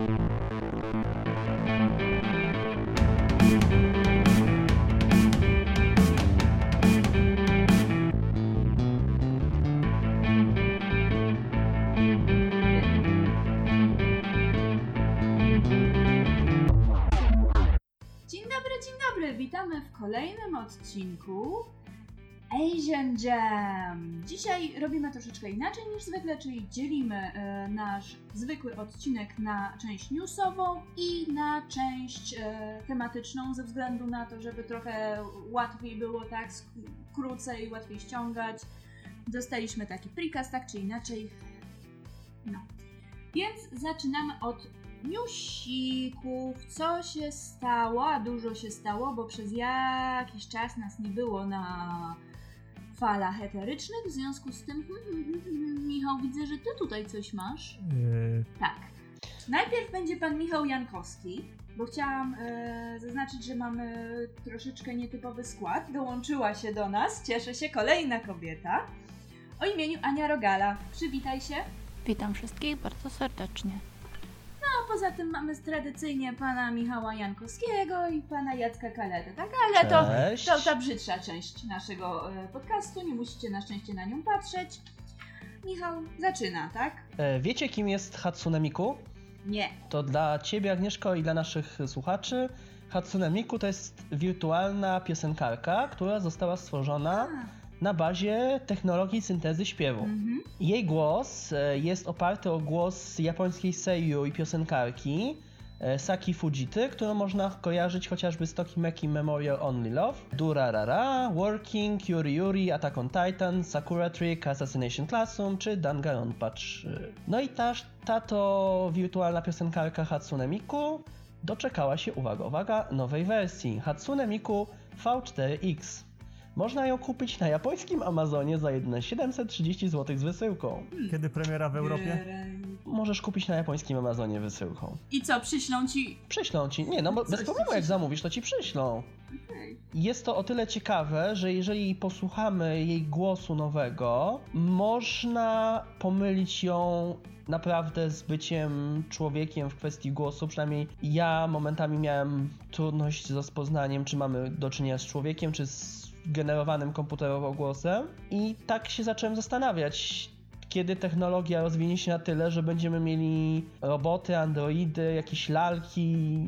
Dzień dobry, dzień dobry. Witamy w kolejnym odcinku Asian Jam. Dzisiaj robimy troszeczkę inaczej niż zwykle, czyli dzielimy e, nasz zwykły odcinek na część newsową i na część e, tematyczną, ze względu na to, żeby trochę łatwiej było, tak, krócej, łatwiej ściągać. Dostaliśmy taki prikaz, tak czy inaczej. No. Więc zaczynamy od newsików. Co się stało? Dużo się stało, bo przez jakiś czas nas nie było na falach eterycznych. W związku z tym, hmm, hmm, hmm, Michał, widzę, że ty tutaj coś masz. Yy, Tak. Najpierw będzie pan Michał Jankowski, bo chciałam e, zaznaczyć, że mamy troszeczkę nietypowy skład. Dołączyła się do nas, cieszę się, kolejna kobieta o imieniu Ania Rogala. Przywitaj się. Witam wszystkich bardzo serdecznie. A poza tym mamy tradycyjnie pana Michała Jankowskiego i pana Jacka Kaletę, tak? Ale to, Cześć. to ta brzydsza część naszego e, podcastu, nie musicie na szczęście na nią patrzeć. Michał zaczyna, tak? E, Wiecie, kim jest Hatsune Miku? Nie. To dla ciebie, Agnieszko, i dla naszych słuchaczy. Hatsune Miku to jest wirtualna piosenkarka, która została stworzona A, na bazie technologii syntezy śpiewu. mhm. Jej głos e, jest oparty o głos japońskiej seiyu i piosenkarki e, Saki Fujity, którą można kojarzyć chociażby z Tokimeki Memorial Only Love, Durarara, Working, Yuri Yuri, Attack on Titan, Sakura Trick, Assassination Classroom czy Danganronpa 3. No i ta, ta to wirtualna piosenkarka Hatsune Miku doczekała się, uwaga, uwaga, nowej wersji Hatsune Miku V4X. Można ją kupić na japońskim Amazonie za jedyne 730 zł z wysyłką. Kiedy premiera w Europie? Możesz kupić na japońskim Amazonie wysyłką. I co, przyślą ci... Przyślą ci. Nie, no bo Coś bez problemu jak zamówisz, to ci przyślą. Okej. Jest to o tyle ciekawe, że jeżeli posłuchamy jej głosu nowego, można pomylić ją naprawdę z byciem człowiekiem w kwestii głosu. Przynajmniej ja momentami miałem trudność z rozpoznaniem, czy mamy do czynienia z człowiekiem, czy z generowanym komputerowo głosem. I tak się zacząłem zastanawiać, kiedy technologia rozwinie się na tyle, że będziemy mieli roboty, androidy, jakieś lalki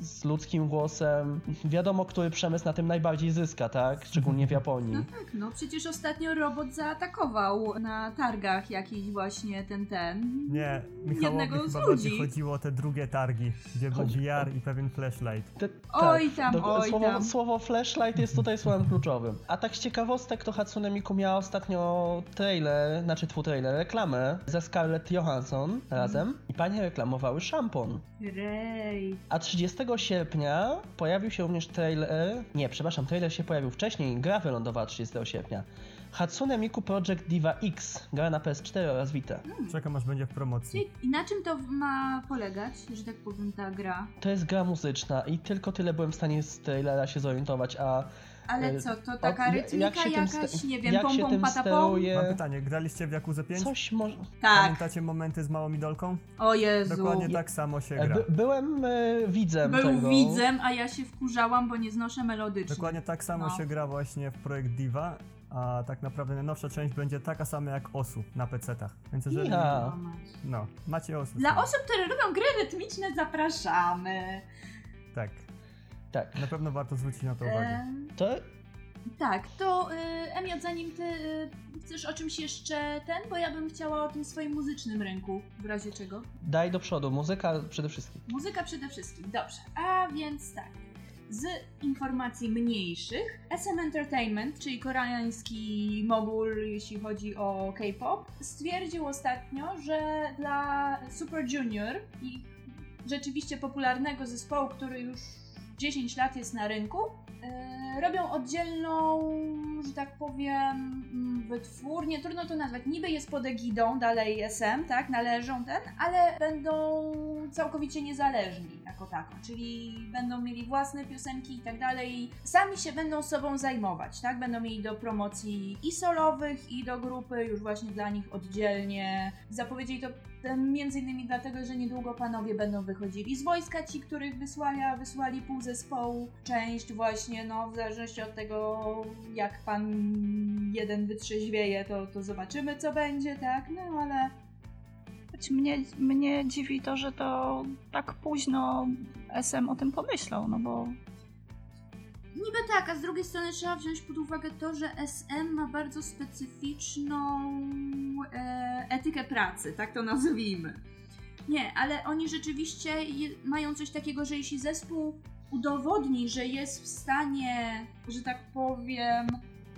z ludzkim głosem. Wiadomo, który przemysł na tym najbardziej zyska, tak? Szczególnie w Japonii. No tak, no przecież ostatnio robot zaatakował na targach jakiś właśnie ten, ten. Nie, Michałowi Jednego z ludzi. chodziło o te drugie targi, gdzie był Chodzi VR i pewien flashlight. Te- Oj tam, oj słowo, tam. słowo flashlight jest tutaj słowem kluczowym. A tak z ciekawostek to Hatsune Miku miała ostatnio trailer, znaczy twój trailer, reklamę ze Scarlett Johansson razem i panie reklamowały szampon. Rej. A 30 sierpnia pojawił się również trailer, nie, przepraszam, trailer się pojawił wcześniej, gra wylądowała 30 sierpnia. Hatsune Miku Project Diva X, gra na PS4 oraz Vita. Czekam aż będzie w promocji. I na czym to ma polegać, że tak powiem, ta gra? To jest gra muzyczna i tylko tyle byłem w stanie z trailera się zorientować, a Ale E, co, to taka jak rytmika tym jakaś, nie wiem, jak pom się pom patapom? Mam pytanie, graliście w Yakuza 5? Coś może... Tak. Pamiętacie momenty z małą idolką? O Jezu. Dokładnie tak samo się E, gra. By, byłem e, widzem Był tego. widzem, a ja się wkurzałam, bo nie znoszę melodycznych. Dokładnie tak samo No. się gra właśnie w projekt Diva, a tak naprawdę najnowsza część będzie taka sama jak OSU na PC-tach. Więc jeżeli... Ja. No, macie OSU. Dla osób, które lubią gry rytmiczne, zapraszamy. Tak, Tak. na pewno warto zwrócić na to uwagę. Em, To tak, to y, Emiot, zanim ty y, chcesz o czymś jeszcze ten, bo ja bym chciała o tym swoim muzycznym rynku, w razie czego. daj do przodu, muzyka przede wszystkim. Muzyka przede wszystkim, dobrze. A więc tak. Z informacji mniejszych, SM Entertainment, czyli koreański mogul, jeśli chodzi o K-pop, stwierdził ostatnio, że dla Super Junior i rzeczywiście popularnego zespołu, który już 10 lat jest na rynku, e, robią oddzielną, że tak powiem, mm, wytwórnię, trudno to nazwać. Niby jest pod egidą dalej SM, tak, należą ten, ale będą całkowicie niezależni jako tako, czyli będą mieli własne piosenki i tak dalej. Sami się będą sobą zajmować, tak? Będą mieli do promocji i solowych, i do grupy, już właśnie dla nich oddzielnie. Zapowiedzieli to między innymi dlatego, że niedługo panowie będą wychodzili z wojska, ci, których wysłali, a wysłali pół zespołu, część właśnie, no w zależności od tego, jak pan jeden wytrzeźwieje, to, to zobaczymy, co będzie, tak? No ale Choć mnie, mnie dziwi to, że to tak późno SM o tym pomyślał, no bo Niby tak, a z drugiej strony trzeba wziąć pod uwagę to, że SM ma bardzo specyficzną e, etykę pracy, tak to nazwijmy. Nie, ale oni rzeczywiście je, mają coś takiego, że jeśli zespół udowodni, że jest w stanie, że tak powiem,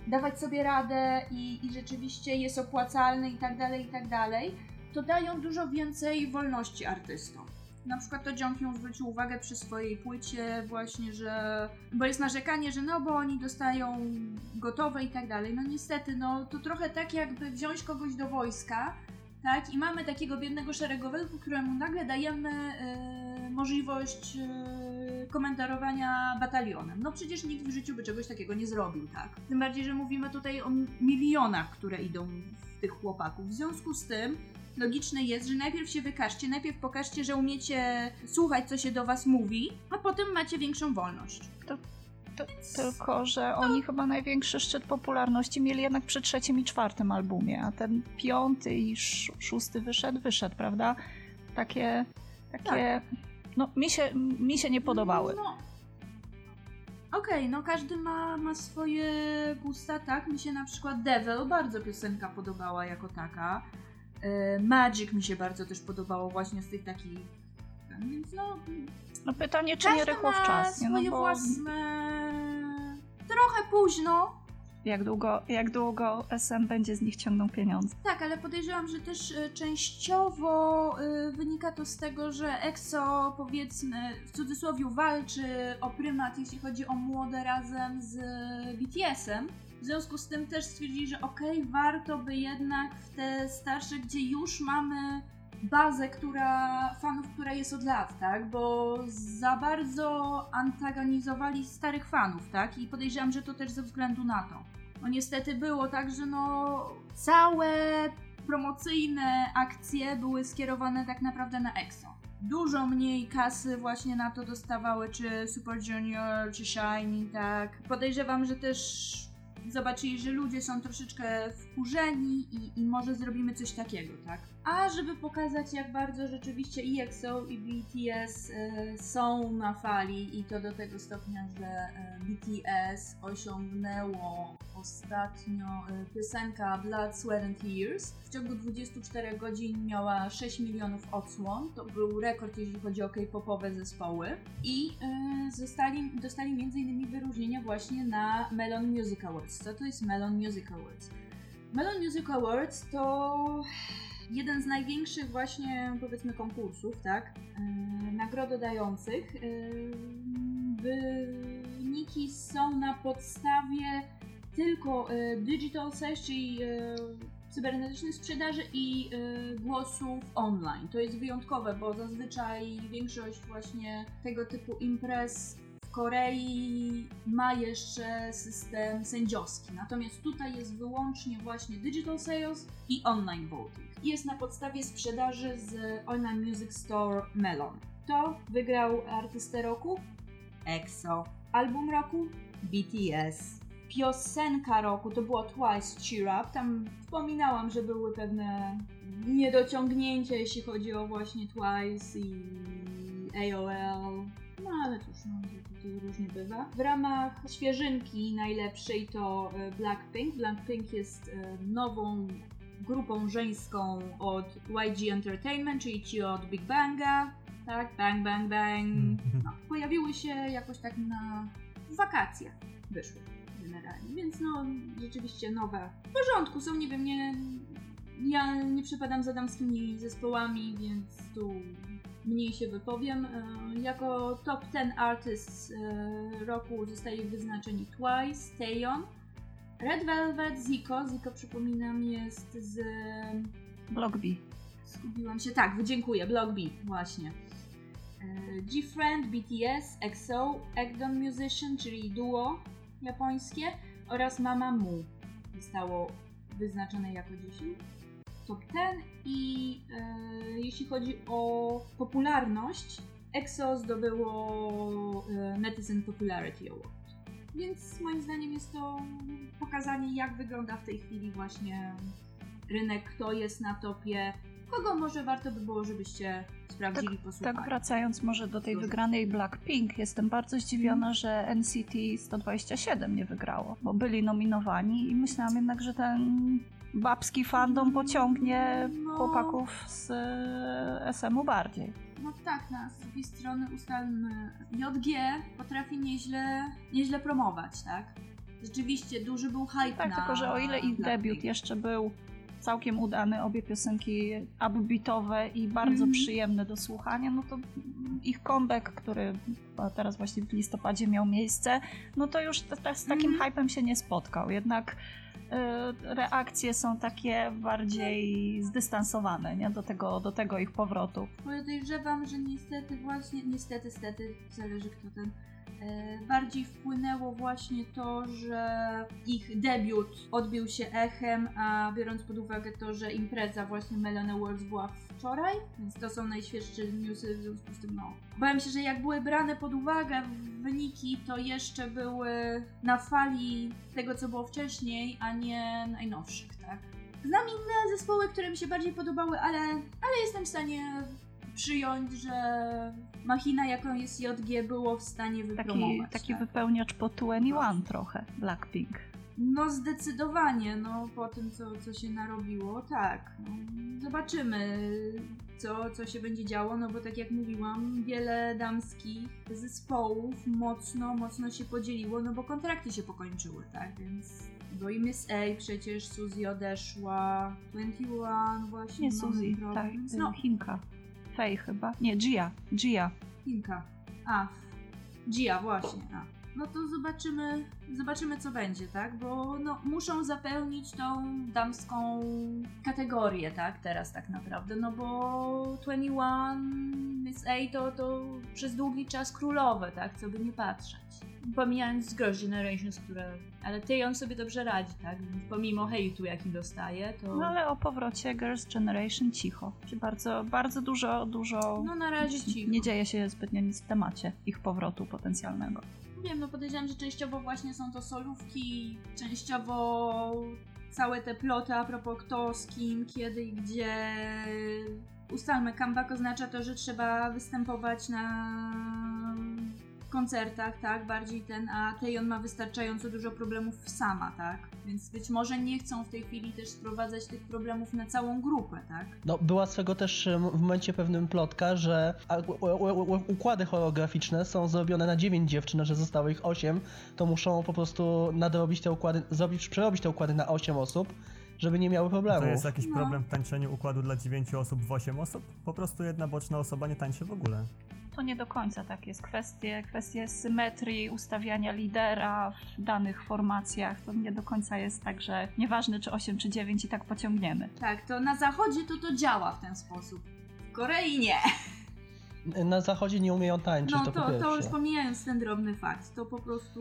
dawać sobie radę i, i rzeczywiście jest opłacalny i tak dalej, i tak dalej, to dają dużo więcej wolności artystom. Na przykład to Jonghyun zwrócił uwagę przy swojej płycie właśnie, że... Bo jest narzekanie, że no bo oni dostają gotowe i tak dalej. No niestety, no to trochę tak jakby wziąć kogoś do wojska, tak? I mamy takiego biednego szeregowego, któremu nagle dajemy yy, możliwość yy, komentarowania batalionem. No przecież nikt w życiu by czegoś takiego nie zrobił, tak? Tym bardziej, że mówimy tutaj o milionach, które idą w tych chłopaków. W związku z tym logiczne jest, że najpierw się wykażcie, najpierw pokażcie, że umiecie słuchać, co się do was mówi, a potem macie większą wolność. To, to, tylko, że oni chyba największy szczyt popularności mieli jednak przy trzecim i czwartym albumie, a ten piąty i sz- szósty wyszedł, wyszedł, prawda? Takie, takie, no mi się, mi się nie podobały. No. Okej, no każdy ma, ma swoje gusta, tak? Mi się na przykład Devil bardzo piosenka podobała jako taka. E, Magic mi się bardzo też podobało właśnie z tych takich. Więc no. No pytanie, czy nie rychło w czas, swoje No bo własne. Trochę późno, jak długo, jak długo SM będzie z nich ciągnął pieniądze? Tak, ale podejrzewam, że też e, częściowo e, wynika to z tego, że EXO powiedzmy w cudzysłowie walczy o prymat, jeśli chodzi o młode razem z BTS-em. W związku z tym też stwierdzili, że okej, warto by jednak w te starsze, gdzie już mamy bazę, która fanów, która jest od lat, tak? Bo za bardzo antagonizowali starych fanów, tak? I podejrzewam, że to też ze względu na to. No niestety było tak, że no całe promocyjne akcje były skierowane tak naprawdę na EXO. Dużo mniej kasy właśnie na to dostawały czy Super Junior, czy Shiny, tak. Podejrzewam, że też zobaczyli, że ludzie są troszeczkę wkurzeni i, i może zrobimy coś takiego, tak? A żeby pokazać, jak bardzo rzeczywiście i EXO i BTS e, są na fali i to do tego stopnia, że e, BTS osiągnęło ostatnio e, piosenka Blood, Sweat and Tears. W ciągu 24 godzin miała 6 milionów odsłon. To był rekord, jeśli chodzi o k-popowe zespoły. I zostali, dostali m.in. wyróżnienia właśnie na Melon Music Awards. Co to jest Melon Music Awards? Melon Music Awards to jeden z największych właśnie powiedzmy konkursów, tak, yy, nagrododających. Yy, wyniki są na podstawie tylko yy, digital sales, czyli cybernetycznej sprzedaży i głosów online. To jest wyjątkowe, bo zazwyczaj większość właśnie tego typu imprez w Korei ma jeszcze system sędziowski. Natomiast tutaj jest wyłącznie właśnie digital sales i online voting. Jest na podstawie sprzedaży z online music store Melon. To wygrał artystę roku EXO. Album roku BTS. Piosenka roku to było Twice Cheer Up. Tam wspominałam, że były pewne niedociągnięcia, jeśli chodzi o właśnie Twice i AOL. No ale cóż, no, to, to różnie bywa. W ramach świeżynki najlepszej to e, Blackpink. Blackpink jest e, nową grupą żeńską od YG Entertainment, czyli ci od Big Banga. Tak, bang, bang, bang. No, pojawiły się jakoś tak na wakacjach. Wyszły generalnie, więc no rzeczywiście nowe. W porządku są, nie wiem, nie... Ja nie przepadam za damskimi zespołami, więc tu mniej się wypowiem. E, Jako top 10 artists e, roku zostali wyznaczeni Twice, Taeyeon, Red Velvet, Zico. Zico przypominam jest z Block B. Zgubiłam się. Tak, dziękuję. Block B, właśnie. E, G-Friend, BTS, EXO, Ekdon Musician, czyli duo japońskie oraz Mamamoo zostało wyznaczone jako 10 top 10 i e, jeśli chodzi o popularność, EXO zdobyło e, Netizen Popularity Award. Więc moim zdaniem jest to pokazanie, jak wygląda w tej chwili właśnie rynek, kto jest na topie, kogo może warto by było, żebyście sprawdzili, posłuchali. Tak, wracając może do tej wygranej Blackpink, jestem bardzo zdziwiona, że NCT 127 nie wygrało, bo byli nominowani i myślałam jednak, że ten babski fandom pociągnie No. chłopaków z SM-u bardziej. No tak, no, a z drugiej strony ustalmy, JG potrafi nieźle, nieźle promować, tak? Rzeczywiście duży był hype Tak, na tylko że o ile ich debiut jeszcze był całkiem udany, obie piosenki upbeatowe i bardzo Mhm. przyjemne do słuchania, no to ich comeback, który teraz właśnie w listopadzie miał miejsce, no to już te, te, z takim Mhm. hypem się nie spotkał. Jednak reakcje są takie bardziej zdystansowane nie? Do, tego, do tego ich powrotu. Podejrzewam, że niestety właśnie, niestety, stety, zależy kto ten, e, bardziej wpłynęło właśnie to, że ich debiut odbił się echem, a biorąc pod uwagę to, że impreza właśnie Melon Awards była wczoraj, więc to są najświeższe newsy w związku z tym, no. Bałem się, że jak były brane pod uwagę wyniki, to jeszcze były na fali tego, co było wcześniej, a nie najnowszych, tak? Znam inne zespoły, które mi się bardziej podobały, ale, ale jestem w stanie przyjąć, że machina, jaką jest JG, było w stanie Taki, wypromować. taki tak? wypełniacz po 21 trochę, Blackpink. No zdecydowanie, no po tym, co, co się narobiło, tak. No, zobaczymy, co, co się będzie działo, no bo tak jak mówiłam, wiele damskich zespołów mocno, mocno się podzieliło, no bo kontrakty się pokończyły, tak, więc... Bo i Miss A przecież Suzy odeszła, 21 właśnie. Nie Suzy, tak, No, Chinka. Fej chyba. Nie, Gia. Gia. Chinka. A, Gia, właśnie. A. No to zobaczymy, zobaczymy co będzie, tak? Bo no, muszą zapełnić tą damską kategorię, tak? Teraz tak naprawdę, no bo 21 Miss A to, to przez długi czas królowe, tak? Co by nie patrzeć. Pomijając Girls' Generations, które... Ale ty on sobie dobrze radzi, tak? Więc pomimo hejtu, jaki dostaje, to... No ale o powrocie Girls' Generation cicho. Czy Bardzo, bardzo dużo, dużo... No na razie cicho. Nie dzieje się zbytnio nic w temacie ich powrotu potencjalnego. Wiem, no podejrzewam, że częściowo właśnie są to solówki, częściowo całe te ploty a propos kto z kim, kiedy i gdzie. Ustalmy, comeback oznacza to, że trzeba występować na koncertach, tak, bardziej ten, a Tejon ma wystarczająco dużo problemów sama, tak, więc być może nie chcą w tej chwili też sprowadzać tych problemów na całą grupę, tak. No, była swego też w momencie pewnym plotka, że układy choreograficzne są zrobione na 9 dziewczyn, a że zostało ich 8, to muszą po prostu nadrobić te układy, zrobić, przerobić te układy na 8 osób, żeby nie miały To problemów. jest jakiś No. problem w tańczeniu układu dla 9 osób w 8 osób? Po prostu jedna boczna osoba nie tańczy w ogóle. To nie do końca tak jest. Kwestie, kwestie symetrii, ustawiania lidera w danych formacjach, to nie do końca jest tak, że nieważne czy 8 czy 9 i tak pociągniemy. Tak, to na zachodzie to to działa w ten sposób. W Korei nie. Na zachodzie nie umieją tańczyć, No to, to, to już pomijając ten drobny fakt, to po prostu.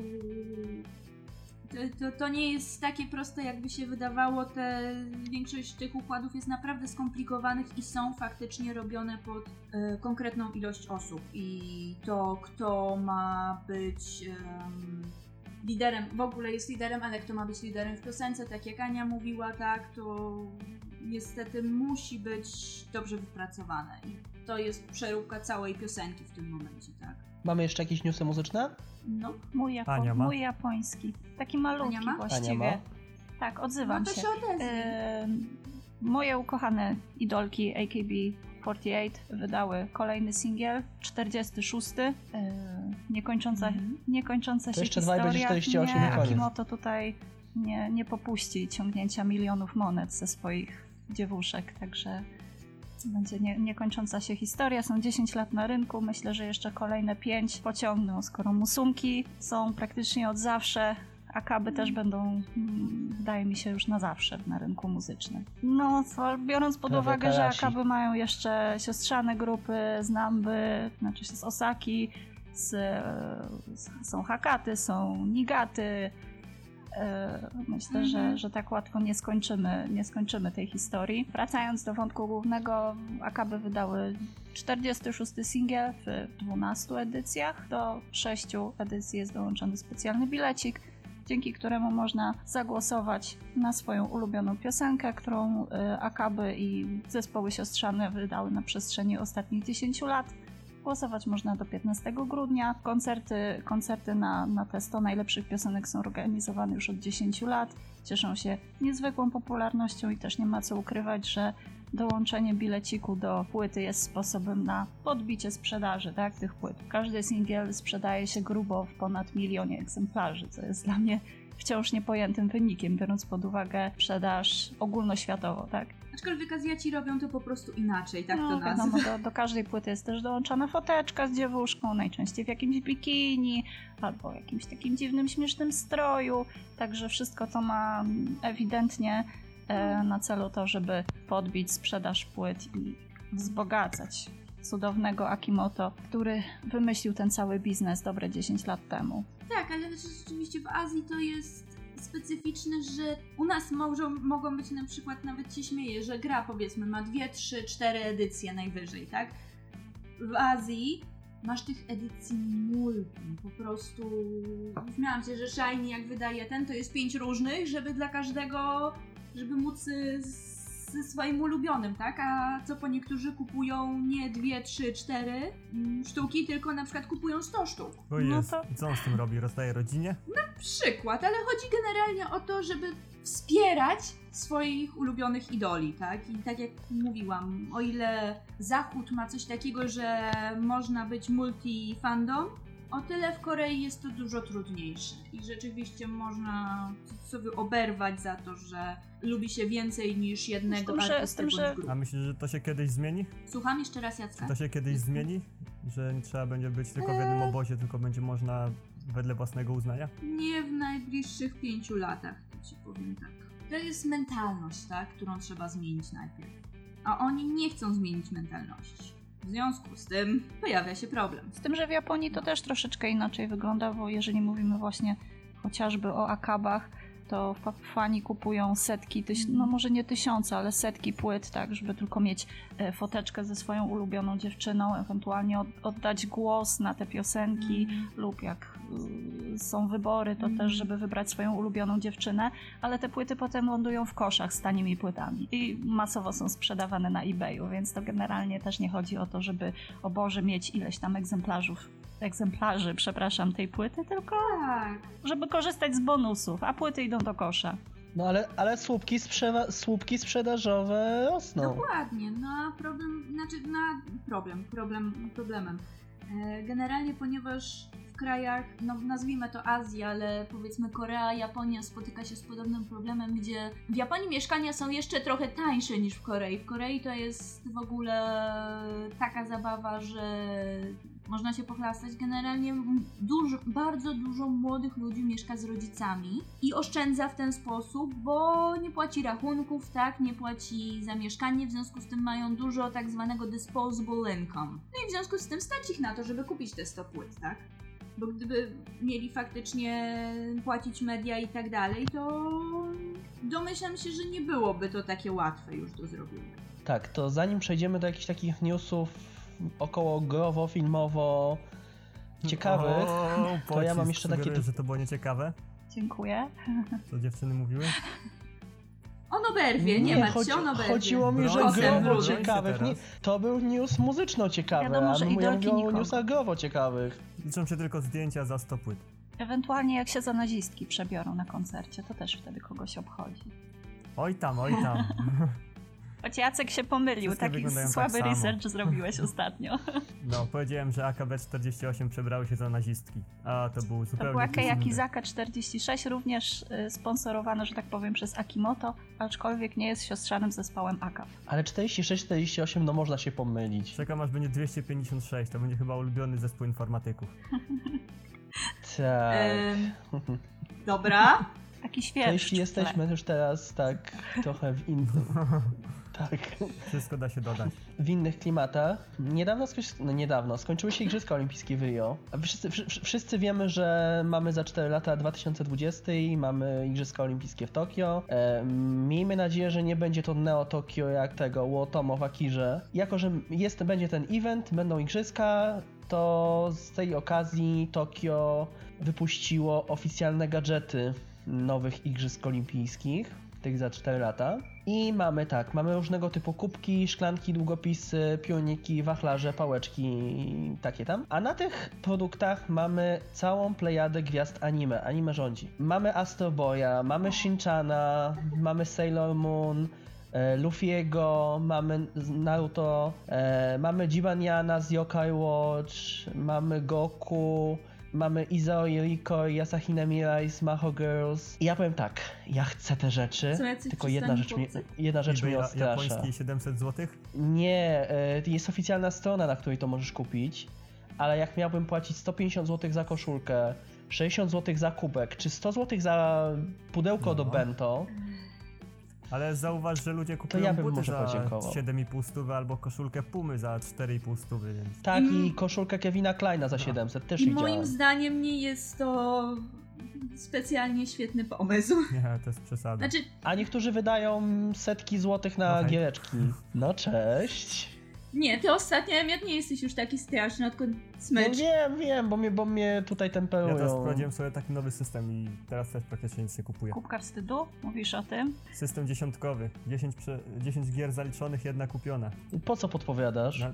To, to, to nie jest takie proste, jakby się wydawało. Te, większość tych układów jest naprawdę skomplikowanych i są faktycznie robione pod e, konkretną ilość osób. I to, kto ma być em, liderem, w ogóle jest liderem, ale kto ma być liderem w piosence, tak jak Ania mówiła, tak, to niestety musi być dobrze wypracowane. I to jest przeróbka całej piosenki w tym momencie, tak? Mamy jeszcze jakieś newsy muzyczne? No, Mój, japo- Ania ma? mój japoński. Taki malutki Ania ma? właściwie. Ania ma? Tak, no odzywam to się. się odezwij. Em, moje ukochane idolki AKB48 wydały kolejny singiel, 46. e, niekończąca, Mhm. niekończąca To się jeszcze historia. 48 nie, i koniec. Kimoto tutaj nie, nie popuści ciągnięcia milionów monet ze swoich dziewuszek, także będzie nie, niekończąca się historia. Są 10 lat na rynku, myślę, że jeszcze kolejne 5 pociągną, skoro musumki są praktycznie od zawsze Akaby też będą, mm, wydaje mi się, już na zawsze na rynku muzycznym. No, biorąc pod Prawie uwagę, że. Akaby mają jeszcze siostrzane grupy z Namby, znaczy z Osaki, z, z, są Hakaty, są Nigaty. E, Myślę, że, Mhm. że tak łatwo nie skończymy, nie skończymy tej historii. Wracając do wątku głównego, Akaby wydały 46 singiel w 12 edycjach. Do 6 edycji jest dołączony specjalny bilecik, dzięki któremu można zagłosować na swoją ulubioną piosenkę, którą e, Akaby i zespoły siostrzane wydały na przestrzeni ostatnich 10 lat. Głosować można do 15 grudnia. Koncerty, koncerty na, na te 100 najlepszych piosenek są organizowane już od 10 lat. Cieszą się niezwykłą popularnością i też nie ma co ukrywać, że dołączenie bileciku do płyty jest sposobem na podbicie sprzedaży tak, tych płyt. Każdy singiel sprzedaje się grubo w ponad milionie egzemplarzy, co jest dla mnie wciąż niepojętym wynikiem, biorąc pod uwagę sprzedaż ogólnoświatową. Tak? Aczkolwiek Azjaci robią to po prostu inaczej, tak to no, nazwę. wiadomo, do, do każdej płyty jest też dołączona foteczka z dziewuszką, najczęściej w jakimś bikini albo jakimś takim dziwnym, śmiesznym stroju. Także wszystko to ma ewidentnie e, na celu to, żeby podbić sprzedaż płyt i wzbogacać cudownego Akimoto, który wymyślił ten cały biznes dobre 10 lat temu. Tak, ale rzeczywiście w Azji to jest specyficzne, że u nas może, mogą być na przykład, nawet się śmieję, że gra powiedzmy ma dwie, trzy, cztery edycje najwyżej, tak? W Azji masz tych edycji multum, po prostu śmiałam się, że Shiny jak wydaje ten, to jest pięć różnych, żeby dla każdego, żeby móc z- ze swoim ulubionym, tak? A co po niektórzy kupują nie dwie, trzy, cztery mm, sztuki, tylko na przykład kupują 100 sztuk. O No jest. to- I co on z tym robi? Rozdaje rodzinie? przykład, ale chodzi generalnie o to, żeby wspierać swoich ulubionych idoli, tak? I tak jak mówiłam, o ile Zachód ma coś takiego, że można być multi-fandom, o tyle w Korei jest to dużo trudniejsze i rzeczywiście można sobie oberwać za to, że lubi się więcej niż jednego Z tym, że- z tym, że-. A myślisz, że to się kiedyś zmieni? Słucham jeszcze raz Jacka? To się kiedyś zmieni? Że nie trzeba będzie być tylko w jednym obozie, tylko będzie można wedle własnego uznania? Nie w najbliższych pięciu latach, to ci powiem tak. To jest mentalność, tak, którą trzeba zmienić najpierw. A oni nie chcą zmienić mentalności. W związku z tym pojawia się problem. Z tym, że w Japonii to też troszeczkę inaczej wygląda, bo jeżeli mówimy właśnie chociażby o akabach, to fa- fani kupują setki, tyś, no może nie tysiące, ale setki płyt, tak, żeby tylko mieć e, foteczkę ze swoją ulubioną dziewczyną, ewentualnie od, oddać głos na te piosenki, lub jak y, są wybory, to też, żeby wybrać swoją ulubioną dziewczynę, ale te płyty potem lądują w koszach z tanimi płytami i masowo są sprzedawane na eBayu, więc to generalnie też nie chodzi o to, żeby o Boże mieć ileś tam egzemplarzów egzemplarzy, przepraszam, tej płyty, tylko Tak, żeby korzystać z bonusów, a płyty idą do kosza. No ale, ale słupki, sprzeda- słupki sprzedażowe rosną. dokładnie. No a problem, znaczy na problem, problem, problemem. E, Generalnie, ponieważ w krajach, no nazwijmy to Azja, ale powiedzmy Korea, Japonia spotyka się z podobnym problemem, gdzie w Japonii mieszkania są jeszcze trochę tańsze niż w Korei. W Korei to jest w ogóle taka zabawa, że można się pochlastać. Generalnie dużo, bardzo dużo młodych ludzi mieszka z rodzicami i oszczędza w ten sposób, bo nie płaci rachunków, tak, nie płaci za mieszkanie, w związku z tym mają dużo tak zwanego disposable income. No i w związku z tym stać ich na to, żeby kupić te 100 płyt, tak? Bo gdyby mieli faktycznie płacić media i tak dalej, to domyślam się, że nie byłoby to takie łatwe już do zrobienia. Tak, to zanim przejdziemy do jakichś takich newsów około growo, filmowo ciekawych, O, to ja mam jeszcze takie że to było nieciekawe, Dziękuję. co dziewczyny mówiły. On oberwie, nie, martw chodzi- się, on oberwie. chodziło mi, że growo ciekawych. Nie, to był news muzyczno ciekawy, Wiadomo, a ja mówię o newsach growo ciekawych. Liczą się tylko zdjęcia za 100 płyt. Ewentualnie jak się za nazistki przebiorą na koncercie, to też wtedy kogoś obchodzi. Oj tam, oj tam. Choć Jacek się pomylił, Wszystkie taki tak słaby samo. research zrobiłeś ostatnio. No, powiedziałem, że AKB-48 przebrały się za nazistki, a to był To zupełnie była coś innego. Keyakizaka 46, również y, sponsorowana, że tak powiem, przez Akimoto, aczkolwiek nie jest siostrzanym zespołem AKAF. Ale 46-48, no można się pomylić. Czekam aż będzie 256, to będzie chyba ulubiony zespół informatyków. Tak. Dobra. Taki To świeży. jeśli jesteśmy już teraz tak trochę w innym, tak, Wszystko da się dodać. w innych klimatach. Niedawno, no niedawno skończyły się Igrzyska Olimpijskie w Rio. Wszyscy, wszy- wszy- wszyscy wiemy, że mamy za 4 lata 2020 i mamy Igrzyska Olimpijskie w Tokio. E, miejmy nadzieję, że nie będzie to Neo Tokio jak tego Łotomo w Akirze. Jako, że jest, będzie ten event, będą Igrzyska, to z tej okazji Tokio wypuściło oficjalne gadżety nowych Igrzysk Olimpijskich, tych za 4 lata. I mamy tak, mamy różnego typu kubki, szklanki, długopisy, pioniki, wachlarze, pałeczki, takie tam. A na tych produktach mamy całą plejadę gwiazd anime. Anime rządzi. Mamy Astro Boya, mamy Shinchana, mamy Sailor Moon, e, Luffy'ego, mamy Naruto, e, mamy Jibaniana z Yokai Watch, mamy Goku, mamy Izoi, Riko, Yasahina Mirai z Maho Girls. I ja powiem tak, ja chcę te rzeczy, tylko jedna rzecz, przystani jedna rzecz mnie odstrasza. japoński 700 zł? Nie, e, jest oficjalna strona, na której to możesz kupić, ale jak miałbym płacić 150 zł za koszulkę, 60 zł za kubek, czy 100 zł za pudełko do No. bento, Ale zauważ, że ludzie kupują ja bym buty może za podziękował. 7,5 stówy albo koszulkę Pumy za 4,5 stówy, więc tak I- i koszulkę Kevina Kleina za No. 700 też I widziałem. moim zdaniem nie jest to specjalnie świetny pomysł. nie, to jest przesada. Znaczy, A niektórzy wydają setki złotych na Okej. giereczki. No cześć. Nie, ty ostatnio Emiat nie jesteś już taki straszny, odkąd No smycz. wiem, wiem, bo mnie, bo mnie tutaj Ja temperują. teraz wprowadziłem sobie taki nowy system i teraz też praktycznie nic nie kupuję. Kubka wstydu? Mówisz o tym? System dziesiątkowy. 10, prze... 10 gier zaliczonych, jedna kupiona. Po co podpowiadasz? Na...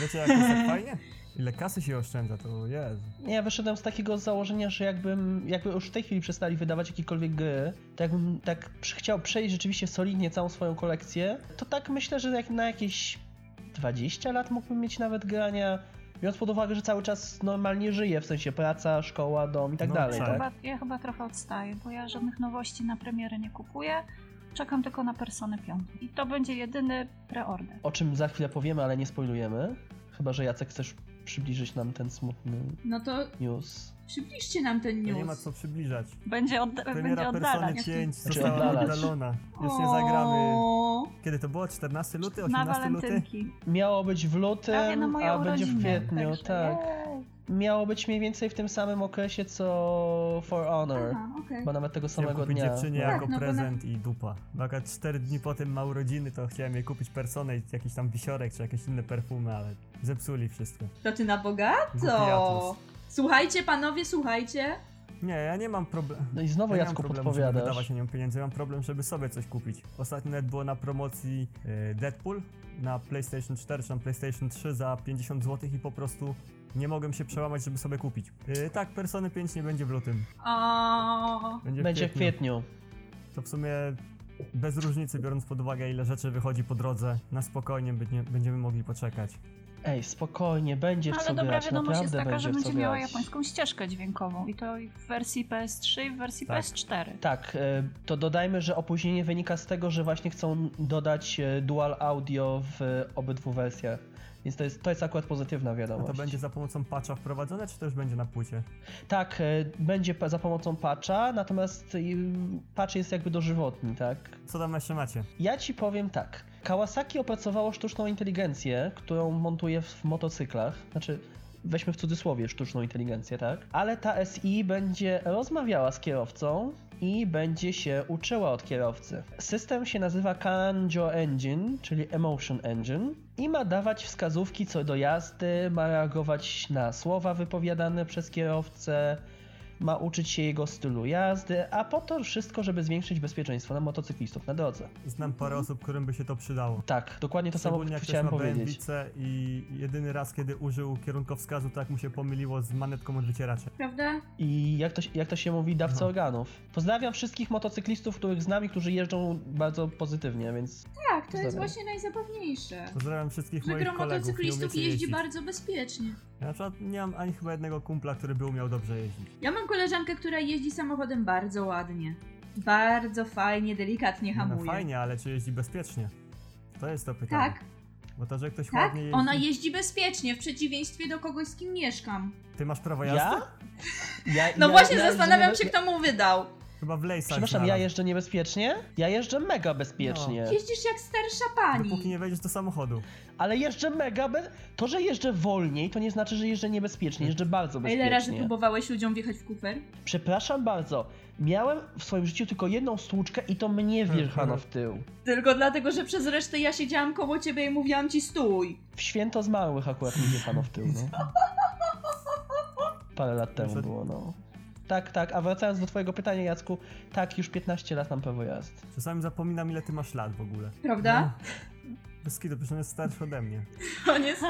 Wiecie jak jest tak fajnie? Ile kasy się oszczędza, to jest. Nie, ja wyszedłem z takiego założenia, że jakbym, jakby już w tej chwili przestali wydawać jakiekolwiek gry, to jakbym tak chciał przejść rzeczywiście solidnie całą swoją kolekcję, to tak myślę, że jak na jakieś 20 lat mógłbym mieć nawet grania, biorąc pod uwagę, że cały czas normalnie żyję, w sensie praca, szkoła, dom i tak No, dalej, tak. tak? Chyba, ja chyba trochę odstaję, bo ja żadnych nowości na premierę nie kupuję. Czekam tylko na Personę 5. I to będzie jedyny preorder. O czym za chwilę powiemy, ale nie spoilujemy. Chyba, że Jacek chcesz przybliżyć nam ten smutny No to news. Przybliżcie nam ten To news. nie ma co przybliżać. Będzie, odda- będzie Premiera oddalać. Persony 5 Znaczy została oddalać. oddalona. Już nie zagramy. Kiedy to było? 14 luty? Na 18 luty? Miało być w lutym, a będzie w kwietniu, tak. Miało być mniej więcej w tym samym okresie co For Honor. Aha, okej. Bo nawet tego Chciałem samego kupić dnia. dziewczynie no. Tak, jako no bo prezent i dupa. Bo akurat 4 dni potem ma urodziny, to chciałem jej kupić personę i jakiś tam wisiorek, czy jakieś inne perfumy, ale zepsuli wszystko. To ty na bogato. Słuchajcie, panowie, słuchajcie. Nie, ja nie mam problemu. No i znowu Ja nie mam Jacku problemu, żeby podpowiadasz. wydawać na nią pieniędzy, ja mam problem, żeby sobie coś kupić. Ostatnio nawet było na promocji e, Deadpool na PlayStation 4 czy na PlayStation 3 za 50 zł i po prostu nie mogłem się przełamać, żeby sobie kupić. E, tak, Persony 5 nie będzie w lutym. O, Będzie, Będzie w kwietniu. kwietniu. To w sumie bez różnicy, biorąc pod uwagę ile rzeczy wychodzi po drodze, na spokojnie będzie, będziemy mogli poczekać. Ej, spokojnie, będzie w Ale co dobra grać, wiadomość jest taka, że będzie miała grać. japońską ścieżkę dźwiękową i to i w wersji PS3 i w wersji Tak. PS4. Tak, e, to dodajmy, że opóźnienie wynika z tego, że właśnie chcą dodać e, dual audio w obydwu wersjach. Więc to jest, to jest akurat pozytywna A wiadomość. to będzie za pomocą patcha wprowadzone, czy to już będzie na płycie? Tak, e, będzie za pomocą patcha, natomiast patch jest jakby dożywotni, tak? Co tam jeszcze macie? Ja ci powiem tak. Kawasaki opracowało sztuczną inteligencję, którą montuje w, motocyklach. Znaczy, weźmy w cudzysłowie sztuczną inteligencję, tak? Ale ta SI będzie rozmawiała z kierowcą i będzie się uczyła od kierowcy. System się nazywa Kanjo Engine, czyli Emotion Engine i ma dawać wskazówki co do jazdy, ma reagować na słowa wypowiadane przez kierowcę, ma uczyć się jego stylu jazdy, a po to wszystko, żeby zwiększyć bezpieczeństwo na motocyklistów na drodze. Znam parę osób, którym by się to przydało. Tak, dokładnie to samo jak chciałem ma powiedzieć. I jedyny raz, kiedy użył kierunkowskazu, tak mu się pomyliło z manetką od wycieraczy. prawda? I jak to, jak to się mówi, dawca No. organów. Pozdrawiam wszystkich motocyklistów, których znam i którzy jeżdżą bardzo pozytywnie, więc Tak, to jest Pozdrawiam. właśnie najzabawniejsze. Pozdrawiam wszystkich Że moich kolegów, motocyklistów jeździ bardzo bezpiecznie. Ja na przykład nie mam ani chyba jednego kumpla, który by umiał dobrze jeździć. Ja mam koleżankę, która jeździ samochodem bardzo ładnie. Bardzo fajnie, delikatnie No, no hamuje. fajnie, ale czy jeździ bezpiecznie? To jest to pytanie. Tak, Bo to, że ktoś Tak? ładnie jeździ... Ona jeździ bezpiecznie, w przeciwieństwie do kogoś, z kim mieszkam. Ty masz prawo jazdy? Ja? ja No ja- właśnie ja zastanawiam się, kto mu wydał. Chyba w lejsach Przepraszam, ja jeżdżę niebezpiecznie? Ja jeżdżę mega bezpiecznie. Jeździsz jak starsza pani. Dopóki nie wejdziesz do samochodu. Ale jeżdżę mega be... To, że jeżdżę wolniej, to nie znaczy, że jeżdżę niebezpiecznie. Jeżdżę bardzo A bezpiecznie. ile razy próbowałeś ludziom wjechać w kufer? Przepraszam bardzo. Miałem w swoim życiu tylko jedną stłuczkę i to mnie Mhm. wjechano w tył. Tylko dlatego, że przez resztę ja siedziałam koło ciebie i mówiłam ci stój. W święto zmarłych akurat mi wjechano w tył, no. Parę lat temu było, no. Tak, tak, a wracając do twojego pytania, Jacku, tak, już 15 lat mam prawo jazdy. Czasami zapominam, ile ty masz lat w ogóle. Prawda? No. Bez kitu, przecież on jest starszy ode mnie. On jest,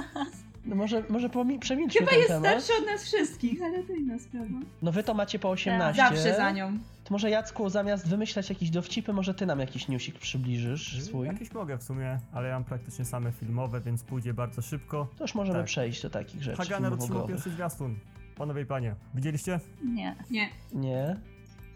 No może, może przemilczmy chyba ten jest temat. starszy od nas wszystkich, ale to inna sprawa. No wy to macie po 18. Zawsze za nią. To może Jacku, zamiast wymyślać jakieś dowcipy, może ty nam jakiś newsik przybliżysz swój? Jakiś mogę w sumie, ale ja mam praktycznie same filmowe, więc pójdzie bardzo szybko. To już możemy Tak. przejść do takich rzeczy Haganer otrzymał pierwszy zwiastun. Panowie i panie, widzieliście? Nie. Nie. Nie?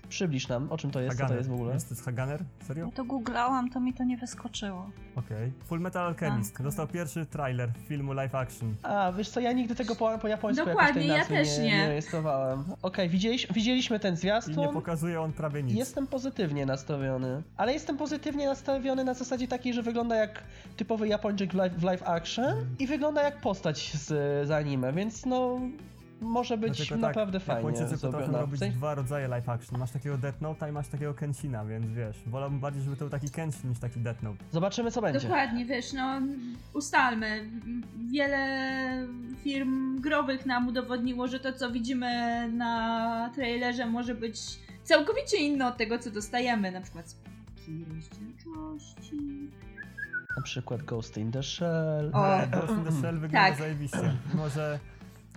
Przybliż nam, o czym to jest, co to Haganer. jest w ogóle? Jest to jest Haganer? Serio? Ja to googlałam, to mi to nie wyskoczyło. Okej. Full Metal Alchemist. Tak. Dostał pierwszy trailer filmu live action. A, wiesz co, ja nigdy tego po, po japońsku Dokładnie, jakoś tej ja nazwy też nie, nie. nie rejestrowałem. Okej, widzieliśmy, widzieliśmy ten I nie zwiastun. pokazuje on prawie nic. Jestem pozytywnie nastawiony. Ale jestem pozytywnie nastawiony na zasadzie takiej, że wygląda jak typowy Japończyk w live, w live action i wygląda jak postać z, z anime, więc no może być Dlatego naprawdę tak, fajnie Japończycy potrafią. W robić sensie- dwa rodzaje live action. Masz takiego Death Note'a i masz takiego Kenshina, więc wiesz, wolałbym bardziej, żeby to był taki Kenshin niż taki Death Note. Zobaczymy co będzie. Dokładnie, wiesz, no ustalmy. Wiele firm growych nam udowodniło, że to, co widzimy na trailerze, może być całkowicie inne od tego, co dostajemy. Na przykład rozdzielczości. Na przykład Ghost in the Shell. O. Ghost in the Shell wygląda Tak. zajebiście. Może...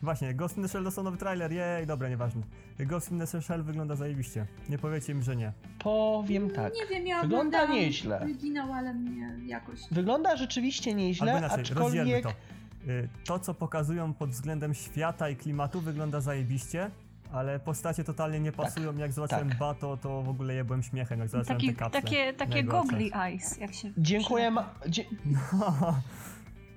Właśnie, Ghost in the Shell dostał nowy trailer, jej, dobra, nieważne. Ghost in the Shell wygląda zajebiście. Nie powiecie mi, że nie. Powiem tak. Nie wiem, ja Wygląda nieźle. Oryginał, ale mnie jakoś... Wygląda rzeczywiście nieźle, Albo inaczej, rozdzielmy aczkolwiek to. Y, To, co pokazują pod względem świata i klimatu wygląda zajebiście, ale postacie totalnie nie pasują. Jak zobaczyłem tak. Bato, to w ogóle jebłem śmiechem, jak zobaczyłem Taki, te kapsle. takie takie goggly eyes, jak się... dziękuję. Ma... Dzie...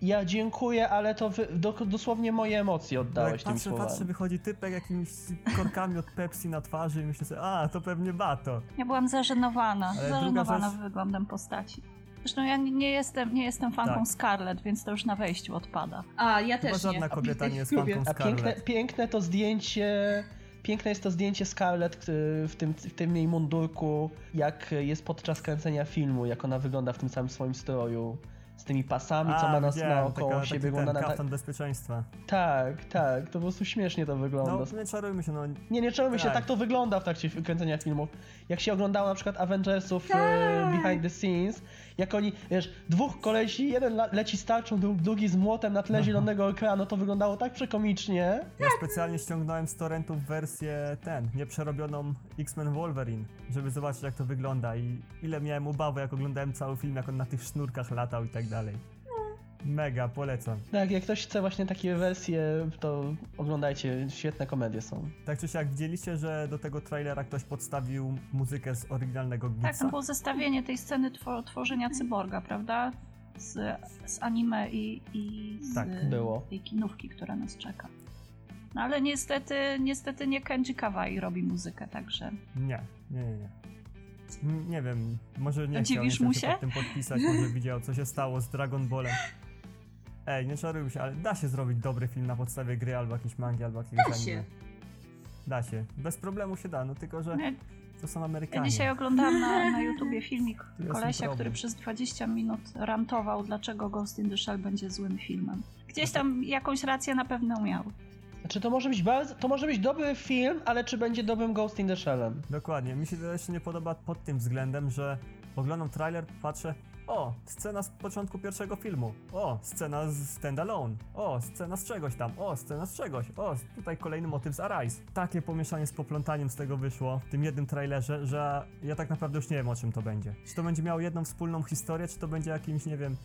Ja dziękuję, ale to wy... do... dosłownie moje emocje No oddałeś tymi patrzę, słowami. patrzę, wychodzi typek jakimiś korkami od Pepsi na twarzy i myślę sobie, a, to pewnie Bato. Ja byłam zażenowana, Ale zażenowana rzecz- wyglądem postaci. Zresztą ja nie- jestem, nie jestem fanką Tak. Scarlett, więc to już na wejściu odpada. A, ja Chyba też żadna nie. kobieta nie jest fanką A piękne, Scarlett. piękne to zdjęcie. Piękne jest to zdjęcie Scarlett y, w tym, w tym jej mundurku, jak jest podczas kręcenia filmu, jak ona wygląda w tym samym swoim stroju. Z tymi pasami, co ma na, widziałem, naokoło taka- siebie. Wygląda na ta... kaftan bezpieczeństwa. Tak, tak, to po prostu śmiesznie to wygląda. No, nie czarujmy się, no. Nie, nie się, Tak. tak to wygląda w trakcie kręcenia filmów. Jak się oglądało na przykład Avengersów Tak. e, Behind the Scenes, jak oni, wiesz, dwóch kolesi, jeden leci z tarczą, dru- drugi z młotem na tle zielonego ekranu, to wyglądało tak przekomicznie. Ja specjalnie ściągnąłem z torrentów wersję ten, nieprzerobioną X-Men Wolverine, żeby zobaczyć jak to wygląda i ile miałem ubawy jak oglądałem cały film, jak on na tych sznurkach latał i tak dalej. Mega, polecam. Tak, jak ktoś chce właśnie takie wersje, to oglądajcie, świetne komedie są. Tak czy siak widzieliście, że do tego trailera ktoś podstawił muzykę z oryginalnego Tak, Gitsa? to było zestawienie tej sceny two, tworzenia cyborga, prawda? Z, z anime i, i z Tak, było. tej kinówki, która nas czeka. No ale niestety, niestety nie Kenji Kawai robi muzykę, także Nie, nie, nie, nie. Nie wiem, może nie dziwisz chciał mu się się? pod tym podpisać, może widział co się stało z Dragon Ballem. Ej, nie czarujmy się, ale da się zrobić dobry film na podstawie gry albo jakiejś mangi, albo jakiegoś Da anime. się. Da się. Bez problemu się da, no tylko że ja, to są ja Amerykanie. dzisiaj oglądałam na, na YouTubie filmik jest kolesia, problem. który przez 20 minut rantował, dlaczego Ghost in the Shell będzie złym filmem. Gdzieś tam jakąś rację na pewno miał. Znaczy to może być bardzo, to może być dobry film, ale czy będzie dobrym Ghost in the Shellem? Dokładnie. Mi się to jeszcze nie podoba pod tym względem, że oglądam trailer, patrzę, o, scena z początku pierwszego filmu, o, scena z standalone, o, scena z czegoś tam, o, scena z czegoś, o, tutaj kolejny motyw z Arise. Takie pomieszanie z poplątaniem z tego wyszło w tym jednym trailerze, że ja tak naprawdę już nie wiem o czym to będzie. Czy to będzie miało jedną wspólną historię, czy to będzie jakimś, nie wiem,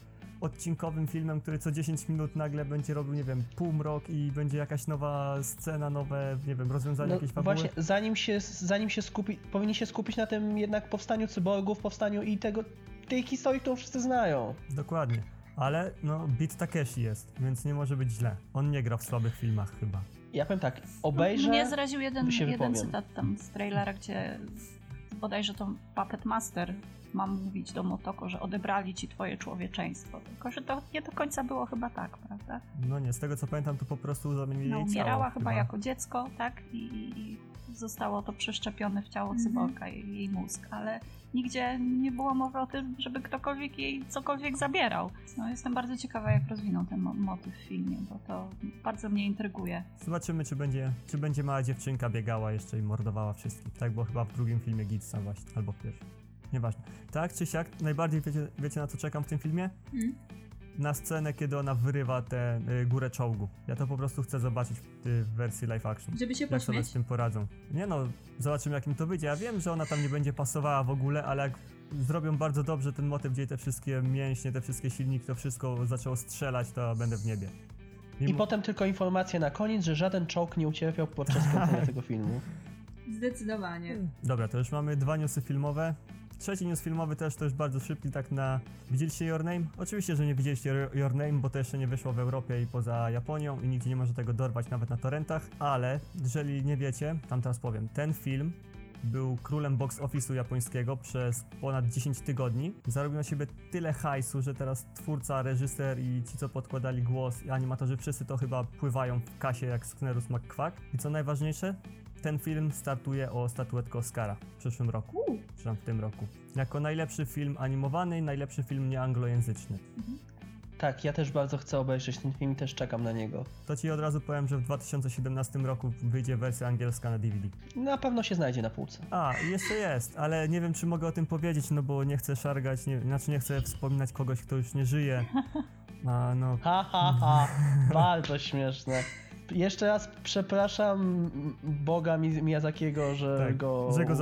odcinkowym filmem, który co 10 minut nagle będzie robił, nie wiem, półmrok i będzie jakaś nowa scena, nowe, nie wiem, rozwiązanie No jakiejś fabuły. właśnie, zanim się, zanim się skupi, powinni się skupić na tym jednak powstaniu cyborgów, powstaniu i tego, tej historii, którą wszyscy znają. Dokładnie. Ale no, Beat Takeshi jest, więc nie może być źle. On nie gra w słabych filmach chyba. Ja powiem tak, obejrzę... Mnie zraził jeden, się jeden wypowiem. cytat tam z trailera, gdzie bodajże to Puppet Master ma mówić do Motoko, że odebrali ci twoje człowieczeństwo. Tylko, że to nie do końca było chyba tak, prawda? No nie, z tego co pamiętam, to po prostu zamienili No, jej umierała ciało, chyba jako dziecko, tak? I, i zostało to przeszczepione w ciało Mhm. cyborga, jej, jej mózg, ale nigdzie nie było mowy o tym, żeby ktokolwiek jej cokolwiek zabierał. No, jestem bardzo ciekawa, jak rozwiną ten mo- motyw w filmie, bo to bardzo mnie intryguje. Zobaczymy, czy będzie, czy będzie mała dziewczynka biegała jeszcze i mordowała wszystkich. Tak było chyba w drugim filmie Gitsa właśnie, albo w pierwszym. Nieważne. Tak czy siak, najbardziej wiecie, wiecie na co czekam w tym filmie? Mm. Na scenę, kiedy ona wyrywa tę y, górę czołgu. Ja to po prostu chcę zobaczyć w, y, w wersji live action. Żeby się Jak sobie pośmieć. z tym poradzą. Nie no, zobaczymy jak im to wyjdzie. Ja wiem, że ona tam nie będzie pasowała w ogóle, ale jak zrobią bardzo dobrze ten motyw, gdzie te wszystkie mięśnie, te wszystkie silniki, to wszystko zaczęło strzelać, to będę w niebie. I Mimo- potem tylko informacja na koniec, że żaden czołg nie ucierpiał podczas kręcenia tego filmu. Zdecydowanie. Dobra, to już mamy dwa newsy filmowe. Trzeci news filmowy też to już bardzo szybki, tak na... Widzieliście Your Name? Oczywiście, że nie widzieliście Your- Name, bo to jeszcze nie wyszło w Europie i poza Japonią i nigdzie nie może tego dorwać nawet na torrentach, ale jeżeli nie wiecie, tam teraz powiem, ten film był królem box office'u japońskiego przez ponad 10 tygodni. Zarobił na siebie tyle hajsu, że teraz twórca, reżyser i ci, co podkładali głos i animatorzy, wszyscy to chyba pływają w kasie jak Sknerus McQuack. I co najważniejsze, ten film startuje o statuetkę Oscara w przyszłym roku, Uuu, czy tam w tym roku. Jako najlepszy film animowany i najlepszy film nieanglojęzyczny. Tak, ja też bardzo chcę obejrzeć ten film i też czekam na niego. To ci od razu powiem, że w 2017 roku wyjdzie wersja angielska na DVD. Na pewno się znajdzie na półce. A, jeszcze jest, ale nie wiem, czy mogę o tym powiedzieć, no bo nie chcę szargać, nie, znaczy nie chcę wspominać kogoś, kto już nie żyje. A no, Ha, ha, ha. Bardzo śmieszne. Jeszcze raz przepraszam Boga Mi- Miyazakiego, że, Tak, go że go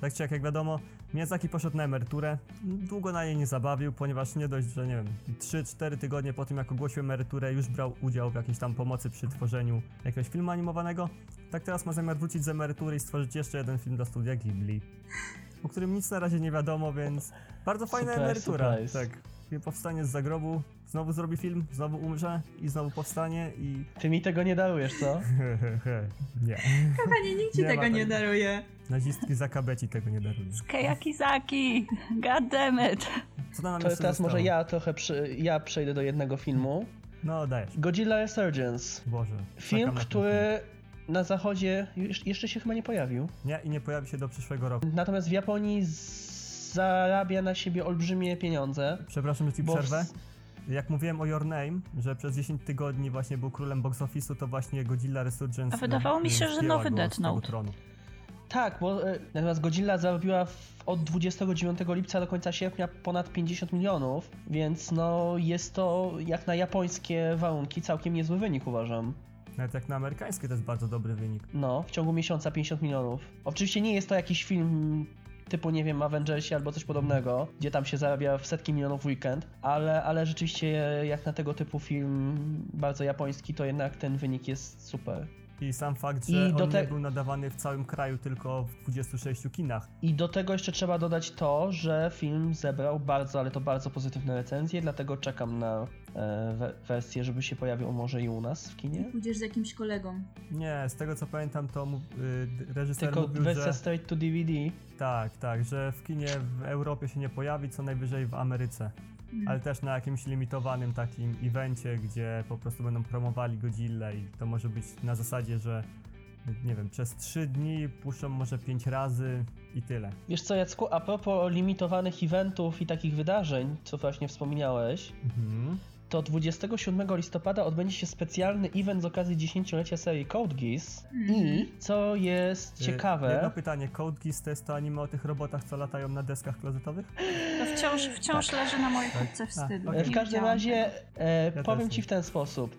tak czy jak, jak wiadomo, Miyazaki poszedł na emeryturę. Długo na niej nie zabawił, ponieważ nie dość, że nie wiem, 3-4 tygodnie po tym jak ogłosił emeryturę, już brał udział w jakiejś tam pomocy przy tworzeniu jakiegoś filmu animowanego. Tak teraz ma zamiar wrócić z emerytury i stworzyć jeszcze jeden film dla studia Ghibli. O którym nic na razie nie wiadomo, więc bardzo fajna Surprise, emerytura. surprise. Tak. Powstanie z zagrobu, znowu zrobi film, znowu umrze i znowu powstanie i. Ty mi tego nie darujesz, co? nie. kochanie, nikt ci Nie tego nie tego. daruje. Nazistki Zakabeci tego nie darują. Keyakizaki! God damn it! Co tam nam To teraz może ja trochę przy, ja przejdę do jednego filmu. No dajesz. Godzilla Resurgence. Boże. Film, który na zachodzie jeszcze się chyba nie pojawił. Nie, i nie pojawi się do przyszłego roku. Natomiast w Japonii z- zarabia na siebie olbrzymie pieniądze. Przepraszam, że ci w- przerwę. Jak mówiłem o Your Name, że przez 10 tygodni właśnie był królem box office'u, to właśnie Godzilla Resurgence A wydawało mi się, że nowy Death Note. Tronu. Tak, bo e, natomiast Godzilla zarobiła w, od 29 lipca do końca sierpnia ponad 50 milionów, więc no jest to jak na japońskie warunki całkiem niezły wynik uważam. Nawet jak na amerykańskie to jest bardzo dobry wynik. No, w ciągu miesiąca 50 milionów. Oczywiście nie jest to jakiś film typu, nie wiem, Avengersi albo coś podobnego, gdzie tam się zarabia w setki milionów weekend, ale, ale rzeczywiście jak na tego typu film bardzo japoński, to jednak ten wynik jest super. I sam fakt, I że do on te- nie był nadawany w całym kraju, tylko w 26 kinach. I do tego jeszcze trzeba dodać to, że film zebrał bardzo, ale to bardzo pozytywne recenzje, dlatego czekam na e, we- wersję, żeby się pojawił może i u nas w kinie. Pójdziesz z jakimś kolegą. Nie, z tego co pamiętam, to mu, y, reżyser Tylko mówił, wersja że straight to DVD. tak, tak, że w kinie w Europie się nie pojawi, co najwyżej w Ameryce. Mm. ale też na jakimś limitowanym takim evencie, gdzie po prostu będą promowali Godzilla i to może być na zasadzie, że nie wiem, przez 3 dni puszczą może 5 razy i tyle. Wiesz co, Jacku, a propos limitowanych eventów i takich wydarzeń, co właśnie wspominałeś, Mhm. To 27 listopada odbędzie się specjalny event z okazji 10-lecia serii Code Geass i, co jest Y, ciekawe, Jedno pytanie, Code Geass to jest to anime o tych robotach, co latają na deskach klozetowych? To wciąż, wciąż leży na mojej Tak. kupce A, wstydu. okej. E, W każdym razie e, Ja powiem ci w ten sposób.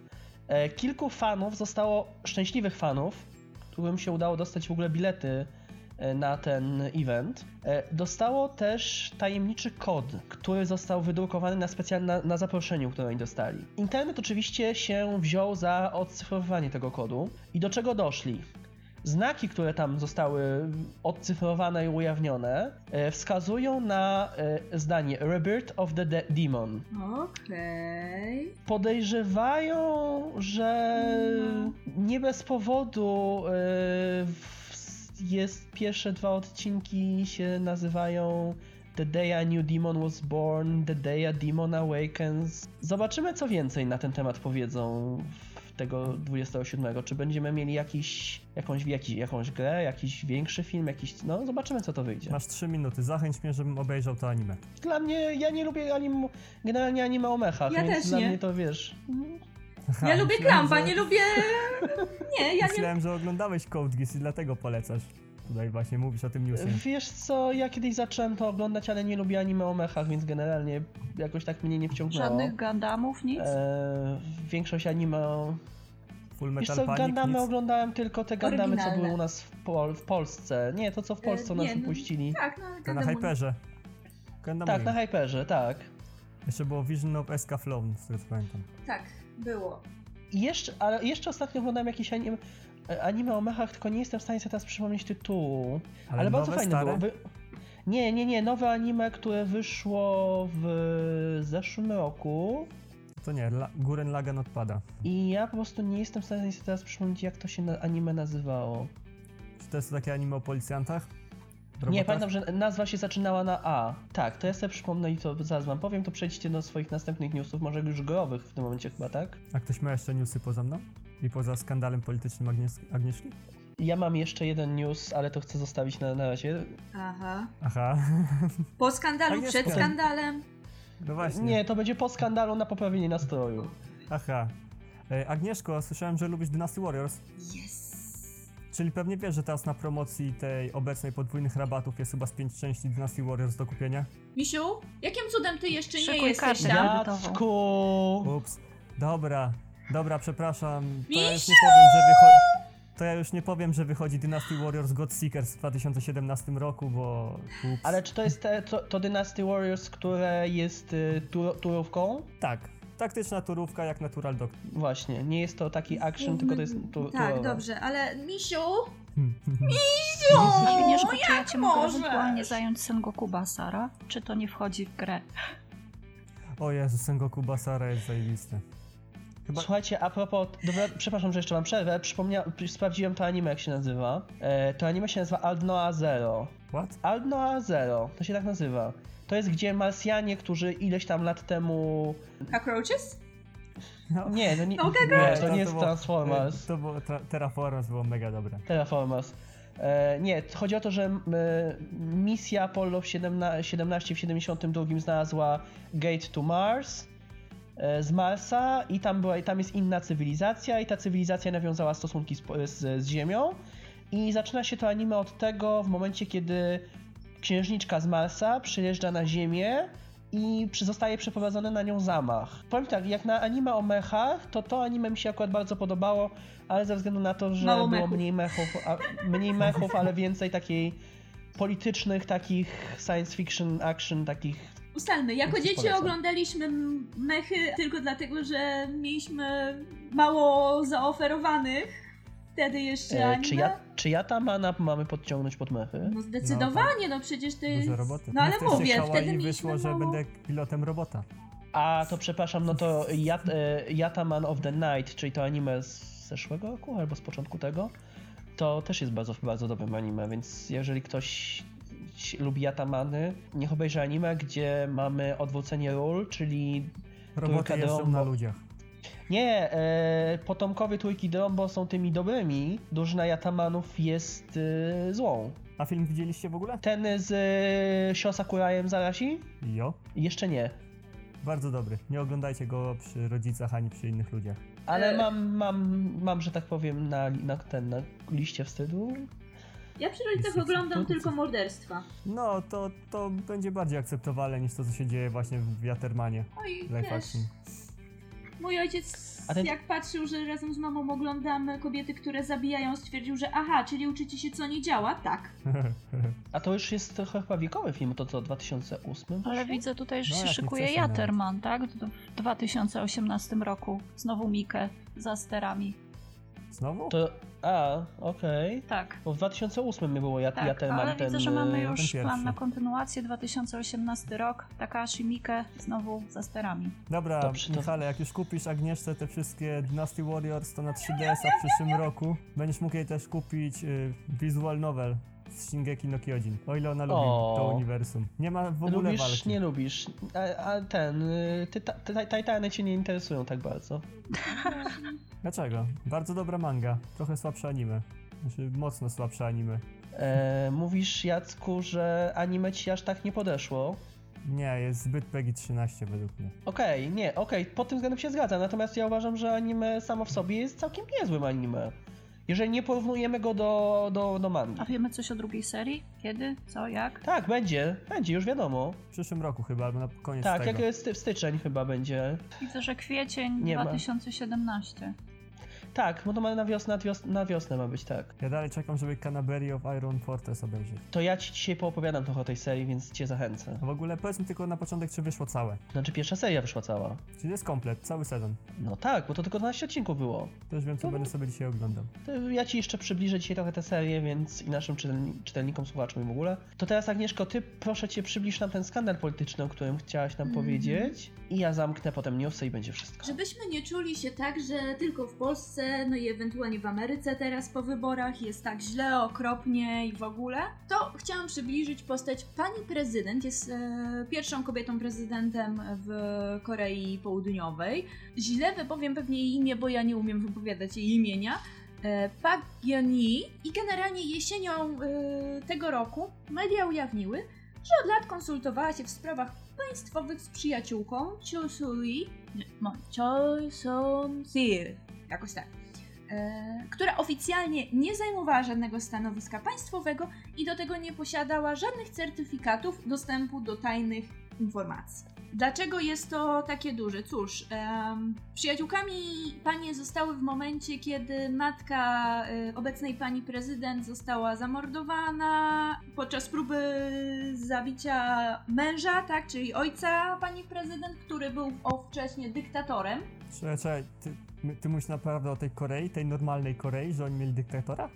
E, kilku fanów zostało, szczęśliwych fanów, którym się udało dostać w ogóle bilety na ten event, e, dostało też tajemniczy kod, który został wydrukowany na specjalne na, na zaproszeniu, które oni dostali. Internet oczywiście się wziął za odcyfrowanie tego kodu i do czego doszli? znaki, które tam zostały odcyfrowane i ujawnione, e, wskazują na e, zdanie Rebirth of the De- Demon. Okej. Podejrzewają, że nie bez powodu e, w- jest pierwsze dwa odcinki się nazywają The Day a New Demon Was Born, The Day a Demon Awakens. Zobaczymy co więcej na ten temat powiedzą w tego 27. Czy będziemy mieli jakiś, jakąś, jakiś, jakąś grę, jakiś większy film, jakiś. No, zobaczymy co to wyjdzie. Masz 3 minuty, zachęć mnie, żebym obejrzał to anime. Dla mnie, ja nie lubię anim, generalnie anime o mechach, Ja więc też dla nie. mnie to wiesz. Aha, Ja lubię Klampa, że- nie lubię... Nie, ja nie... Myślałem, że oglądałeś Code Geass i dlatego polecasz. Tutaj właśnie mówisz o tym newsie. Wiesz co, ja kiedyś zacząłem to oglądać, ale nie lubię anime o mechach, więc generalnie jakoś tak mnie nie wciągnęło. Żadnych Gundamów, nic? E, większość anime o... Full Wiesz Metal co, Panic, Gundamy nic? oglądałem tylko te Gundamy, co były u nas w, Pol- w Polsce. Nie, to co w Polsce E, u nas nie, no, wypuścili. Tak, no, To na Hyperze. Gundam Tak, na Hyperze, tak. Jeszcze było Vision of Escaflown, z tego co pamiętam. Tak, było. I jeszcze, ale jeszcze ostatnio oglądałem jakieś anime, anime o mechach, tylko nie jestem w stanie sobie teraz przypomnieć tytułu. Ale, Ale, bardzo fajne stare? było. Wy... Nie, nie, nie, nowe anime, które wyszło w zeszłym roku. To nie, La Guren Lagan odpada. I ja po prostu nie jestem w stanie sobie teraz przypomnieć, jak to się na anime nazywało. Czy to jest takie anime o policjantach? Nie, Robotach? pamiętam, że nazwa się zaczynała na A. Tak, to ja sobie przypomnę i to zaraz wam powiem, to przejdźcie do swoich następnych newsów, może już growych w tym momencie chyba, tak? A ktoś ma jeszcze newsy poza mną? I poza skandalem politycznym Agnies Agnieszki? Ja mam jeszcze jeden news, ale to chcę zostawić na, na razie. Aha. Aha. Po skandalu, Agnieszka. przed skandalem. No właśnie. Nie, to będzie po skandalu na poprawienie nastroju. Aha. E, Agnieszko, słyszałem, że lubisz Dynasty Warriors, Yes. Czyli pewnie wiesz, że teraz na promocji tej obecnej podwójnych rabatów jest chyba z 5 części Dynasty Warriors do kupienia? Misiu, jakim cudem ty jeszcze nie Szykuj jesteś kartę. tam? Ja- Jacku! Ups. Dobra, dobra, przepraszam. To ja już nie powiem, że wychodzi... To ja już nie powiem, że wychodzi Dynasty Warriors God Seekers w 2017 roku, bo... Ups. Ale czy to jest te, to, to Dynasty Warriors, które jest y, tu, turówką? Tak, taktyczna turówka jak Natural Doctor. Właśnie, nie jest to taki action, tylko to jest tu, Tak, turowa. dobrze, ale Misiu... Agnieszko, czy ja jak cię mogę ewentualnie zająć Sengoku Basara? Czy to nie wchodzi w grę? O Jezu, Sengoku Basara jest zajebiste. Chyba... Słuchajcie, a propos, dobra, przepraszam, że jeszcze mam przerwę, przypomnia, sprawdziłem to anime, jak się nazywa. E, to anime się nazywa Aldnoa Zero. What? Aldnoa Zero, to się tak nazywa. To jest gdzie Marsjanie, którzy ileś tam lat temu... Cockroaches? No. Nie, no nie, No, nie to to nie jest było- Transformers. To było, tra- Terraformers było mega dobre. Terraformers. E, nie, chodzi o to, że m, misja Apollo w 17, 17 w 72 znalazła Gate to Mars e, z Marsa i tam, była, i tam jest inna cywilizacja i ta cywilizacja nawiązała stosunki z, z, z Ziemią i zaczyna się to anime od tego w momencie, kiedy księżniczka z Marsa przyjeżdża na Ziemię i zostaje przeprowadzony na nią zamach. Powiem tak, jak na anime o mechach, to to anime mi się akurat bardzo podobało, ale ze względu na to, że Mało było mechów. mniej mechów, a, mniej mechów, ale więcej takiej politycznych, takich science fiction, action, takich... Ustalmy, jako dzieci polecam. oglądaliśmy mechy tylko dlatego, że mieliśmy mało zaoferowanych wtedy jeszcze E, anime. czy, ja, czy Yatamana mamy podciągnąć pod mechy? No zdecydowanie, no przecież to jest... Duże roboty. No ale wtedy mówię, wtedy mieliśmy wyszło, że mało... będę pilotem robota. A to przepraszam, no to Yat, e, Yataman of the Night, czyli to anime z zeszłego roku albo z początku tego, to też jest bardzo, bardzo dobrym anime, więc jeżeli ktoś lubi Yatamany, niech obejrzy anime, gdzie mamy odwrócenie ról, czyli Roboty jeżdżą na ludziach. Nie, e, potomkowie trójki Drombo są tymi dobrymi, drużyna Yatamanów jest e, złą. A film widzieliście w ogóle? Ten z e, Sho Sakurajem Zarashi? Jo. Jeszcze nie. Bardzo dobry. Nie oglądajcie go przy rodzicach ani przy innych ludziach. Ale E. mam, mam, mam, że tak powiem, na, na, ten, na liście wstydu. Ja przy rodzicach oglądam tylko morderstwa. No, to, to będzie bardziej akceptowalne niż to, co się dzieje właśnie w Jatermanie. Oj, Live wiesz, action. Mój ojciec A ten- jak patrzył, że razem z mamą oglądamy kobiety, które zabijają, stwierdził, że aha, czyli uczycie się co nie działa? Tak. A to już jest trochę chyba wiekowy film, to co, 2008? Ale wyszło? widzę tutaj, że No, się szykuje nawet. Jaterman, tak? W 2018 roku. Znowu Mikę za sterami. Znowu? To, A, okej. Tak. Bo w 2008 mi było, ja, Tak, ja ten ale mam ten... widzę, że mamy e, już plan na kontynuację 2018 rok. Takashi Miike znowu za sterami. Dobra, Dobrze, to- Michale, jak już kupisz Agnieszce te wszystkie Dynasty Warriors, to na 3DS-a w przyszłym roku będziesz mógł jej też kupić y, visual novel z Shingeki no Kyojin, o ile ona lubi O. to uniwersum. Nie ma w ogóle Lubisz, walki. nie lubisz. A, a ten, y, ty, ta, ty, Titany cię nie interesują tak bardzo. Dlaczego? Bardzo dobra manga, trochę słabsze anime. Znaczy, mocno słabsze anime. E, mówisz, Jacku, że anime ci aż tak nie podeszło. Nie, jest zbyt PEGI 13 według mnie. Okej, nie, okej, pod tym względem się zgadzam, natomiast ja uważam, że anime samo w sobie jest całkiem niezłym anime. Jeżeli nie porównujemy go do, do, do mangi. A wiemy coś o drugiej serii? Kiedy? Co? Jak? Tak, będzie, będzie, już wiadomo. W przyszłym roku chyba, albo na koniec Tak, tego. jak jest w styczeń chyba będzie. Widzę, że kwiecień Nie ma. 2017. Tak, bo to ma na wiosnę, na wiosnę, na wiosnę ma być, tak. Ja dalej czekam, żeby Canterbury of Iron Fortress obejrzeć. To ja ci dzisiaj poopowiadam trochę o tej serii, więc cię zachęcę. A w ogóle powiedz mi tylko na początek, czy wyszło całe. Znaczy pierwsza seria wyszła cała. Czy jest komplet, cały sezon. No tak, bo to tylko 12 odcinków było. To już wiem, co To- będę sobie dzisiaj oglądał. To ja ci jeszcze przybliżę dzisiaj trochę tę serię, więc i naszym czytelni- czytelnikom, słuchaczom i w ogóle. To teraz Agnieszko, ty proszę cię przybliż nam ten skandal polityczny, o którym chciałaś nam Mhm. powiedzieć i ja zamknę potem newsy i będzie wszystko. Żebyśmy nie czuli się tak, że tylko w Polsce, no i ewentualnie w Ameryce teraz po wyborach jest tak źle, okropnie i w ogóle, to chciałam przybliżyć postać pani prezydent. Jest e, pierwszą kobietą prezydentem w Korei Południowej. Źle wypowiem pewnie jej imię, bo ja nie umiem wypowiadać jej imienia. E, Park Geon-hee i generalnie jesienią e, tego roku media ujawniły, że od lat konsultowała się w sprawach państwowych z przyjaciółką Cho Soo-lee, nie, mo- Choi Son-sil, jakoś tak, e, która oficjalnie nie zajmowała żadnego stanowiska państwowego i do tego nie posiadała żadnych certyfikatów dostępu do tajnych informacji. Dlaczego jest to takie duże? Cóż, em, przyjaciółkami panie zostały w momencie, kiedy matka e, obecnej pani prezydent została zamordowana podczas próby zabicia męża, tak, czyli ojca pani prezydent, który był ówcześnie dyktatorem. Czekaj, czekaj, ty, ty mówisz naprawdę o tej Korei, tej normalnej Korei, że oni mieli dyktatora?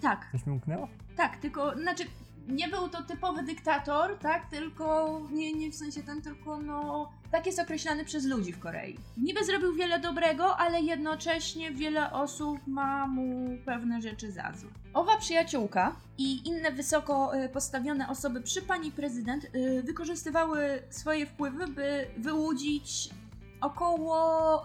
Tak, Coś mi umknęło? tak, tylko, znaczy, nie był to typowy dyktator, tak, tylko, nie, nie w sensie ten, tylko no, tak jest określany przez ludzi w Korei. Niby zrobił wiele dobrego, ale jednocześnie wiele osób ma mu pewne rzeczy za złe. Owa przyjaciółka i inne wysoko y, postawione osoby przy pani prezydent y, wykorzystywały swoje wpływy, by wyłudzić około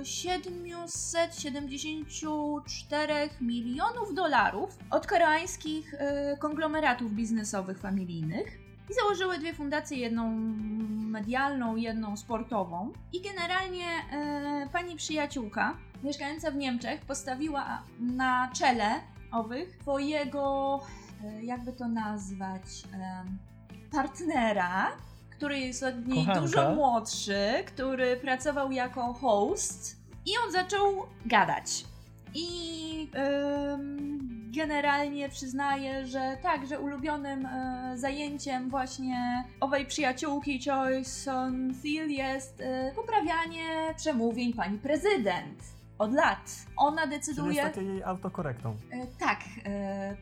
y, 774 milionów dolarów od koreańskich y, konglomeratów biznesowych familijnych i założyły dwie fundacje, jedną medialną, jedną sportową. I generalnie y, pani przyjaciółka, mieszkająca w Niemczech, postawiła na czele owych twojego, y, jakby to nazwać, em, partnera, który jest od niej Kochanka. dużo młodszy, który pracował jako host i on zaczął gadać. I ym, generalnie przyznaję, że tak, że ulubionym e, zajęciem właśnie owej przyjaciółki Choi Son-sil jest e, poprawianie przemówień pani prezydent. Od lat. Ona Czyli jest decyduje. takie jej autokorektą. E, tak,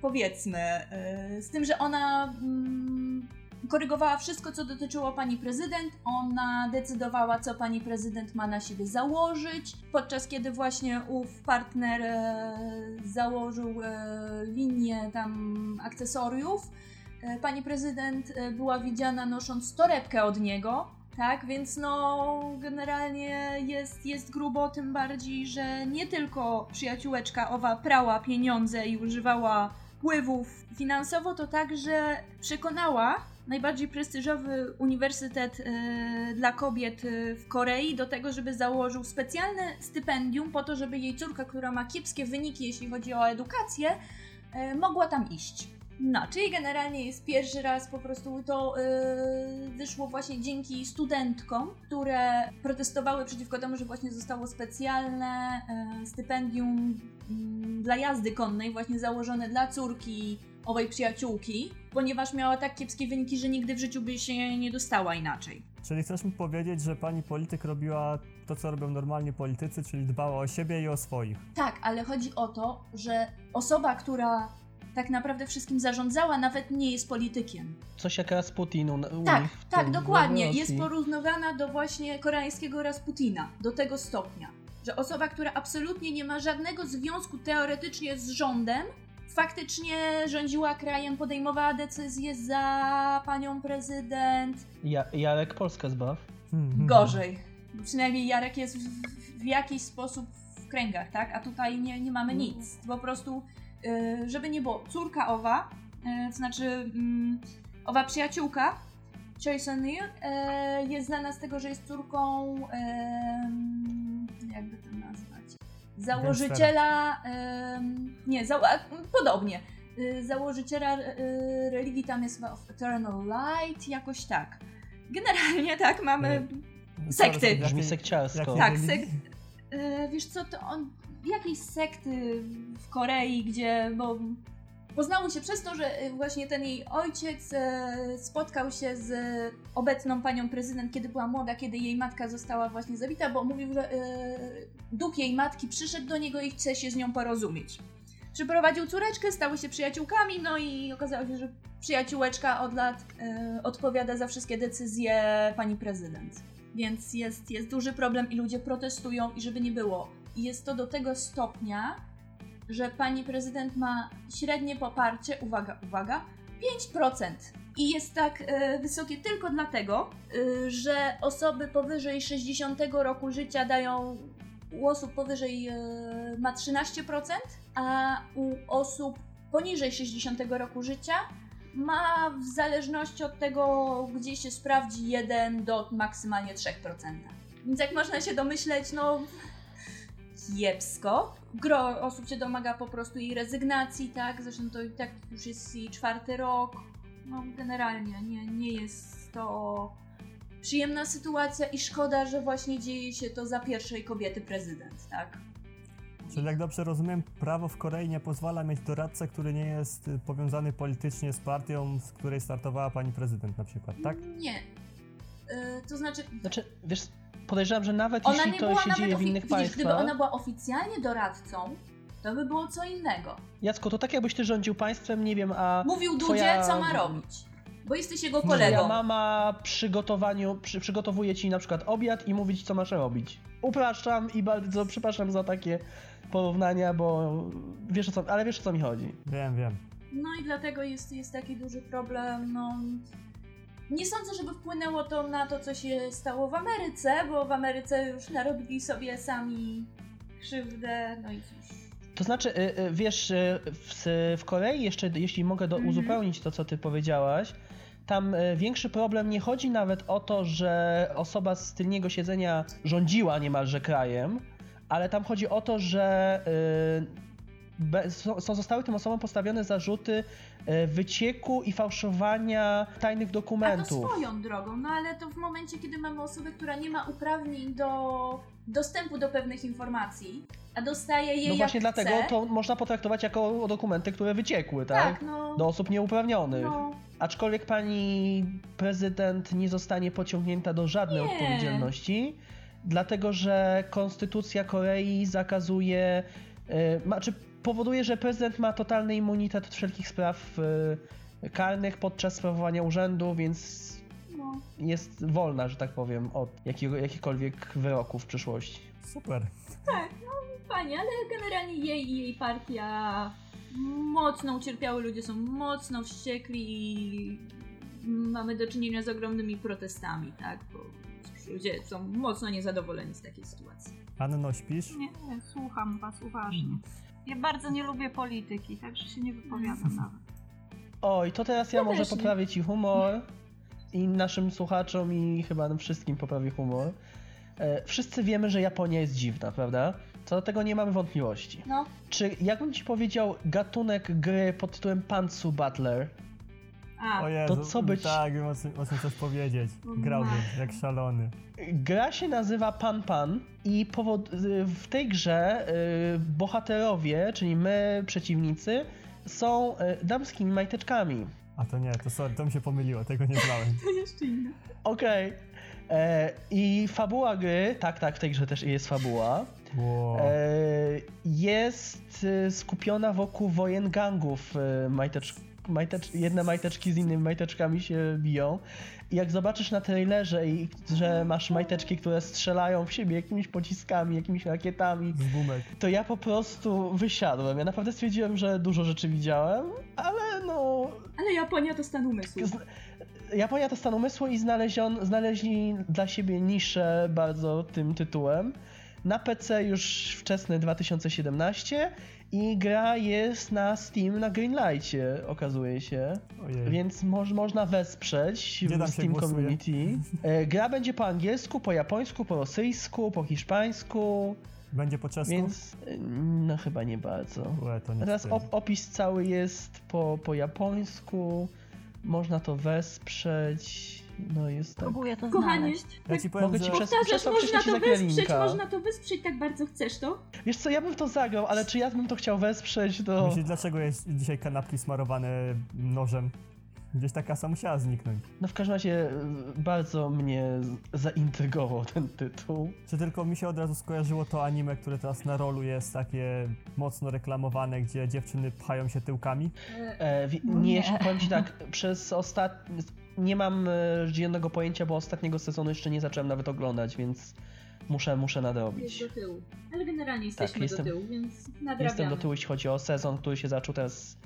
powiedzmy. Z tym, że ona mm, korygowała wszystko, co dotyczyło pani prezydent. Ona decydowała, co pani prezydent ma na siebie założyć. Podczas kiedy właśnie ów partner e, założył e, linię tam akcesoriów, e, pani prezydent e, była widziana nosząc torebkę od niego. Tak, więc no generalnie jest, jest grubo, tym bardziej, że nie tylko przyjaciółeczka owa prała pieniądze i używała wpływów finansowo, to także przekonała najbardziej prestiżowy uniwersytet e, dla kobiet e, w Korei do tego, żeby założył specjalne stypendium po to, żeby jej córka, która ma kiepskie wyniki, jeśli chodzi o edukację, e, mogła tam iść. No, czyli generalnie jest pierwszy raz po prostu to yy, wyszło właśnie dzięki studentkom, które protestowały przeciwko temu, że właśnie zostało specjalne yy, stypendium yy, dla jazdy konnej, właśnie założone dla córki owej przyjaciółki, ponieważ miała tak kiepskie wyniki, że nigdy w życiu by się nie dostała inaczej. Czyli chcesz mi powiedzieć, że pani polityk robiła to, co robią normalni politycy, czyli dbała o siebie i o swoich. Tak, ale chodzi o to, że osoba, która tak naprawdę wszystkim zarządzała, nawet nie jest politykiem. Coś jak Rasputin u, u Tak, nich tak, dokładnie. Jest porównywana do właśnie koreańskiego Rasputina, do tego stopnia, że osoba, która absolutnie nie ma żadnego związku teoretycznie z rządem, faktycznie rządziła krajem, podejmowała decyzje za panią prezydent. Ja, Jarek Polskę zbaw. Hmm. Gorzej. Przynajmniej Jarek jest w, w jakiś sposób w kręgach, tak? A tutaj nie, nie mamy nic. Po prostu, y, żeby nie było, córka owa, y, to znaczy mm, owa przyjaciółka, Choi Sun-il, y, jest znana z tego, że jest córką, jakby to nazwać, założyciela, y, nie, za, podobnie, y, założyciela y, religii tam jest of Eternal Light, jakoś tak. Generalnie tak, mamy sekty. Jakiej- Brzmi sekciarsko. Tak, sekt. Wiesz co, to on. Jakieś sekty w Korei, gdzie. Bo poznały się przez to, że e, właśnie ten jej ojciec e, spotkał się z obecną panią prezydent, kiedy była młoda, kiedy jej matka została właśnie zabita, bo mówił, że e, duch jej matki przyszedł do niego i chce się z nią porozumieć. Przyprowadził córeczkę, stały się przyjaciółkami, no i okazało się, że przyjaciółeczka od lat odpowiada za wszystkie decyzje pani prezydent. Więc jest, jest duży problem i ludzie protestują i żeby nie było. I jest to do tego stopnia, że pani prezydent ma średnie poparcie, uwaga, uwaga, 5%. I jest tak e, wysokie tylko dlatego, e, że osoby powyżej 60 roku życia dają u osób powyżej e, ma 13%, a u osób poniżej 60 roku życia ma w zależności od tego, gdzie się sprawdzi 1 do maksymalnie 3%. Więc jak można się domyśleć, no kiepsko. Gro osób się domaga po prostu jej rezygnacji, tak? Zresztą to i tak już jest jej czwarty rok. No generalnie nie, nie jest to przyjemna sytuacja i szkoda, że właśnie dzieje się to za pierwszej kobiety prezydent, tak? Czyli jak dobrze rozumiem, prawo w Korei nie pozwala mieć doradcę, który nie jest y, powiązany politycznie z partią, z której startowała pani prezydent na przykład, tak? Nie. Y, to znaczy, Znaczy, wiesz, podejrzewam, że nawet ona jeśli to się dzieje w innych widzisz, państwach... gdyby ona była oficjalnie doradcą, to by było co innego. Jacku, to tak jakbyś ty rządził państwem, nie wiem, a Mówił Dudzie, Twoja- co ma robić. Bo jesteś jego kolegą. mama przygotowaniu, przy, przygotowuje ci na przykład obiad i mówi ci, co masz robić. Upraszczam i bardzo przepraszam za takie porównania, bo wiesz o co, ale wiesz o co mi chodzi. Wiem, wiem. No i dlatego jest, jest taki duży problem. No. Nie sądzę, żeby wpłynęło to na to, co się stało w Ameryce, bo w Ameryce już narobili sobie sami krzywdę, no i cóż. To znaczy, y, y, wiesz, y, w, w Korei jeszcze, jeśli mogę do, Mhm. uzupełnić to, co ty powiedziałaś, tam większy problem nie chodzi nawet o to, że osoba z tylniego siedzenia rządziła niemalże krajem, ale tam chodzi o to, że są, zostały tym osobom postawione zarzuty y, wycieku i fałszowania tajnych A to dokumentów. swoją drogą, no ale to w momencie, kiedy mamy osobę, która nie ma uprawnień do dostępu do pewnych informacji, a dostaje je No jak właśnie chce, dlatego to można potraktować jako dokumenty, które wyciekły, tak? Tak, no. Do osób nieuprawnionych. no Aczkolwiek pani prezydent nie zostanie pociągnięta do żadnej Nie. odpowiedzialności, dlatego że konstytucja Korei zakazuje, e, ma, czy powoduje, że prezydent ma totalny immunitet od wszelkich spraw e, karnych podczas sprawowania urzędu, więc no. jest wolna, że tak powiem, od jakiego, jakichkolwiek wyroków w przyszłości. Super. Fajnie, ale generalnie jej i jej partia mocno ucierpiały, ludzie są mocno wściekli i mamy do czynienia z ogromnymi protestami, tak? Bo ludzie są mocno niezadowoleni z takiej sytuacji. Anno, śpisz? Nie, nie, słucham was uważnie. Ja bardzo nie lubię polityki, także się nie wypowiadam nawet. Oj, to teraz ja, Ja może też nie. poprawię ci humor i naszym słuchaczom i chyba nam wszystkim poprawię humor. E, Wszyscy wiemy, że Japonia jest dziwna, prawda? Co do tego nie mamy wątpliwości. No, Czy jakbym ci powiedział gatunek gry pod tytułem Pantsu Butler? A, O Jezu, To co być- Tak, wiem o czym, o czym chcesz powiedzieć. Grałbym jak szalony. Gra się nazywa Pan Pan i powod, y, w tej grze y, bohaterowie, czyli my, przeciwnicy, są y, damskimi majteczkami. A to nie, to sorry, to mi się pomyliło, tego nie znałem. to jeszcze inne. Okej. E, I fabuła gry, tak, tak, w tej grze też jest fabuła, Wow. e, jest skupiona wokół wojen gangów. y, Majtecz, jedne majteczki z innymi majteczkami się biją. I jak zobaczysz na trailerze, i, że masz majteczki, które strzelają w siebie jakimiś pociskami, jakimiś rakietami, to ja po prostu wysiadłem. Ja naprawdę stwierdziłem, że dużo rzeczy widziałem, ale no Ale Japonia to stan umysłu. Z- Japonia to stan umysłu i znalezion, znaleźli dla siebie niszę bardzo tym tytułem. Na PC już wczesny 2017 i gra jest na Steam na Greenlightie, okazuje się. Ojej. Więc moż, można wesprzeć w Steam? Community. E, Gra będzie po angielsku, po japońsku, po rosyjsku, po hiszpańsku, Będzie po czesku? więc e, no chyba nie bardzo. Nie Teraz op opis cały jest po, po japońsku. Można to wesprzeć. No jest tak. Próbuję to Kochanie, znaleźć. Ja ci powiem, Mogę ci że... przez- to można to wesprzeć, linka. można to wesprzeć, tak bardzo chcesz to? Wiesz co, ja bym w to zagrał, ale czy ja bym to chciał wesprzeć, to... Myślisz, dlaczego jest dzisiaj kanapki smarowane nożem? Gdzieś ta kasa musiała zniknąć. No w każdym razie y, bardzo mnie zaintrygował ten tytuł. Czy tylko mi się od razu skojarzyło to anime, które teraz na rolu jest takie mocno reklamowane, gdzie dziewczyny pchają się tyłkami? E, No nie, nie. powiem ci tak, przez ostatni... Nie mam żadnego pojęcia, bo ostatniego sezonu jeszcze nie zacząłem nawet oglądać, więc muszę, muszę Jest nadrobić. do tyłu. Ale generalnie jesteśmy Tak, jestem- do tyłu, więc nadrabiamy. Jestem do tyłu, jeśli chodzi o sezon, który się zaczął teraz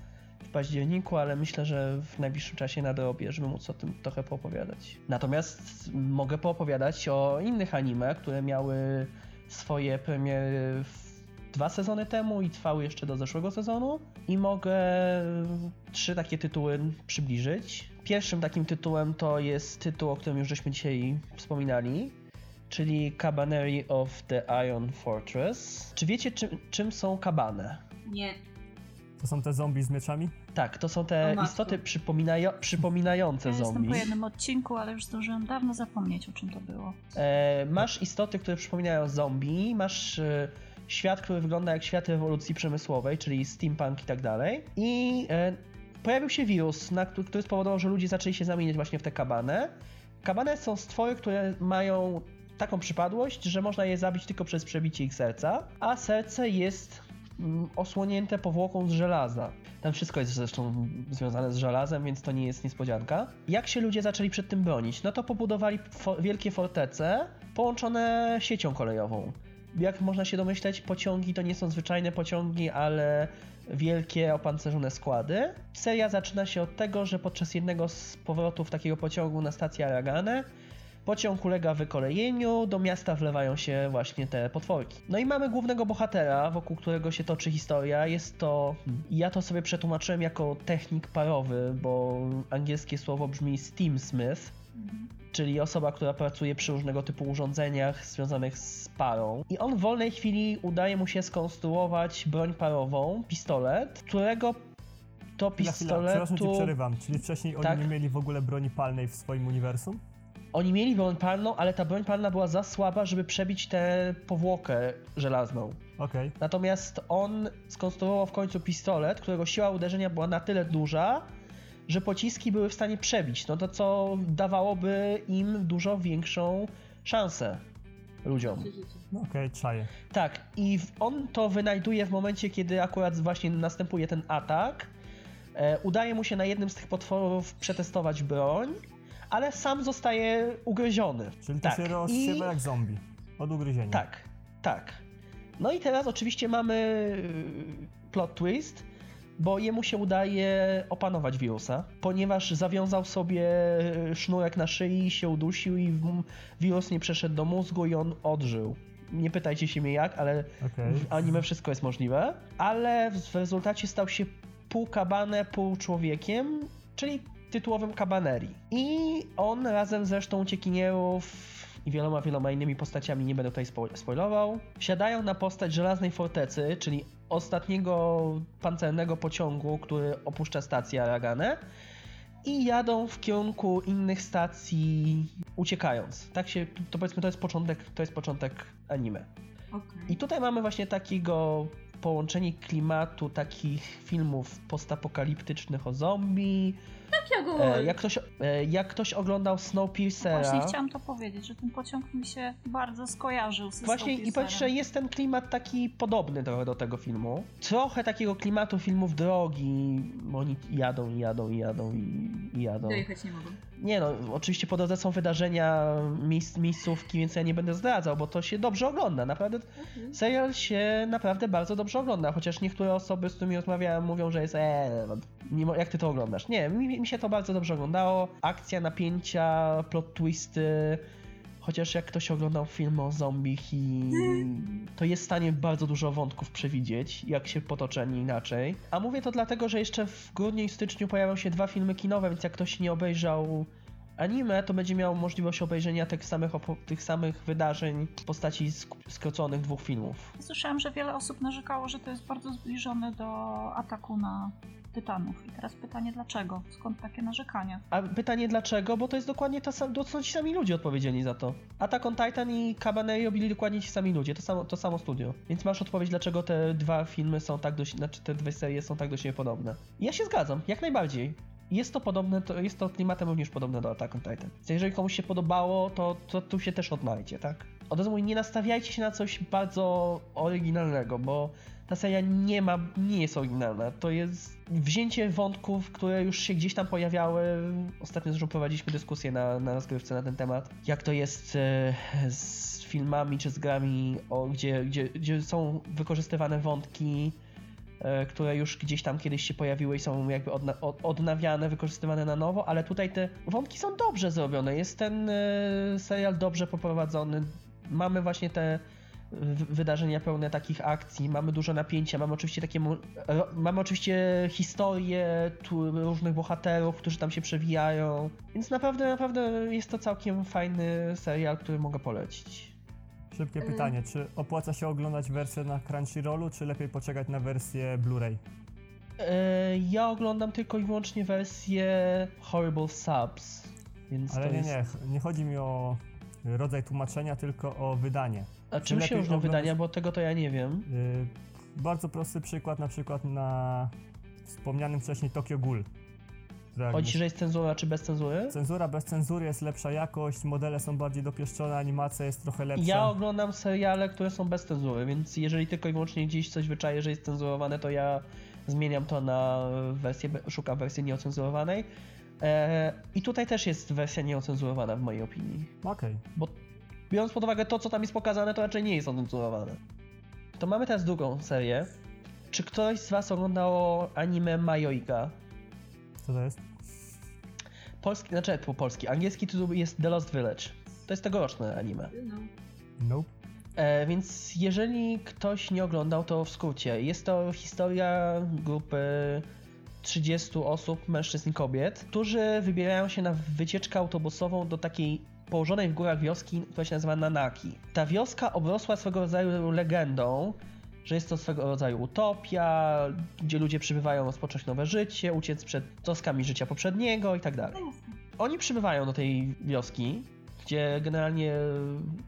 w październiku, ale myślę, że w najbliższym czasie nadrobię, żeby móc o tym trochę poopowiadać. Natomiast mogę poopowiadać o innych anime, które miały swoje premiery dwa sezony temu i trwały jeszcze do zeszłego sezonu. I mogę trzy takie tytuły przybliżyć. Pierwszym takim tytułem to jest tytuł, o którym już żeśmy dzisiaj wspominali, czyli Cabaneri of the Iron Fortress. Czy wiecie, czym, czym są kabane? Nie. To są te zombie z mieczami? Tak, to są te matko. istoty przypominajo- przypominające Ja jestem zombie. po jednym odcinku, ale już zdążyłem dawno zapomnieć, o czym to było. E, masz istoty, które przypominają zombie, masz e, świat, który wygląda jak świat rewolucji przemysłowej, czyli steampunk i tak dalej. I e, pojawił się wirus, na, który, spowodował, że ludzie zaczęli się zamieniać właśnie w te kabane. Kabane są stwory, które mają taką przypadłość, że można je zabić tylko przez przebicie ich serca, a serce jest mm, osłonięte powłoką z żelaza. Tam wszystko jest zresztą związane z żelazem, więc to nie jest niespodzianka. Jak się ludzie zaczęli przed tym bronić? No to pobudowali fo- wielkie fortece połączone siecią kolejową. Jak można się domyśleć, pociągi to nie są zwyczajne pociągi, ale wielkie opancerzone składy. Seria zaczyna się od tego, że podczas jednego z powrotów takiego pociągu na stację Aragane Pociąg ulega wykolejeniu, do miasta wlewają się właśnie te potworki. No i mamy głównego bohatera, wokół którego się toczy historia. Jest to. Ja to sobie przetłumaczyłem jako technik parowy, bo angielskie słowo brzmi steamsmith, czyli osoba, która pracuje przy różnego typu urządzeniach związanych z parą. I on w wolnej chwili udaje mu się skonstruować broń parową, pistolet, którego to chwila, przepraszam cię, pistoletu. przerywam. Czyli wcześniej oni Tak. nie mieli w ogóle broni palnej w swoim uniwersum? Oni mieli broń palną, ale ta broń palna była za słaba, żeby przebić tę powłokę żelazną. Okej. Natomiast on skonstruował w końcu pistolet, którego siła uderzenia była na tyle duża, że pociski były w stanie przebić. No to co dawałoby im dużo większą szansę ludziom. No okej, czaję. Tak, i on to wynajduje w momencie, kiedy akurat właśnie następuje ten atak. E, udaje mu się na jednym z tych potworów przetestować broń, ale sam zostaje ugryziony. Czyli to tak. się rozsiewa jak zombie. Od ugryzienia. Tak, tak. No i teraz oczywiście mamy y, plot twist, bo jemu się udaje opanować wirusa, ponieważ zawiązał sobie sznurek na szyi, się udusił i wirus nie przeszedł do mózgu i on odżył. Nie pytajcie się mnie jak, ale Okej. w anime wszystko jest możliwe, ale w rezultacie stał się pół kabane, pół człowiekiem, czyli tytułowym kabanerii. I on razem z resztą uciekinierów i wieloma, wieloma innymi postaciami, nie będę tutaj spo- spoilował, wsiadają na postać Żelaznej Fortecy, czyli ostatniego pancernego pociągu, który opuszcza stację Aragane i jadą w kierunku innych stacji, uciekając. Tak się, to powiedzmy, to jest początek, to jest początek anime. Okej. I tutaj mamy właśnie takiego połączenie klimatu takich filmów postapokaliptycznych o zombie. Takiego... E, jak, ktoś, e, jak ktoś oglądał Snowpiercera... Właśnie chciałam to powiedzieć, że ten pociąg mi się bardzo skojarzył z Właśnie i powiedz, że jest ten klimat taki podobny trochę do tego filmu. Trochę takiego klimatu filmów drogi. Oni jadą, i jadą, i jadą, i, i jadą. Dojechać nie mogą. Nie no, oczywiście po drodze są wydarzenia, miejsc, miejscówki, więc ja nie będę zdradzał, bo to się dobrze ogląda. Naprawdę serial się naprawdę bardzo dobrze ogląda, chociaż niektóre osoby, z którymi rozmawiałem, mówią, że jest eee, nie, mo- jak ty to oglądasz? Nie, mi, mi się to bardzo dobrze oglądało. Akcja, napięcia, plot twisty. Chociaż jak ktoś oglądał film o zombich i to jest w stanie bardzo dużo wątków przewidzieć, jak się potoczeni inaczej. A mówię to dlatego, że jeszcze w grudniu i styczniu pojawią się dwa filmy kinowe, więc jak ktoś nie obejrzał anime, to będzie miał możliwość obejrzenia tych samych, tych samych wydarzeń w postaci sk- skróconych dwóch filmów. Słyszałam, że wiele osób narzekało, że to jest bardzo zbliżone do ataku na Tytanów. I teraz pytanie dlaczego? Skąd takie narzekania? A pytanie dlaczego? Bo to jest dokładnie to, to są ci sami ludzie odpowiedzialni za to. Attack on Titan i Cabaneri robili dokładnie ci sami ludzie, to samo, to samo studio. Więc masz odpowiedź, dlaczego te dwa filmy są tak do znaczy te dwie serie są tak do siebie podobne. Ja się zgadzam, jak najbardziej. Jest to podobne, to jest to klimatem również podobne do Attack on Titan. Więc jeżeli komuś się podobało, to, to tu się też odnajdzie, tak? Od razu mówię, nie nastawiajcie się na coś bardzo oryginalnego, bo ta seria nie ma, nie jest oryginalna. To jest wzięcie wątków, które już się gdzieś tam pojawiały. Ostatnio zresztą prowadziliśmy dyskusję na, na rozgrywce na ten temat. Jak to jest e, z filmami czy z grami, o, gdzie, gdzie, gdzie są wykorzystywane wątki, e, które już gdzieś tam kiedyś się pojawiły i są jakby odna od, odnawiane, wykorzystywane na nowo, ale tutaj te wątki są dobrze zrobione. Jest ten e, serial dobrze poprowadzony. Mamy właśnie te wydarzenia pełne takich akcji, mamy dużo napięcia, mamy oczywiście takie, mamy oczywiście historie różnych bohaterów, którzy tam się przewijają, więc naprawdę, naprawdę jest to całkiem fajny serial, który mogę polecić. Szybkie Y. pytanie, czy opłaca się oglądać wersję na Crunchyrollu, czy lepiej poczekać na wersję Blu-ray? E, ja oglądam tylko i wyłącznie wersję Horrible Subs, więc Ale to nie, jest... nie, nie chodzi mi o rodzaj tłumaczenia, tylko o wydanie. A Czy czym się różnią wydania, bo tego to ja nie wiem. Yy, bardzo prosty przykład, na przykład na wspomnianym wcześniej Tokyo Ghoul. Chodzi, że jest cenzura czy bez cenzury? Cenzura bez cenzury jest lepsza jakość, modele są bardziej dopieszczone, animacja jest trochę lepsza. Ja oglądam seriale, które są bez cenzury, więc jeżeli tylko i wyłącznie gdzieś coś wyczaję, że jest cenzurowane, to ja zmieniam to na wersję, szukam wersji nieocenzurowanej. E, I tutaj też jest wersja nieocenzurowana w mojej opinii. Okej. Bo biorąc pod uwagę to, co tam jest pokazane, to raczej nie jest ocenzurowane. To mamy teraz drugą serię. Czy ktoś z was oglądał anime Majoiga? Co to jest? Polski, znaczy po polski, angielski tytuł jest The Lost Village. To jest tegoroczne anime. No. Nope. E, więc jeżeli ktoś nie oglądał, to w skrócie. Jest to historia grupy 30 osób, mężczyzn i kobiet, którzy wybierają się na wycieczkę autobusową do takiej położonej w górach wioski, która się nazywa Nanaki. Ta wioska obrosła swego rodzaju legendą, że jest to swego rodzaju utopia, gdzie ludzie przybywają rozpocząć nowe życie, uciec przed troskami życia poprzedniego i tak dalej. Oni przybywają do tej wioski, gdzie generalnie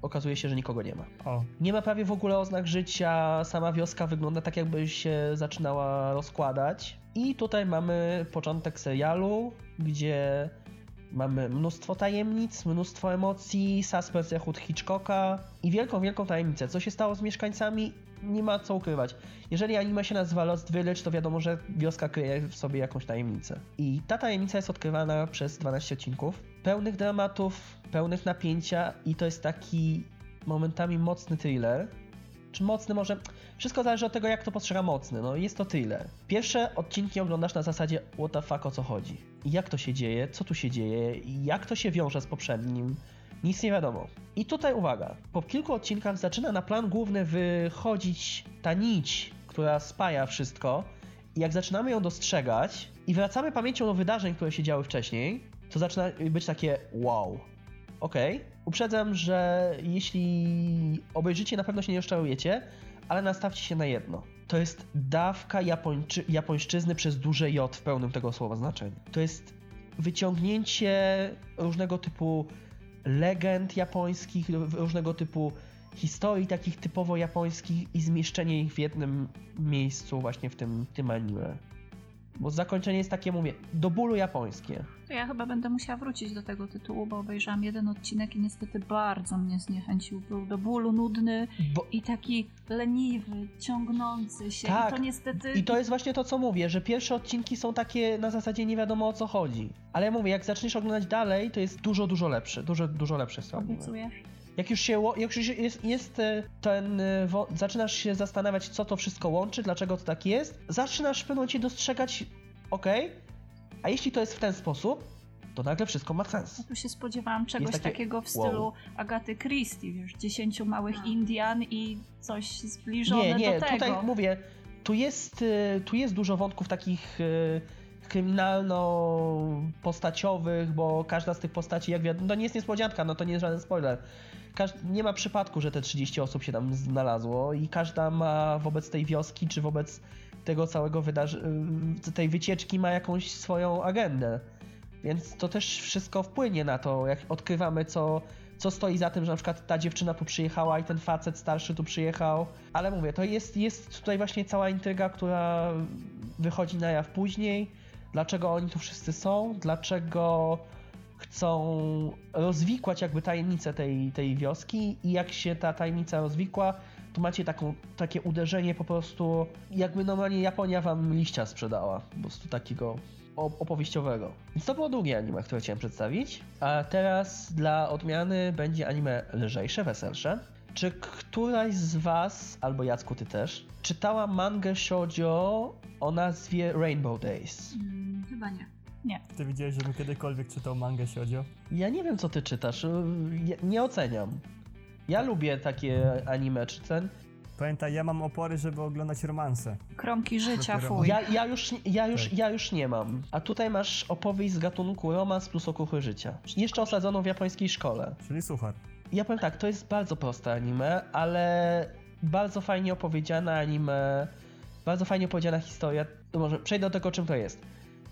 okazuje się, że nikogo nie ma. O, Nie ma prawie w ogóle oznak życia, sama wioska wygląda tak, jakby się zaczynała rozkładać. I tutaj mamy początek serialu, gdzie mamy mnóstwo tajemnic, mnóstwo emocji, suspens jak od Hitchcocka i wielką, wielką tajemnicę. Co się stało z mieszkańcami? Nie ma co ukrywać. Jeżeli anime się nazywa Lost Village, to wiadomo, że wioska kryje w sobie jakąś tajemnicę. I ta tajemnica jest odkrywana przez 12 odcinków, pełnych dramatów, pełnych napięcia i to jest taki momentami mocny thriller. Czy mocny może? Wszystko zależy od tego, jak to postrzega mocny. No, jest to thriller. Pierwsze odcinki oglądasz na zasadzie what the fuck, o co chodzi. Jak to się dzieje, co tu się dzieje, jak to się wiąże z poprzednim. Nic nie wiadomo. I tutaj uwaga, po kilku odcinkach zaczyna na plan główny wychodzić ta nić, która spaja wszystko. I jak zaczynamy ją dostrzegać i wracamy pamięcią do wydarzeń, które się działy wcześniej, to zaczyna być takie wow. Okej, uprzedzam, że jeśli obejrzycie, na pewno się nie rozczarujecie, ale nastawcie się na jedno. To jest dawka japończy, japońszczyzny przez duże J w pełnym tego słowa znaczeniu. To jest wyciągnięcie różnego typu legend japońskich, różnego typu historii takich typowo japońskich i zmieszczenie ich w jednym miejscu właśnie w tym, tym anime. Bo zakończenie jest takie, mówię, do bólu japońskie. To ja chyba będę musiała wrócić do tego tytułu, bo obejrzałam jeden odcinek i niestety bardzo mnie zniechęcił. Był do bólu nudny Bo, i taki leniwy, ciągnący się. Tak. I to niestety... I to jest właśnie to, co mówię, że pierwsze odcinki są takie na zasadzie nie wiadomo o co chodzi. Ale ja mówię, jak zaczniesz oglądać dalej, to jest dużo, dużo lepsze. Dużo, dużo lepsze są. Obiecujesz? Jak już się, jak już jest, jest e, ten, e, zaczynasz się zastanawiać, co to wszystko łączy, dlaczego to tak jest, zaczynasz w pewnym momencie dostrzegać, okej, a jeśli to jest w ten sposób, to nagle wszystko ma sens. No tu się spodziewałam czegoś takie- takiego w stylu Agaty Christie, wiesz, dziesięciu małych A. Indian i coś zbliżone Nie, nie, do tego. tutaj mówię, tu jest, e, tu jest dużo wątków takich kryminalno-postaciowych, bo każda z tych postaci, jak wiadomo, to nie jest niespodzianka, no to nie jest żaden spoiler. Nie ma przypadku, że te 30 osób się tam znalazło i każda ma wobec tej wioski, czy wobec tego całego wydarzenia, tej wycieczki ma jakąś swoją agendę. Więc to też wszystko wpłynie na to, jak odkrywamy, co, co stoi za tym, że na przykład ta dziewczyna tu przyjechała i ten facet starszy tu przyjechał. Ale mówię, to jest, jest tutaj właśnie cała intryga, która wychodzi na jaw później. Dlaczego oni tu wszyscy są, dlaczego chcą rozwikłać jakby tajemnicę tej, tej wioski i jak się ta tajemnica rozwikła, to macie taką, takie uderzenie po prostu, jakby normalnie Japonia wam liścia sprzedała, po prostu takiego op- opowieściowego. Więc to było drugie anime, które chciałem przedstawić. A teraz dla odmiany będzie anime lżejsze, weselsze. Czy któraś z was, albo Jacku ty też, czytała mangę shoujo o nazwie Rainbow Days? Mm, chyba nie. Ty widziałeś, żebym kiedykolwiek czytał mangę Siodzio? Ja nie wiem, co ty czytasz. Ja nie oceniam. Ja lubię takie anime, czy ten. Pamiętaj, ja mam opory, żeby oglądać romanse. Kromki życia, fuj. Ja, ja, już, ja, już, Tak. ja już nie mam. A tutaj masz opowieść z gatunku romans plus okuchy życia. Jeszcze osadzoną w japońskiej szkole. Czyli suchar. Ja powiem tak, to jest bardzo proste anime, ale bardzo fajnie opowiedziane anime, bardzo fajnie opowiedziana historia. To może przejdę do tego, czym to jest.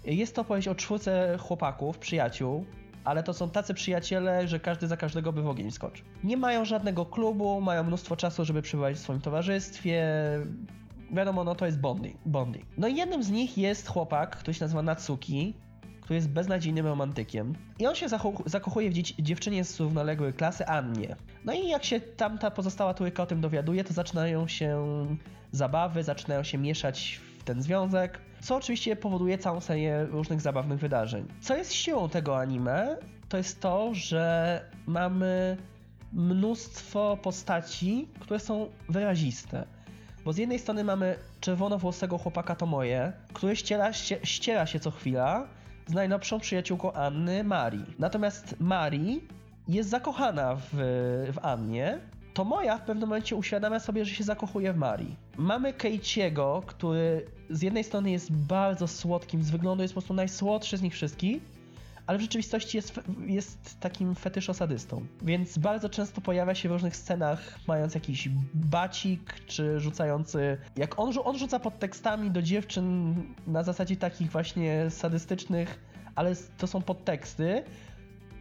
Jest to opowieść o czwórce chłopaków, przyjaciół, ale to są tacy przyjaciele, że każdy za każdego by w ogień skoczył. Nie mają żadnego klubu, mają mnóstwo czasu, żeby przebywać w swoim towarzystwie. Wiadomo, no to jest bonding. bonding. No i jednym z nich jest chłopak, który się nazywa Natsuki, który jest beznadziejnym romantykiem. I on się zakochuje w dziewczynie z równoległej klasy, Annie. No i jak się tamta pozostała trójka o tym dowiaduje, to zaczynają się zabawy, zaczynają się mieszać w ten związek, co oczywiście powoduje całą serię różnych zabawnych wydarzeń. Co jest siłą tego anime, to jest to, że mamy mnóstwo postaci, które są wyraziste. Bo z jednej strony mamy czerwonowłosego chłopaka Tomoje, który ściera ściera się co chwila z najnowszą przyjaciółką Anny, Mari. Natomiast Mari jest zakochana w, w Annie. Tomoja w pewnym momencie uświadamia sobie, że się zakochuje w Mari. Mamy Keiichiego, który z jednej strony jest bardzo słodkim, z wyglądu jest po prostu najsłodszy z nich wszystkich, ale w rzeczywistości jest, jest takim fetyszosadystą. Więc bardzo często pojawia się w różnych scenach, mając jakiś bacik, czy rzucający. Jak on, on rzuca pod tekstami do dziewczyn na zasadzie takich właśnie sadystycznych, ale to są podteksty.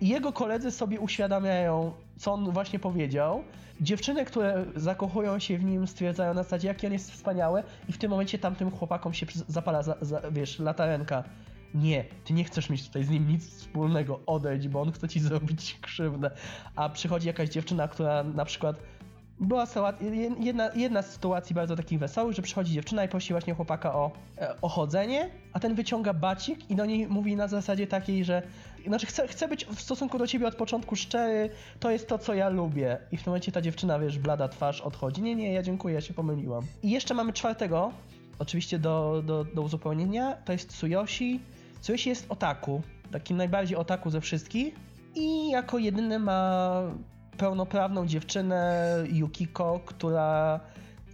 I jego koledzy sobie uświadamiają, co on właśnie powiedział. Dziewczyny, które zakochują się w nim, stwierdzają na zasadzie, jaki on jest wspaniały, i w tym momencie tamtym chłopakom się zapala, za, za, wiesz, latarenka. Nie, ty nie chcesz mieć tutaj z nim nic wspólnego, odejdź, bo on chce ci zrobić krzywdę. A przychodzi jakaś dziewczyna, która na przykład była sytuacja- jedna, jedna z sytuacji bardzo takich wesołych, że przychodzi dziewczyna i prosi właśnie chłopaka o, e, o chodzenie, a ten wyciąga bacik i do niej mówi na zasadzie takiej, że znaczy chcę, chcę być w stosunku do ciebie od początku szczery, to jest to, co ja lubię. I w tym momencie ta dziewczyna, wiesz, blada twarz odchodzi. Nie, nie, ja dziękuję, ja się pomyliłam. I jeszcze mamy czwartego, oczywiście do, do, do uzupełnienia, to jest Tsuyoshi. Tsuyoshi jest otaku, takim najbardziej otaku ze wszystkich i jako jedyny ma pełnoprawną dziewczynę Yukiko, która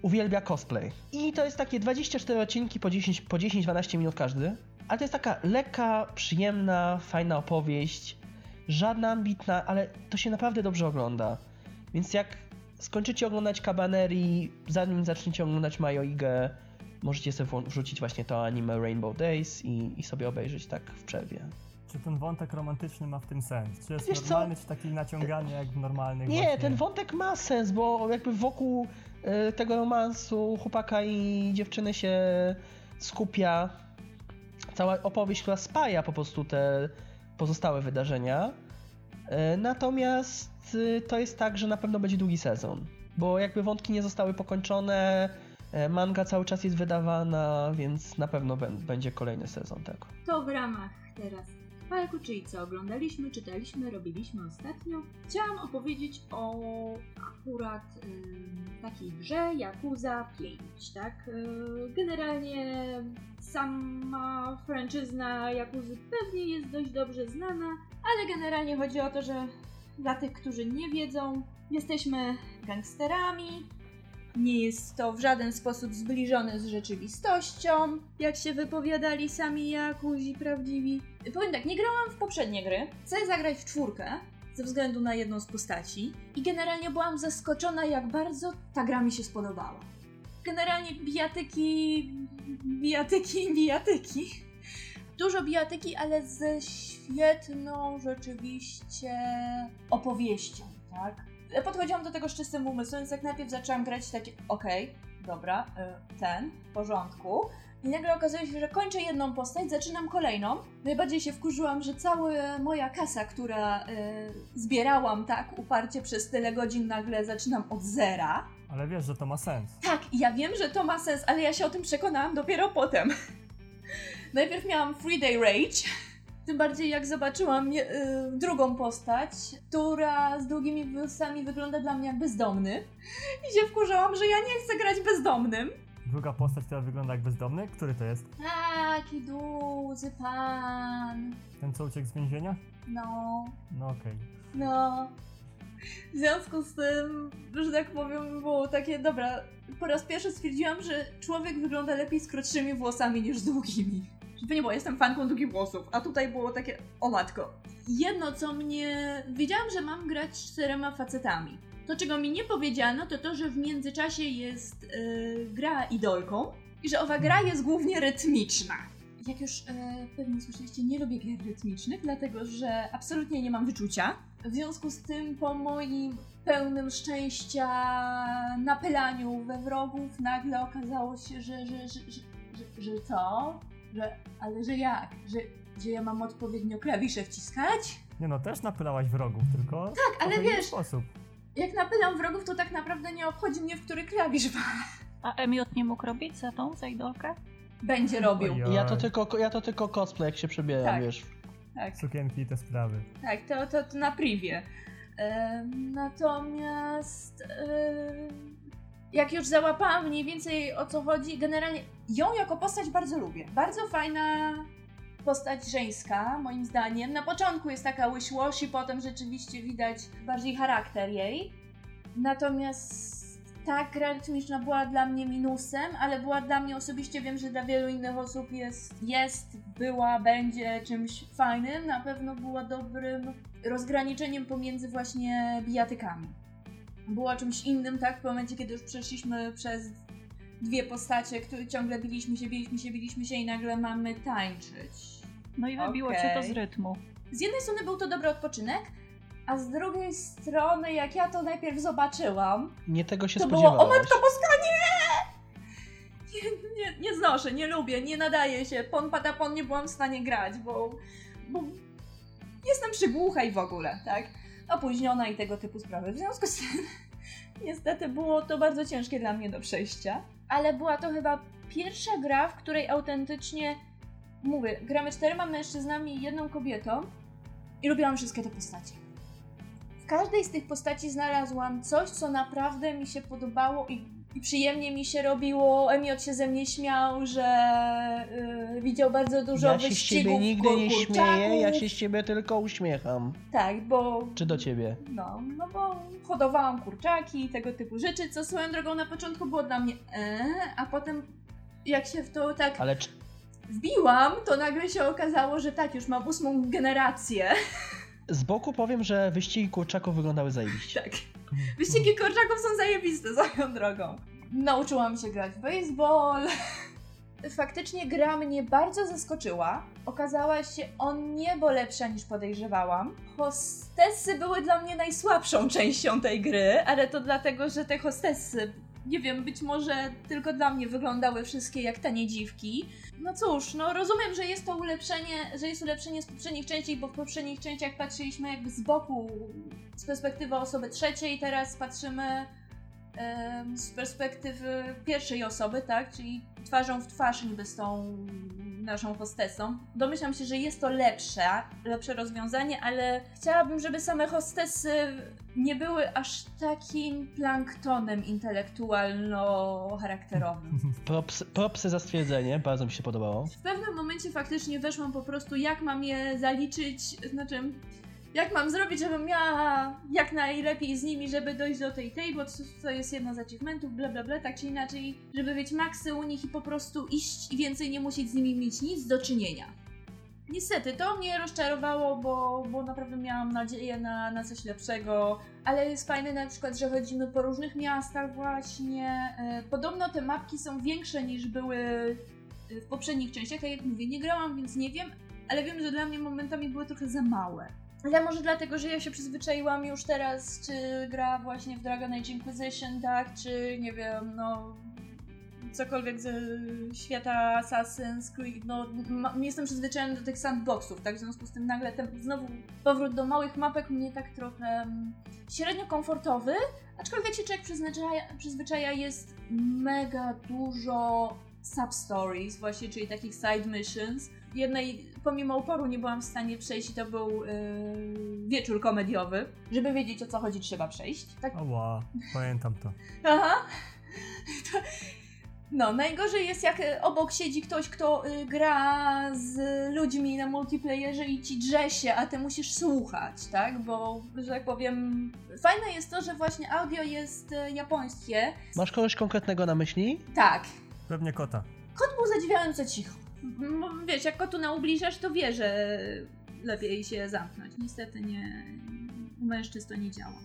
uwielbia cosplay. I to jest takie 24 odcinki po 10 po 10-12 minut każdy, ale to jest taka lekka, przyjemna, fajna opowieść, żadna ambitna, ale to się naprawdę dobrze ogląda. Więc jak skończycie oglądać Cabaneri, zanim zaczniecie oglądać Majoigę, możecie sobie wrzucić właśnie to anime Rainbow Days i, i sobie obejrzeć tak w przerwie. Czy ten wątek romantyczny ma w tym sens? Czy jest Wiesz co? normalny, czy taki naciągany jak w normalnych Nie, właśnie... ten wątek ma sens, bo jakby wokół e, tego romansu chłopaka i dziewczyny się skupia cała opowieść, która spaja po prostu te pozostałe wydarzenia. E, Natomiast e, to jest tak, że na pewno będzie drugi sezon, bo jakby wątki nie zostały pokończone, manga cały czas jest wydawana, więc na pewno bę- będzie kolejny sezon tego. To w ramach teraz Falku, czyli co oglądaliśmy, czytaliśmy, robiliśmy ostatnio. Chciałam opowiedzieć o akurat ym, takiej grze Yakuza 5, tak? Yy, generalnie sama franczyzna Yakuzy pewnie jest dość dobrze znana, ale generalnie chodzi o to, że dla tych, którzy nie wiedzą, jesteśmy gangsterami, nie jest to w żaden sposób zbliżone z rzeczywistością, jak się wypowiadali sami Jakuzi prawdziwi. Powiem tak, nie grałam w poprzednie gry, chcę zagrać w czwórkę, ze względu na jedną z postaci i generalnie byłam zaskoczona, jak bardzo ta gra mi się spodobała. Generalnie bijatyki, bijatyki, bijatyki. Dużo bijatyki, ale ze świetną rzeczywiście opowieścią, tak? Podchodziłam do tego z czystym umysłem, więc jak najpierw zaczęłam grać takie, okej, dobra, y, ten, w porządku. I nagle okazuje się, że kończę jedną postać, zaczynam kolejną. Najbardziej się wkurzyłam, że cała moja kasa, która y, zbierałam tak uparcie przez tyle godzin, nagle zaczynam od zera. Ale wiesz, że to ma sens. Tak, ja wiem, że to ma sens, ale ja się o tym przekonałam dopiero potem. Najpierw miałam Free Day Rage, tym bardziej jak zobaczyłam y, drugą postać, która z długimi włosami wygląda dla mnie jak bezdomny. I się wkurzałam, że ja nie chcę grać bezdomnym. Druga postać, która wygląda jak bezdomny, który to jest? Taki duży pan. Ten, co uciekł z więzienia? No, No okej. no. W związku z tym, że tak powiem, było takie, dobra, po raz pierwszy stwierdziłam, że człowiek wygląda lepiej z krótszymi włosami niż z długimi. Żeby nie było, jestem fanką długich włosów, a tutaj było takie, o matko. Jedno, co mnie... Wiedziałam, że mam grać z czterema facetami. To, czego mi nie powiedziano, to to, że w międzyczasie jest yy, gra idolką i że owa gra jest głównie rytmiczna. Jak już e, pewnie słyszeliście, nie lubię gier rytmicznych, dlatego że absolutnie nie mam wyczucia. W związku z tym, po moim pełnym szczęścia napylaniu we wrogów, nagle okazało się, że, że, że, że, że, co? Że, ale że jak? Że, że ja mam odpowiednio klawisze wciskać? Nie no, też napylałaś wrogów, tylko Tak, ale wiesz, sposób. jak napylam wrogów, to tak naprawdę nie obchodzi mnie, w który klawisz A Emiot nie mógł robić za tą, za idolkę? będzie robił. Ojoj. Ja to tylko, ja to tylko cosplay, jak się przebieram, Tak. wiesz. Tak. Sukienki i te sprawy. Tak, to, to, to na privie. Em, natomiast em, jak już załapałam mniej więcej o co chodzi, generalnie ją jako postać bardzo lubię. Bardzo fajna postać żeńska, moim zdaniem. Na początku jest taka łyśłoś i potem rzeczywiście widać bardziej charakter jej. Natomiast ta gra rytmiczna była dla mnie minusem, ale była dla mnie osobiście, wiem, że dla wielu innych osób jest, jest, była, będzie czymś fajnym. Na pewno była dobrym rozgraniczeniem pomiędzy właśnie bijatykami. Była czymś innym, tak? W momencie, kiedy już przeszliśmy przez dwie postacie, które ciągle biliśmy się, biliśmy się, biliśmy się i nagle mamy tańczyć. No i wybiło cię to z rytmu. Z jednej strony był to dobry odpoczynek, a z drugiej strony, jak ja to najpierw zobaczyłam, Nie tego się to było, spodziewałaś. o matko boska, nie! nie! Nie, nie znoszę, nie lubię, nie nadaje się. Pon patapon nie byłam w stanie grać, bo, bo jestem przygłucha i w ogóle, tak? Opóźniona i tego typu sprawy. W związku z tym, niestety było to bardzo ciężkie dla mnie do przejścia. Ale była to chyba pierwsza gra, w której autentycznie, mówię, gramy czterema mężczyznami i jedną kobietą i lubiłam wszystkie te postacie. W każdej z tych postaci znalazłam coś, co naprawdę mi się podobało i, i przyjemnie mi się robiło. Emiot się ze mnie śmiał, że y, widział bardzo dużo Ja się z wyścigów ciebie nigdy nie śmieję, ja się z ciebie tylko uśmiecham. Tak, bo Czy do ciebie? no, no bo hodowałam kurczaki i tego typu rzeczy, co swoją drogą na początku było dla mnie e, a potem jak się w to tak wbiłam, to nagle się okazało, że tak, już mam ósmą generację. z boku powiem, że wyścigi kurczaków wyglądały zajebiście. Tak. Wyścigi kurczaków są zajebiste swoją drogą. Nauczyłam się grać w baseball. faktycznie gra mnie bardzo zaskoczyła. Okazała się o niebo lepsza niż podejrzewałam. Hostessy były dla mnie najsłabszą częścią tej gry, ale to dlatego, że te hostessy, nie wiem, być może tylko dla mnie wyglądały wszystkie jak tanie dziwki. No cóż, no rozumiem, że jest to ulepszenie, że jest ulepszenie z poprzednich części, bo w poprzednich częściach patrzyliśmy jakby z boku, z perspektywy osoby trzeciej, teraz patrzymy z perspektywy pierwszej osoby, tak? Czyli twarzą w twarz niby z tą naszą hostesą. Domyślam się, że jest to lepsze, lepsze rozwiązanie, ale chciałabym, żeby same hostesy nie były aż takim planktonem intelektualno-charakterowym. Propsy, propsy za stwierdzenie, bardzo mi się podobało. W pewnym momencie faktycznie weszłam po prostu, jak mam je zaliczyć, znaczy, jak mam zrobić, żebym miała jak najlepiej z nimi, żeby dojść do tej tej, bo to, jest jedno z achievementów, bla bla bla, tak czy inaczej, żeby mieć maksy u nich i po prostu iść i więcej nie musieć z nimi mieć nic do czynienia. Niestety, to mnie rozczarowało, bo, bo naprawdę miałam nadzieję na, na coś lepszego, ale jest fajne na przykład, że chodzimy po różnych miastach właśnie. E, Podobno te mapki są większe niż były w poprzednich częściach, tak jak mówię, nie grałam, więc nie wiem, ale wiem, że dla mnie momentami były trochę za małe. Ale może dlatego, że ja się przyzwyczaiłam już teraz, czy gra właśnie w Dragon Age Inquisition, tak, czy nie wiem, no cokolwiek ze świata Assassin's Creed, no ma, jestem przyzwyczajona do tych sandboxów, tak, w związku z tym nagle ten znowu powrót do małych mapek mnie tak trochę mm, średnio komfortowy, aczkolwiek się człowiek przyzwyczaja, przyzwyczaja jest mega dużo sub-stories, właśnie, czyli takich side missions. Jednej, pomimo uporu, nie byłam w stanie przejść i to był yy, wieczór komediowy. Żeby wiedzieć o co chodzi, trzeba przejść. Tak, Oła, pamiętam to. aha. To, no, najgorzej jest jak y, obok siedzi ktoś, kto y, gra z ludźmi na multiplayerze i ci drze się, a ty musisz słuchać, tak? Bo, że tak powiem, fajne jest to, że właśnie audio jest y, japońskie. Masz kogoś konkretnego na myśli? Tak, Pewnie kota. Kot był zadziwiająco cicho. M- Wiesz, jak kotu na ubliżasz, to wie, że lepiej się zamknąć. Niestety nie. U mężczyzn to nie działa.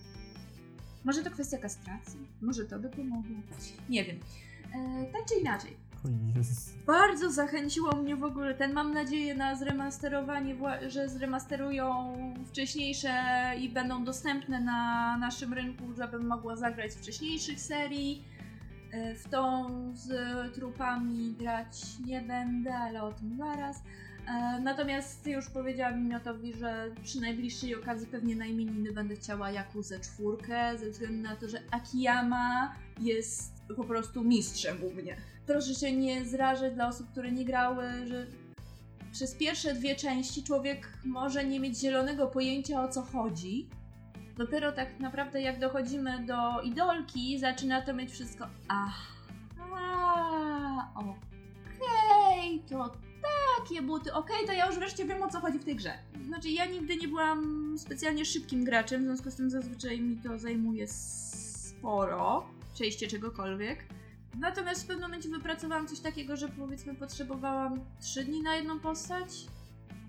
Może to kwestia kastracji? Może to by pomogło? Nie wiem. E, tak czy inaczej. Bardzo zachęciło mnie w ogóle ten. Mam nadzieję na zremasterowanie, że zremasterują wcześniejsze i będą dostępne na naszym rynku, żebym mogła zagrać wcześniejszych serii. E, W tą z trupami grać nie będę, ale o tym zaraz. E, Natomiast już powiedziałam Mimiotowi, że przy najbliższej okazji pewnie na imieniny będę chciała Jakuzę czwórkę, ze względu na to, że Akiyama jest po prostu mistrzem u mnie. Proszę się nie zrażać dla osób, które nie grały, że przez pierwsze dwie części człowiek może nie mieć zielonego pojęcia o co chodzi. Dopiero tak naprawdę jak dochodzimy do idolki, zaczyna to mieć wszystko. Aha, okej, to takie buty, okej, to ja już wreszcie wiem o co chodzi w tej grze. Znaczy, ja nigdy nie byłam specjalnie szybkim graczem, w związku z tym zazwyczaj mi to zajmuje sporo przejście czegokolwiek. Natomiast w pewnym momencie wypracowałam coś takiego, że powiedzmy potrzebowałam 3 dni na jedną postać.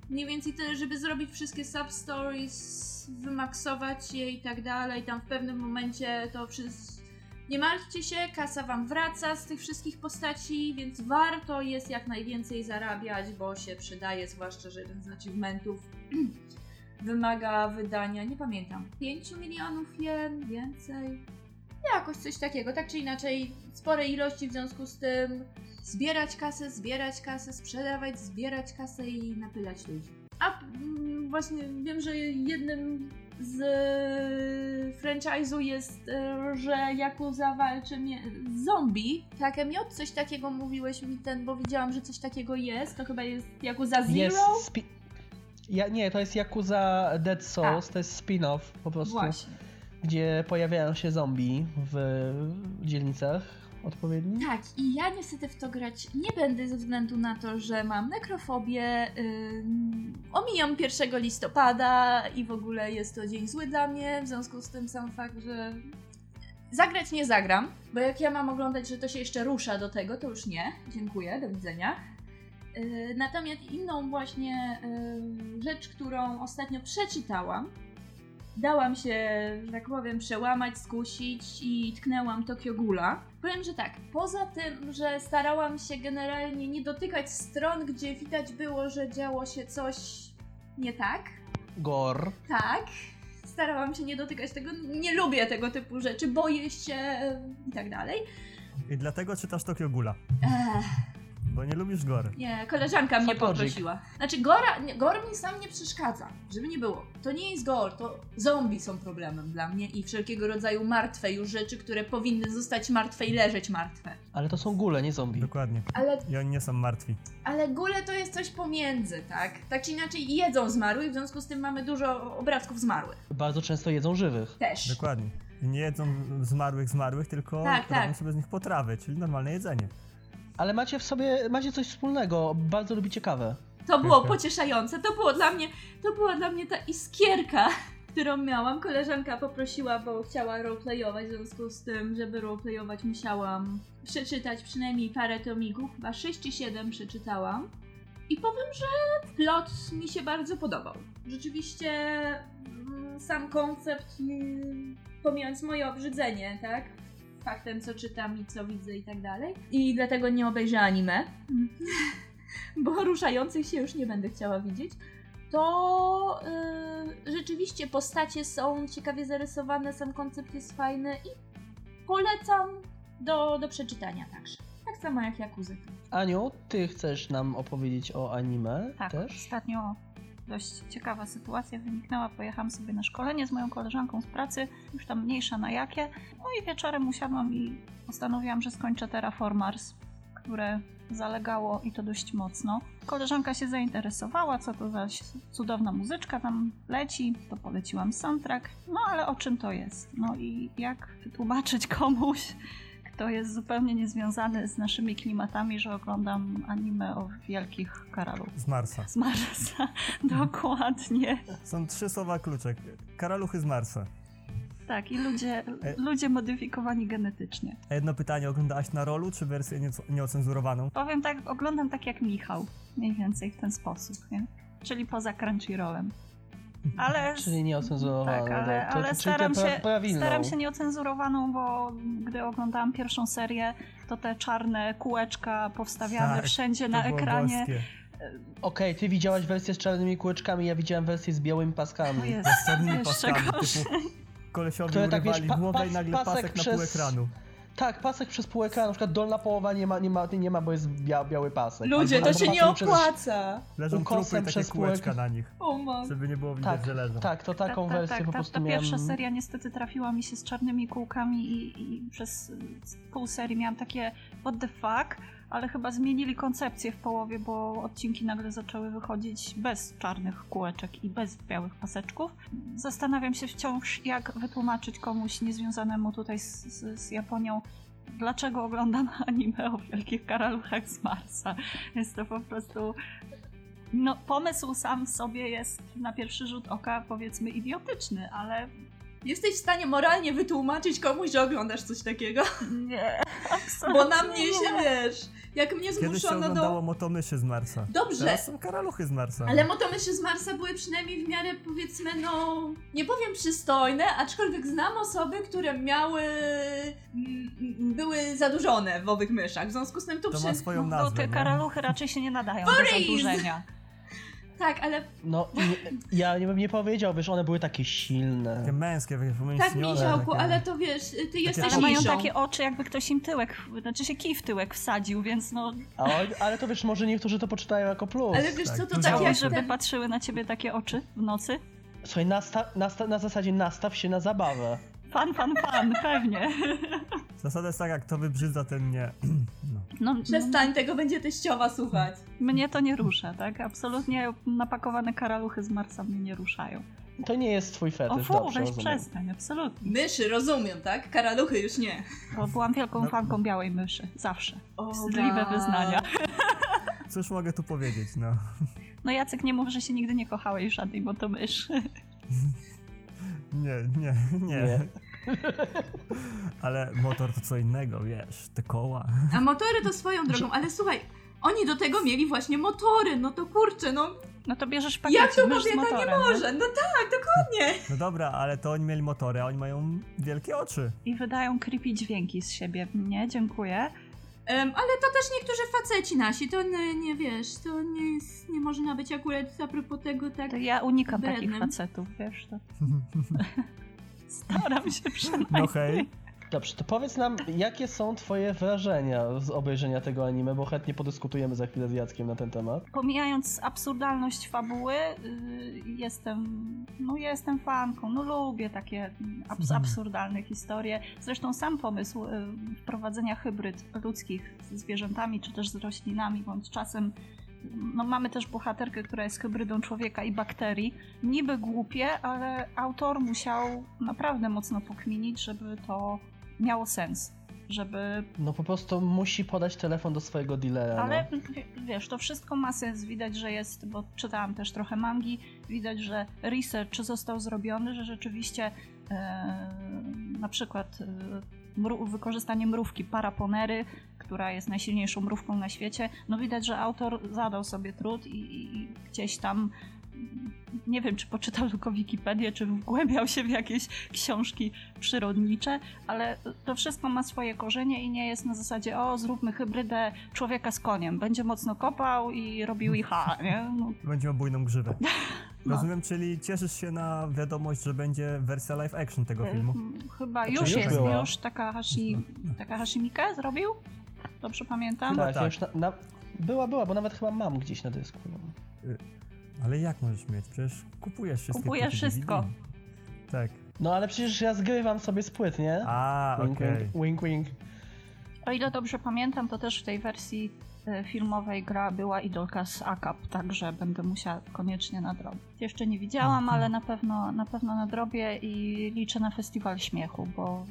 Mniej więcej tyle, żeby zrobić wszystkie sub-stories, wymaksować je i tak dalej. Tam w pewnym momencie to wszystko. Nie martwcie się, kasa wam wraca z tych wszystkich postaci, więc warto jest jak najwięcej zarabiać, bo się przydaje, zwłaszcza, że jeden z achievementów wymaga wydania, nie pamiętam, 5 milionów jen, więcej. Jakoś coś takiego, tak czy inaczej, spore ilości w związku z tym zbierać kasę, zbierać kasę, sprzedawać, zbierać kasę i napylać ludzi. A mm, właśnie wiem, że jednym z franchise'u jest, e, że Yakuza walczy z zombie. Tak, Emiot, coś takiego mówiłeś mi ten, bo widziałam, że coś takiego jest. To chyba jest Yakuza Zero? Jest ja, nie, to jest Yakuza Dead Souls, to jest spin-off po prostu, Właśnie. Gdzie pojawiają się zombie w dzielnicach odpowiednich. Tak, i ja niestety w to grać nie będę ze względu na to, że mam nekrofobię. Ym, omijam 1 listopada i w ogóle jest to dzień zły dla mnie. W związku z tym sam fakt, że zagrać nie zagram, bo jak ja mam oglądać, że to się jeszcze rusza do tego, to już nie. Dziękuję, do widzenia. Yy, Natomiast inną właśnie yy, rzecz, którą ostatnio przeczytałam, dałam się, że tak powiem, przełamać, skusić i tknęłam Tokio Gula. Powiem, że tak, poza tym, że starałam się generalnie nie dotykać stron, gdzie widać było, że działo się coś nie tak, Gor. tak, starałam się nie dotykać tego, nie lubię tego typu rzeczy, boję się i tak dalej. I dlatego czytasz Tokio Gula, Ech. Bo nie lubisz gory. Nie, koleżanka mnie poprosiła. Znaczy, Gora, nie, Gor mi sam nie przeszkadza, żeby nie było. To nie jest Gor, to zombie są problemem dla mnie i wszelkiego rodzaju martwe już rzeczy, które powinny zostać martwe i leżeć martwe. Ale to są gule, nie zombie. Dokładnie. Ale, I oni nie są martwi. ale góle to jest coś pomiędzy, tak? Tak czy inaczej jedzą zmarłych, w związku z tym mamy dużo obrazków zmarłych. Bardzo często jedzą żywych. Też. Dokładnie. Nie jedzą zmarłych zmarłych, tylko Tak, robią tak. sobie z nich potrawy, czyli normalne jedzenie. Ale macie w sobie, macie coś wspólnego. Bardzo lubicie kawę. To było pocieszające. To było dla mnie, to była dla mnie ta iskierka, którą miałam. Koleżanka poprosiła, bo chciała roleplayować, w związku z tym, żeby roleplayować musiałam przeczytać przynajmniej parę tomików, chyba 6 czy 7 przeczytałam. I powiem, że plot mi się bardzo podobał. Rzeczywiście mm, sam koncept, mm, pomijając moje obrzydzenie, tak? Faktem, co czytam i co widzę i tak dalej. I dlatego nie obejrzę anime bo ruszających się już nie będę chciała widzieć, to yy, rzeczywiście postacie są ciekawie zarysowane, sam koncept jest fajny i polecam do, do przeczytania także. Tak samo jak Yakuza. Aniu, ty chcesz nam opowiedzieć o anime Tak, też? ostatnio dość ciekawa sytuacja wyniknęła. Pojechałam sobie na szkolenie z moją koleżanką z pracy, już tam mniejsza na jakie. No i wieczorem usiadłam i postanowiłam, że skończę Terraformars, które zalegało i to dość mocno. Koleżanka się zainteresowała, co to za cudowna muzyczka tam leci, to poleciłam soundtrack. No ale o czym to jest? No i jak wytłumaczyć komuś, kto jest zupełnie niezwiązany z naszymi klimatami, że oglądam anime o wielkich karaluch Z Marsa. z Marsa. Dokładnie. Są trzy słowa kluczek. Karaluchy z Marsa. Tak, i ludzie, E- ludzie modyfikowani genetycznie. A jedno pytanie, oglądałaś na rolu, czy wersję nieco- nieocenzurowaną? Powiem tak, oglądam tak jak Michał. Mniej więcej w ten sposób, nie? Czyli poza Crunchyrollem. Ale, Czyli nieocenzurowane. tak, ale, to, to, ale czyli staram, pra- się, prawilną. staram się nieocenzurowaną, bo gdy oglądałam pierwszą serię, to te czarne kółeczka powstawiane Tak, wszędzie To na ekranie. boskie. Okej, ty widziałaś wersję z czarnymi kółeczkami, ja widziałem wersję z białymi To paskami. jest Z czarnymi paskami, typu kolesiowi Które tak, wiesz, pa- głowę i nagle pasek pasek na pół przez- ekranu. Tak, pasek przez pół ekranu, na przykład dolna połowa nie ma, nie ma, nie ma bo jest bia, biały pasek. Ludzie, Albo- to albo się nie pasem przez- opłaca! Leżą trupy i takie przez kółeczka na nich, O man. żeby nie było widać, Tak, że leżą. tak, to taką Ta- ta- wersję tak, po ta, prostu ta miałem. pierwsza seria niestety trafiła mi się z czarnymi kółkami i, i przez pół serii miałam takie what the fuck, ale chyba zmienili koncepcję w połowie, bo odcinki nagle zaczęły wychodzić bez czarnych kółeczek i bez białych paseczków. Zastanawiam się wciąż, jak wytłumaczyć komuś niezwiązanemu tutaj z, z, z Japonią, dlaczego oglądam anime o wielkich karaluchach z Marsa. Jest to po prostu no, pomysł sam w sobie jest na pierwszy rzut oka powiedzmy idiotyczny, ale Jesteś w stanie moralnie wytłumaczyć komuś, że oglądasz coś takiego? nie, absolutnie Bo na mnie się wiesz, jak mnie Kiedyś się zmuszono oglądało do... motomyszy z Marsa. Dobrze, Teraz są karaluchy z Marsa. ale motomyszy z Marsa były przynajmniej w miarę, powiedzmy, no... Nie powiem przystojne, aczkolwiek znam osoby, które miały... mm, były zadłużone w owych myszach. W związku z tym tu To przy... ma swoją No, nazwę. te nie? karaluchy raczej się nie nadają do zadłużenia. Tak, ale No, nie, ja nie bym nie powiedział, wiesz, one były takie silne. Takie męskie, tak, takie- ale to wiesz, ty jesteś Ale mają takie oczy, jakby ktoś im tyłek, znaczy się kij w tyłek wsadził, więc no A, on- ale to wiesz, może niektórzy to poczytają jako plus. Ale wiesz Tak, co, to tak jak żeby ten... patrzyły na ciebie takie oczy w nocy. Słuchaj, nasta, nasta, na zasadzie nastaw się na zabawę. Fan, fan, fan, pewnie. Zasada jest taka, kto wybrzydza, ten nie. No. No, no, Przestań, tego będzie teściowa słuchać. mnie to nie rusza, tak? Absolutnie napakowane karaluchy z Marsa mnie nie ruszają. To nie jest twój O fetysz, fu, dobrze, weź rozumiem. przestań, absolutnie. Myszy, rozumiem, tak? Karaluchy już nie. Bo byłam wielką No. fanką białej myszy, zawsze. O, Wstydliwe wyznania. Cóż mogę tu powiedzieć, no. No Jacek, nie mów, że się nigdy nie kochałeś żadnej motomyszy. Nie, nie, nie. Nie. Ale motor to co innego, wiesz, te koła. A motory to swoją drogą, ale słuchaj, oni do tego mieli właśnie motory, no to kurczę, no No to bierzesz pakiet. Jak to kobieta nie może? No tak, dokładnie. No dobra, ale to oni mieli motory, a oni mają wielkie oczy. I wydają creepy dźwięki z siebie. Nie, dziękuję. Em, ale to też niektórzy faceci nasi, to nie, nie wiesz, to nie, jest, nie można być akurat a propos tego tak... To ja unikam takich facetów, wiesz to. Staram się przynajmniej. No hej. Dobrze, to powiedz nam, jakie są twoje wrażenia z obejrzenia tego anime, bo chętnie podyskutujemy za chwilę z Jackiem na ten temat. Pomijając absurdalność fabuły, yy, jestem, no jestem fanką, no lubię takie abs- Mhm. absurdalne historie. Zresztą sam pomysł yy, wprowadzenia hybryd ludzkich z zwierzętami, czy też z roślinami, bądź czasem no mamy też bohaterkę, która jest hybrydą człowieka i bakterii. Niby głupie, ale autor musiał naprawdę mocno pokminić, żeby to miało sens. Żeby No po prostu musi podać telefon do swojego dealera. ale no. wiesz, to wszystko ma sens. Widać, że jest, bo czytałam też trochę mangi, widać, że research został zrobiony, że rzeczywiście e, na przykład e, mru, wykorzystanie mrówki paraponery, która jest najsilniejszą mrówką na świecie, no widać, że autor zadał sobie trud i, i, gdzieś tam nie wiem, czy poczytał tylko Wikipedię, czy wgłębiał się w jakieś książki przyrodnicze, ale to wszystko ma swoje korzenie i nie jest na zasadzie o, zróbmy hybrydę człowieka z koniem. Będzie mocno kopał i robił IHA, nie? No, Będzie miał bujną grzywę. Rozumiem, czyli cieszysz się na wiadomość, że będzie wersja live action tego filmu. mm, Chyba Znaczy, już już jest, była. już Takahashi, Takahashi Miike zrobił? Dobrze pamiętam? Chyba tak, tak. już na, na, była, była, bo nawet chyba mam gdzieś na dysku. No. Ale jak możesz mieć? Przecież kupujesz wszystkie Kupujesz płyty wszystko. Tak. no ale przecież ja zgrywam sobie z płyt, nie? A, Wink, okej. wink, wink, wink. O ile dobrze pamiętam, to też w tej wersji filmowej gra była idolka z AKAP, także będę musiała koniecznie nadrobić. Jeszcze nie widziałam, ale na pewno, na pewno nadrobię i liczę na festiwal śmiechu, bo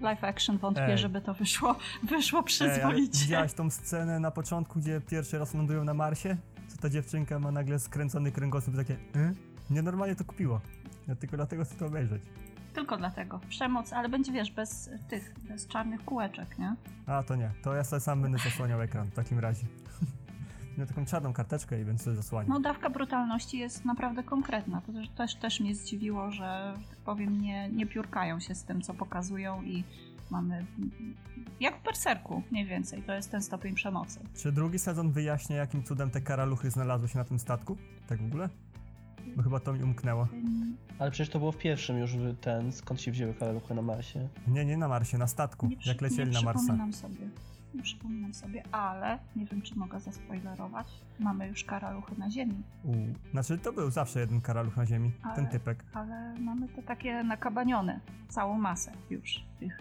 live action wątpię, Ej. żeby to wyszło, wyszło Ej, przyzwoicie. Widziałaś tą scenę na początku, gdzie pierwszy raz lądują na Marsie? Co ta dziewczynka ma nagle skręcony kręgosłup takie y? Nienormalnie to kupiło. Ja tylko dlatego chcę to obejrzeć. Tylko dlatego. Przemoc, ale będzie, wiesz, bez tych, bez czarnych kółeczek, nie? A, to nie. To ja sobie sam będę zasłaniał ekran w takim razie. Miał taką czarną karteczkę i będę sobie zasłaniał. No dawka brutalności jest naprawdę konkretna. To też, też, też mnie zdziwiło, że, tak powiem, nie, nie piórkają się z tym, co pokazują i mamy jak w Berserku mniej więcej. To jest ten stopień przemocy. Czy drugi sezon wyjaśnia, jakim cudem te karaluchy znalazły się na tym statku? Tak w ogóle? Bo chyba to mi umknęło. Ale przecież to było w pierwszym już ten, skąd się wzięły karaluchy na Marsie. Nie, nie na Marsie, na statku. Nie, jak lecieli nie na Marsa. przypominam sobie. Nie przypominam sobie, ale nie wiem, czy mogę zaspoilerować. Mamy już karaluchy na ziemi, U. Znaczy, to był zawsze jeden karaluch na ziemi. Ale- Ten typek. ale mamy te takie nakabanione, całą masę już tych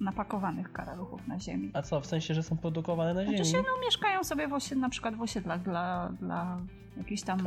napakowanych karaluchów na ziemi. A co, w sensie, że są produkowane na ziemi? Znaczy się, no, mieszkają sobie w na przykład w osiedlach dla, dla jakichś tam?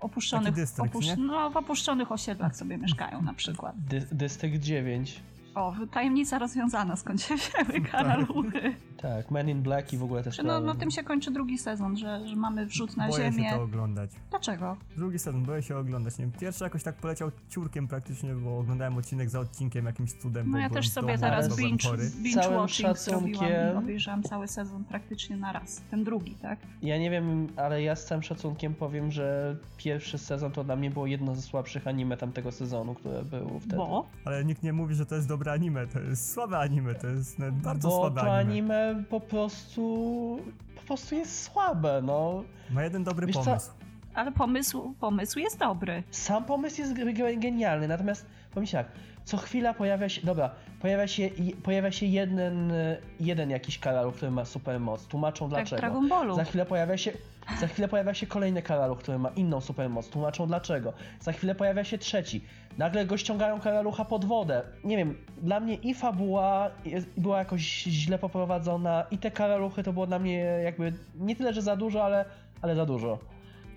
Opuszczonych, dystrykt, opusz- no, w opuszczonych osiedlach sobie mieszkają na przykład. Dy, Dystrykt 9. O, tajemnica rozwiązana, skąd się wzięły karaluchy. Tak, Men in Black i w ogóle te No, sprawy. no tym się kończy drugi sezon, że, że mamy wrzut na Boję ziemię. się to oglądać. Dlaczego? Drugi sezon, boję się oglądać. Nie wiem, pierwszy jakoś tak poleciał ciurkiem praktycznie, bo oglądałem odcinek za odcinkiem jakimś cudem. No ja też sobie domu, teraz binge, binge Całym watching zrobiłam obejrzałam cały sezon praktycznie na raz. Ten drugi, tak? Ja nie wiem, ale ja z całym szacunkiem powiem, że pierwszy sezon to dla mnie było jedno ze słabszych anime tamtego sezonu, które było wtedy. Bo Ale nikt nie mówi, że to jest dobre anime. To jest słabe anime, to jest bardzo Bo słabe to anime. anime po prostu po prostu jest słabe, no. Ma jeden dobry Wiesz co? pomysł. ale pomysł, pomysł jest dobry. Sam pomysł jest ge- ge- genialny, natomiast powiem ci tak, co chwila pojawia się, dobra, pojawia się, pojawia się jeden, jeden jakiś karaluch, który ma super moc, tłumaczą Tak w dlaczego. Dragon Ballu. Za chwilę pojawia się, za chwilę pojawia się kolejny karaluch, który ma inną supermoc, tłumaczą dlaczego. Za chwilę pojawia się trzeci. Nagle go ściągają karalucha pod wodę. Nie wiem, dla mnie i fabuła była jakoś źle poprowadzona i te karaluchy to było dla mnie jakby nie tyle, że za dużo, ale, ale za dużo.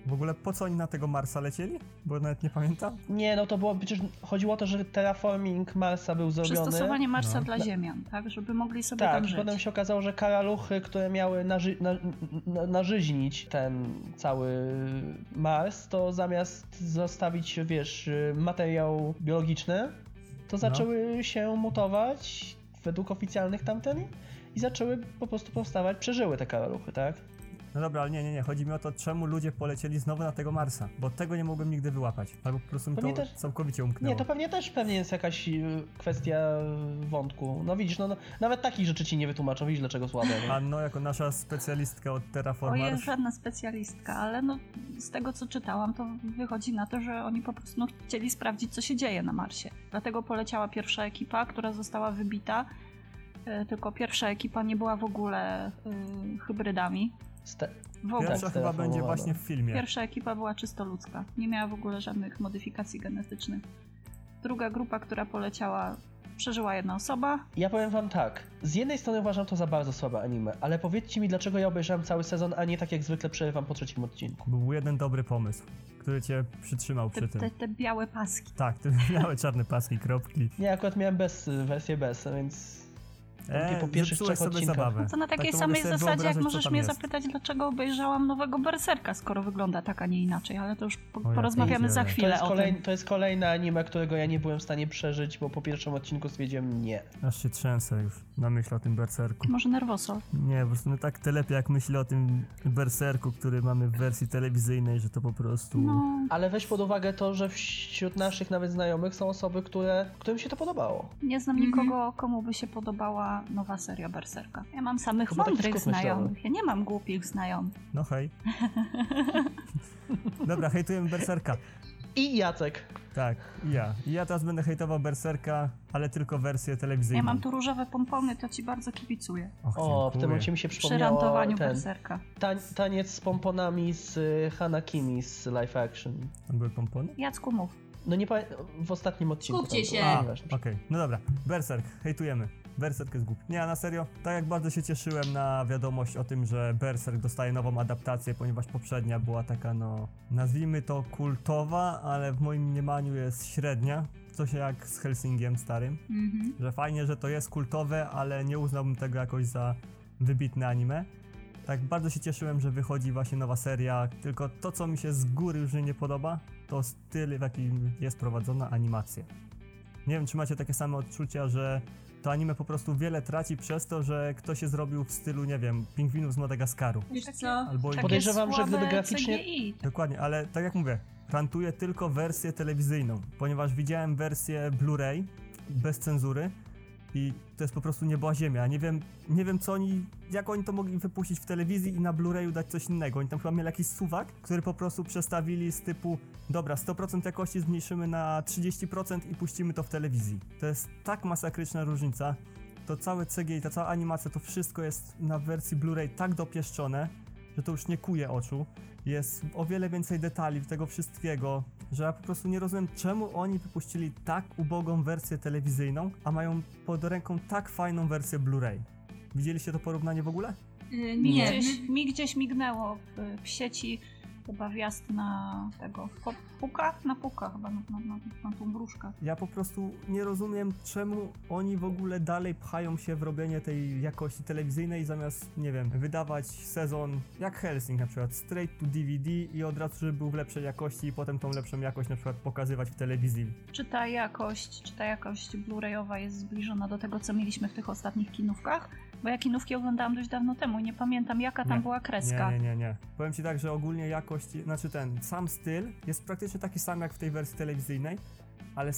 W ogóle po co oni na tego Marsa lecieli? Bo nawet nie pamiętam. Nie, no to było, przecież chodziło o to, że terraforming Marsa był zrobiony. Przystosowanie Marsa No. dla Ziemian, tak? Żeby mogli sobie Tak, tam żyć. potem się okazało, że karaluchy, które miały naży, na, na, nażyźnić ten cały Mars, to zamiast zostawić, wiesz, materiał biologiczny, to zaczęły się mutować według oficjalnych tamten i zaczęły po prostu powstawać, przeżyły te karaluchy, tak? No dobra, ale nie, nie, nie. Chodzi mi o to, czemu ludzie polecieli znowu na tego Marsa. Bo tego nie mogłem nigdy wyłapać. Albo po prostu mi to też- całkowicie umknęło. Nie, to pewnie też pewnie jest jakaś y, kwestia wątku. No widzisz, no, no nawet takich rzeczy ci nie wytłumaczą, widzisz dlaczego słabe. nie? A no, jako nasza specjalistka od To Terraformers... jest żadna specjalistka, ale no, z tego co czytałam, to wychodzi na to, że oni po prostu no, chcieli sprawdzić, co się dzieje na Marsie. Dlatego poleciała pierwsza ekipa, która została wybita. E, Tylko pierwsza ekipa nie była w ogóle y, hybrydami. Ste- W ogóle. Pierwsza Tak, chyba będzie właśnie w filmie. Pierwsza ekipa była czysto ludzka. Nie miała w ogóle żadnych modyfikacji genetycznych. Druga grupa, która poleciała, przeżyła jedna osoba. Ja powiem wam tak. Z jednej strony uważam to za bardzo słabe anime, ale powiedzcie mi, dlaczego ja obejrzałem cały sezon, a nie tak jak zwykle przerywam po trzecim odcinku. Był jeden dobry pomysł, który cię przytrzymał Te, przy tym. te, te białe paski. Tak, ty miałe czarne paski, kropki. Nie, akurat miałem bez, wersję bez, więc... Takie po pierwszych trzech odcinkach. No to na takiej Tak samej zasadzie, jak wyobrazić, możesz mnie jest. zapytać, dlaczego obejrzałam nowego Berserka, skoro wygląda tak, a nie inaczej, ale to już po, porozmawiamy za pierdzielę. To chwilę jest, o kolej, tym. to jest kolejne anime, którego ja nie byłem w stanie przeżyć, bo po pierwszym odcinku stwierdziłem nie. Aż się trzęsę już na myśl o tym berserku. Może nerwosol. Nie, po prostu no tak telepie jak myślę o tym berserku, który mamy w wersji telewizyjnej, że to po prostu... No, Ale weź pod uwagę to, że wśród naszych nawet znajomych są osoby, które, którym się to podobało. nie znam Mhm. nikogo, komu by się podobała nowa seria Berserka. Ja mam samych Chyba taki mądrych znajomych, ja nie mam głupich znajomych. No hej. Dobra, hejtujemy berserka. I Jacek. Tak, i ja. I ja teraz będę hejtował berserka, ale tylko wersję telewizyjną. Ja mam tu różowe pompony, to ci bardzo kibicuję. Och, O, w tym momencie mi się Przy przypomniało rantowaniu ten Berserka. tań, taniec z pomponami z y, Hanakimi z live action. Tam były pompony? Jacku, mów. No nie pamiętam, w ostatnim odcinku. Skupcie tam się. okej. No dobra, berserk, hejtujemy. Berserk jest głupi. Nie, a na serio, tak jak bardzo się cieszyłem na wiadomość o tym, że Berserk dostaje nową adaptację, ponieważ poprzednia była taka, no, nazwijmy to kultowa, ale w moim mniemaniu jest średnia. Coś jak z Helsingiem starym. Mhm. że fajnie, że to jest kultowe, ale nie uznałbym tego jakoś za wybitne anime. Tak bardzo się cieszyłem, że wychodzi właśnie nowa seria, tylko to co mi się z góry już nie podoba, to styl w jakim jest prowadzona animacja. Nie wiem, czy macie takie same odczucia, że to anime po prostu wiele traci przez to, że ktoś je zrobił w stylu, nie wiem, pingwinów z Madagaskaru. Wiesz co? Albo Takie Podejrzewam, że gdyby graficznie- CGI. Dokładnie, ale tak jak mówię, rantuję tylko wersję telewizyjną, ponieważ widziałem wersję Blu-ray bez cenzury i to jest po prostu nieba ziemia. Nie wiem, nie wiem co oni, jak oni to mogli wypuścić w telewizji i na Blu-rayu dać coś innego. Oni tam chyba mieli jakiś suwak, który po prostu przestawili z typu dobra, 100% jakości zmniejszymy na 30% i puścimy to w telewizji. To jest tak masakryczna różnica. To całe CGI, ta cała animacja, to wszystko jest na wersji Blu-ray tak dopieszczone, że to już nie kuje oczu jest o wiele więcej detali tego wszystkiego, że ja po prostu nie rozumiem, czemu oni wypuścili tak ubogą wersję telewizyjną, a mają pod ręką tak fajną wersję Blu-ray. Widzieliście to porównanie w ogóle? Y, Mi, Nie, gdzieś, my- mi gdzieś mignęło w, w sieci chyba wjazd na tego puka? Na puka chyba, na, na, na, na tą gruszkę. Ja po prostu nie rozumiem, czemu oni w ogóle dalej pchają się w robienie tej jakości telewizyjnej, zamiast, nie wiem, wydawać sezon jak Helsing na przykład, straight to DVD i od razu, żeby był w lepszej jakości i potem tą lepszą jakość na przykład pokazywać w telewizji. Czy ta jakość, czy ta jakość Blu-rayowa jest zbliżona do tego, co mieliśmy w tych ostatnich kinówkach? Bo ja kinówki oglądałam dość dawno temu i nie pamiętam, jaka tam Nie. była kreska. Nie, nie, nie, nie. Powiem ci tak, że ogólnie jakość, znaczy ten sam styl jest praktycznie taki sam jak w tej wersji telewizyjnej, ale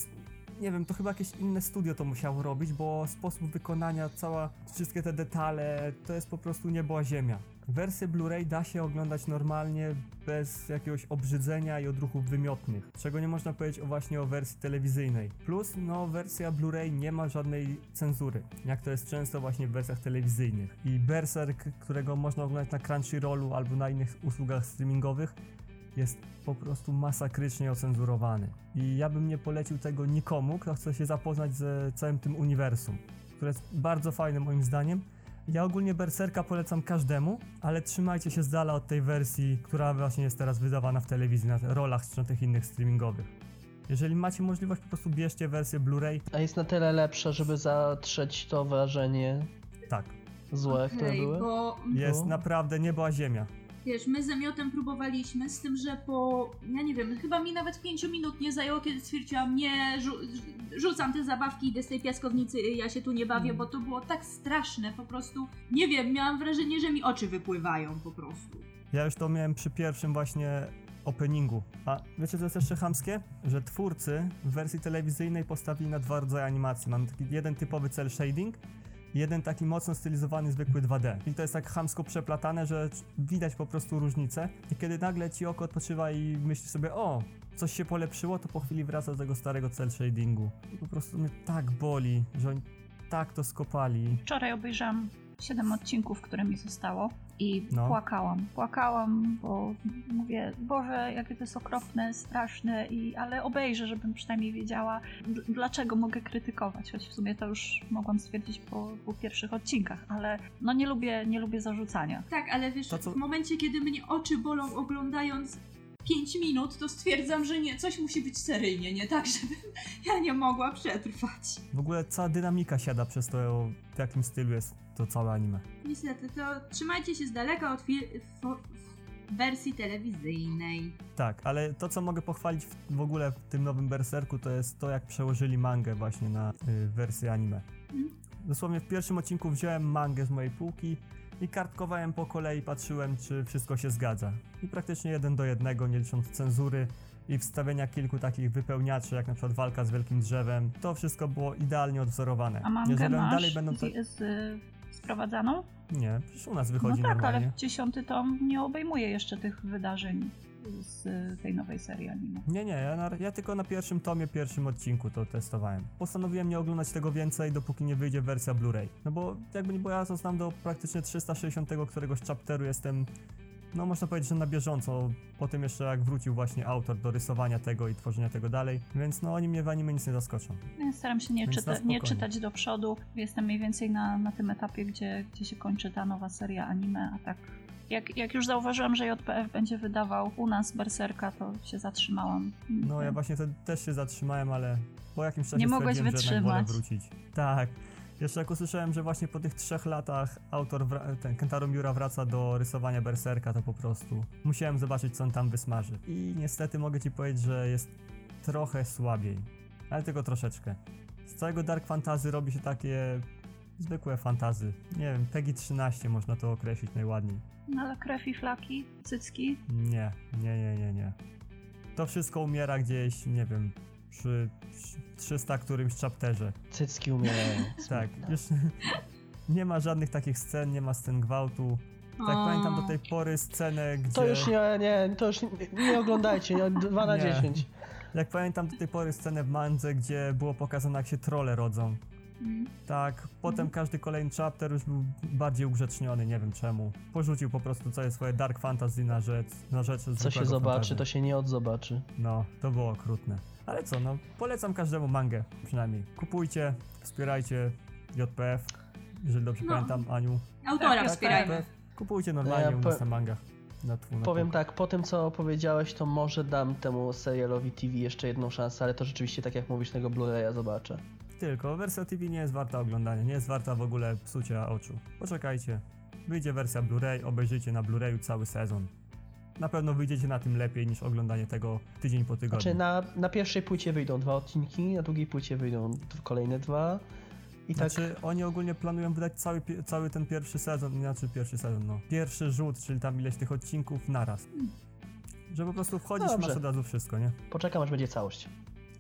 nie wiem, to chyba jakieś inne studio to musiało robić, bo sposób wykonania, cała, wszystkie te detale, to jest po prostu niebo a ziemia. Wersję Blu-ray da się oglądać normalnie, bez jakiegoś obrzydzenia i odruchów wymiotnych, czego nie można powiedzieć o właśnie o wersji telewizyjnej. Plus, no, wersja Blu-ray nie ma żadnej cenzury, jak to jest często właśnie w wersjach telewizyjnych. I Berserk, którego można oglądać na Crunchyrollu albo na innych usługach streamingowych, jest po prostu masakrycznie ocenzurowany. I ja bym nie polecił tego nikomu, kto chce się zapoznać ze całym tym uniwersum, które jest bardzo fajne moim zdaniem. Ja ogólnie Berserka polecam każdemu, ale trzymajcie się z dala od tej wersji, która właśnie jest teraz wydawana w telewizji, na rolach czy na tych innych streamingowych. Jeżeli macie możliwość, po prostu bierzcie wersję Blu-ray. A jest na tyle lepsze, żeby zatrzeć to wrażenie Tak, złe, które Okej, były? bo jest No. naprawdę niebo a ziemia. Wiesz, my z zamiotem próbowaliśmy, z tym, że po, ja nie wiem, chyba mi nawet pięciu minut nie zajęło, kiedy stwierdziłam, nie, rzu rzucam te zabawki, idę z tej piaskownicy, ja się tu nie bawię, Mm. bo to było tak straszne, po prostu, nie wiem, miałam wrażenie, że mi oczy wypływają po prostu. Ja już to miałem przy pierwszym właśnie openingu. A wiecie co jest jeszcze chamskie? Że twórcy w wersji telewizyjnej postawili na dwa rodzaje animacji. Mamy taki jeden typowy cel shading, jeden taki mocno stylizowany zwykły 2D. I to jest tak chamsko przeplatane, że widać po prostu różnicę. I kiedy nagle ci oko odpoczywa i myśli sobie, o, coś się polepszyło, to po chwili wraca do tego starego cel shadingu. I po prostu mnie tak boli, że oni tak to skopali. Wczoraj obejrzałam 7 odcinków, które mi zostało i No. płakałam. Płakałam, bo mówię, Boże, jakie to jest okropne, straszne, i, ale obejrzę, żebym przynajmniej wiedziała, dlaczego mogę krytykować, choć w sumie to już mogłam stwierdzić po dwóch pierwszych odcinkach, ale no nie lubię, nie lubię zarzucania. Tak, ale wiesz, To co- w momencie, kiedy mnie oczy bolą oglądając 5 minut, to stwierdzam, że nie, coś musi być seryjnie, nie tak, żebym ja nie mogła przetrwać. W ogóle cała dynamika siada przez to, w jakim stylu jest to całe anime. Niestety, to trzymajcie się z daleka od wersji telewizyjnej. Tak, ale to co mogę pochwalić w, w ogóle w tym nowym Berserku to jest to jak przełożyli mangę właśnie na y, wersję anime. Mhm. Dosłownie w pierwszym odcinku wziąłem mangę z mojej półki i kartkowałem po kolei, patrzyłem czy wszystko się zgadza. I praktycznie jeden do jednego, nie licząc cenzury i wstawienia kilku takich wypełniaczy, jak na przykład walka z wielkim drzewem, to wszystko było idealnie odwzorowane. A mangę Jeżeli masz dalej będą tak... z, z, sprowadzaną? Nie, przecież u nas wychodzi no tak, normalnie. ale dziesiąty tom nie obejmuje jeszcze tych wydarzeń z tej nowej serii anime. Nie, nie, ja, na, ja tylko na pierwszym tomie, pierwszym odcinku to testowałem. Postanowiłem nie oglądać tego więcej, dopóki nie wyjdzie wersja Blu-ray. No bo jakby nie było, ja to znam do praktycznie 360 któregoś chapteru, jestem, no można powiedzieć, że na bieżąco. Po tym jeszcze jak wrócił właśnie autor do rysowania tego i tworzenia tego dalej, więc no oni mnie w anime nic nie zaskoczą. Ja staram się nie, czyta, nie czytać do przodu. Jestem mniej więcej na, na tym etapie, gdzie, gdzie się kończy ta nowa seria anime, a tak. Jak, jak już zauważyłam, że JPF będzie wydawał u nas Berserka, to się zatrzymałam. No ja właśnie wtedy też się zatrzymałem, ale po jakimś czasie Nie mogłeś wytrzymać. wrócić. Tak. Jeszcze jak usłyszałem, że właśnie po tych trzech latach autor, ten Kentaro Miura wraca do rysowania Berserka, to po prostu musiałem zobaczyć, co on tam wysmaży. I niestety mogę ci powiedzieć, że jest trochę słabiej, ale tylko troszeczkę. Z całego Dark Fantasy robi się takie zwykłe fantazy. Nie wiem, Peggy 13 można to określić najładniej. No ale krew i flaki, cycki. Nie, nie, nie, nie, nie. To wszystko umiera gdzieś, nie wiem, przy, przy 300 którymś chapterze. Cycki umierają. Tak, już nie ma żadnych takich scen, nie ma scen gwałtu. Tak O. pamiętam do tej pory scenę, gdzie... To już nie, nie, to już nie, nie oglądajcie, nie, 2 na Nie. 10. Jak pamiętam do tej pory scenę w mandze, gdzie było pokazane jak się trole rodzą. Mm. Tak, potem Mhm. każdy kolejny chapter już był bardziej ugrzeczniony, nie wiem czemu. Porzucił po prostu całe swoje dark fantasy na rzecz, na rzecz Co się zobaczy, fantasy. to się nie odzobaczy. No, to było okrutne. Ale co, no, polecam każdemu mangę, przynajmniej. Kupujcie, wspierajcie JPF, jeżeli dobrze No. pamiętam, Aniu. Autora Tak, wspierajmy. JPF. Kupujcie normalnie Ja u nas na mangach. Na twu, na Powiem pół. tak, po tym co powiedziałeś, to może dam temu serialowi TV jeszcze jedną szansę, ale to rzeczywiście, tak jak mówisz, tego Blu-raya zobaczę. Tylko, wersja TV nie jest warta oglądania, nie jest warta w ogóle psucia oczu. Poczekajcie. Wyjdzie wersja Blu-ray, obejrzyjcie na Blu-rayu cały sezon. Na pewno wyjdziecie na tym lepiej niż oglądanie tego tydzień po tygodniu. Znaczy na, na pierwszej płycie wyjdą dwa odcinki, na drugiej płycie wyjdą kolejne dwa. I tak, Znaczy, oni ogólnie planują wydać cały, cały ten pierwszy sezon, znaczy pierwszy sezon, no. Pierwszy rzut, czyli tam ileś tych odcinków naraz. Że po prostu wchodzisz, Dobrze. masz od razu wszystko, nie? poczekam aż będzie całość.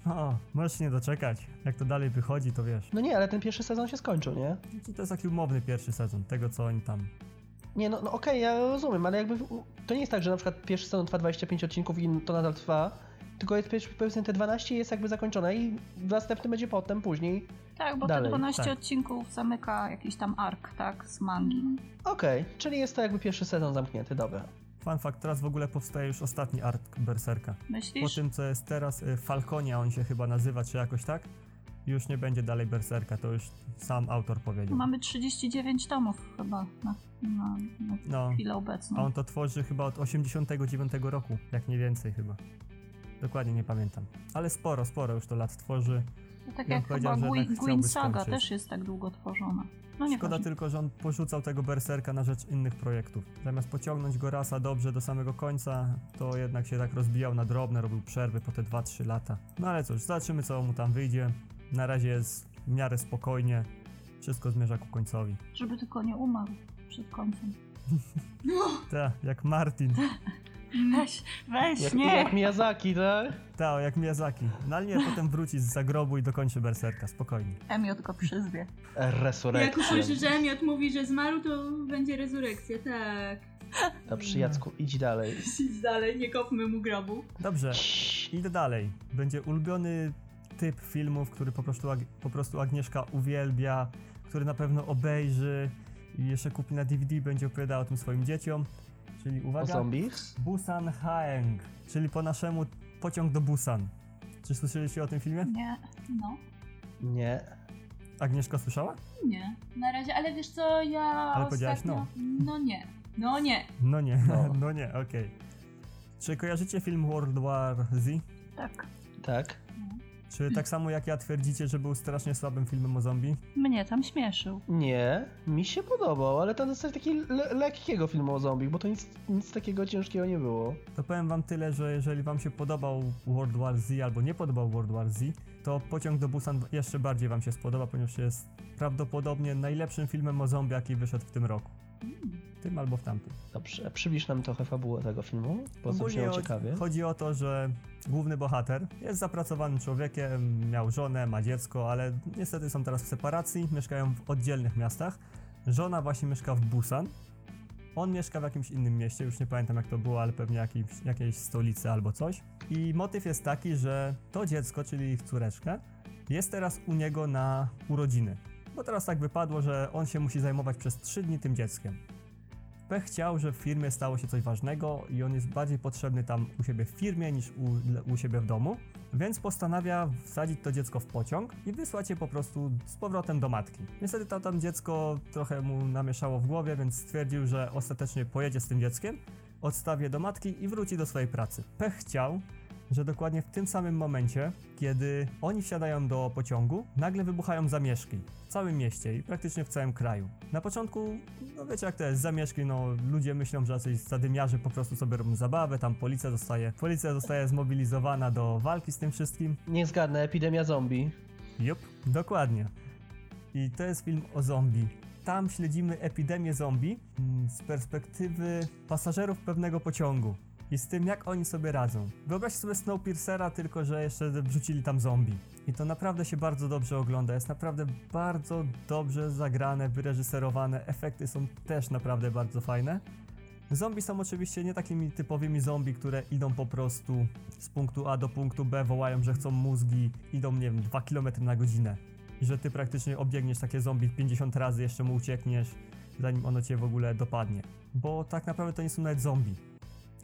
O, możesz się nie doczekać. Jak to dalej wychodzi, to wiesz. No nie, ale ten pierwszy sezon się skończył, nie? To jest taki umowny pierwszy sezon, tego co oni tam... Nie, no, no okej, ja rozumiem, ale jakby to nie jest tak, że na przykład pierwszy sezon trwa 25 odcinków i to nadal trwa, tylko jest pierwszy- powiedzmy te 12 jest jakby zakończone i następny będzie potem, później. Tak, bo Dalej, te 12 tak. odcinków zamyka jakiś tam ark, tak, z mangi. Okej, czyli jest to jakby pierwszy sezon zamknięty, dobra. Fun fact, teraz w ogóle powstaje już ostatni art Berserka. Po Myślisz? tym, co jest teraz, y, Falconia on się chyba nazywa, czy jakoś tak, już nie będzie dalej Berserka, to już sam autor powiedział. Mamy 39 tomów chyba na, na, na No, chwilę a obecną. on to tworzy chyba od 89 roku, jak nie więcej chyba. Dokładnie nie pamiętam. Ale sporo, sporo już to lat tworzy. To tak I jak chyba Gwyn, Saga skończyć. też jest tak długo tworzona. No nie Szkoda tylko, że on porzucał tego berserka na rzecz innych projektów. Zamiast pociągnąć go rasa dobrze do samego końca, to jednak się tak rozbijał na drobne, robił przerwy po te 2-3 lata. No ale cóż, zobaczymy co mu tam wyjdzie. Na razie jest w miarę spokojnie. Wszystko zmierza ku końcowi. Żeby tylko nie umarł przed końcem. No, Tak, jak Martin. Weź, weź, Jak, nie! jak Miyazaki, tak? Tak, jak Miyazaki. No ale nie, potem wróci z zagrobu i dokończy berserka, spokojnie. Emiot go przyzwie. jak Resurrekcja. usłyszy, że Emiot mówi, że zmarł, to będzie rezurekcja, tak. Dobrze, Jacku, idź dalej. Idź dalej, nie kopmy mu grobu. Dobrze, idę dalej. Będzie ulubiony typ filmów, który po prostu, po prostu Agnieszka uwielbia, który na pewno obejrzy i jeszcze kupi na DVD, będzie opowiadała o tym swoim dzieciom. Czyli O uwaga, zombie? Busan Haeng, czyli po naszemu pociąg do Busan. Czy słyszeliście o tym filmie? Nie. No, Nie. Agnieszka słyszała? nie. Na razie, ale wiesz co, ja Ale powiedziałaś ostatnio... No nie. No nie. No nie, No. no, nie, okej. Czy kojarzycie film World War Z? Tak. Tak. Czy tak samo jak ja twierdzicie, że był strasznie słabym filmem o zombie? Mnie tam śmieszył. Nie, mi się podobał, ale to jest taki le lekkiego filmu o zombie, bo to nic, nic takiego ciężkiego nie było. To powiem wam tyle, że jeżeli wam się podobał World War Z albo nie podobał World War Z, to Pociąg do Busan jeszcze bardziej wam się spodoba, ponieważ jest prawdopodobnie najlepszym filmem o zombie, jaki wyszedł w tym roku. W tym albo w tamtym. Dobrze, przybliż nam trochę fabułę tego filmu, bo co Ogólnie się o- ciekawie. chodzi o to, że główny bohater jest zapracowanym człowiekiem, miał żonę, ma dziecko, ale niestety są teraz w separacji, mieszkają w oddzielnych miastach. Żona właśnie mieszka w Busan. On mieszka w jakimś innym mieście, już nie pamiętam jak to było, ale pewnie jakiejś, jakiejś stolicy albo coś. I motyw jest taki, że to dziecko, czyli ich córeczka, jest teraz u niego na urodziny. Bo teraz tak wypadło, że on się musi zajmować przez 3 dni tym dzieckiem. Pech chciał, że w firmie stało się coś ważnego i on jest bardziej potrzebny tam u siebie w firmie niż u, u siebie w domu, więc postanawia wsadzić to dziecko w pociąg i wysłać je po prostu z powrotem do matki. Niestety to tam dziecko trochę mu namieszało w głowie, więc stwierdził, że ostatecznie pojedzie z tym dzieckiem, odstawi je do matki i wróci do swojej pracy. Pech chciał, że dokładnie w tym samym momencie, kiedy oni wsiadają do pociągu, nagle wybuchają zamieszki w całym mieście i praktycznie w całym kraju. Na początku, no wiecie jak to jest, zamieszki, no ludzie myślą, że jacyś zadymiarze po prostu sobie robią zabawę, tam policja zostaje, policja zostaje zmobilizowana do walki z tym wszystkim. Nie zgadnę, epidemia zombie. Jup, dokładnie. I to jest film o zombie. Tam śledzimy epidemię zombie z perspektywy pasażerów pewnego pociągu i z tym, jak oni sobie radzą. Wyobraźcie sobie Snowpiercera, tylko że jeszcze wrzucili tam zombie. I to naprawdę się bardzo dobrze ogląda. Jest naprawdę bardzo dobrze zagrane, wyreżyserowane. Efekty są też naprawdę bardzo fajne. Zombie są oczywiście nie takimi typowymi zombie, które idą po prostu z punktu A do punktu B, wołają, że chcą mózgi, idą, nie wiem, 2 km na godzinę. I że ty praktycznie obiegniesz takie zombie 50 razy, jeszcze mu uciekniesz, zanim ono cię w ogóle dopadnie. Bo tak naprawdę to nie są nawet zombie.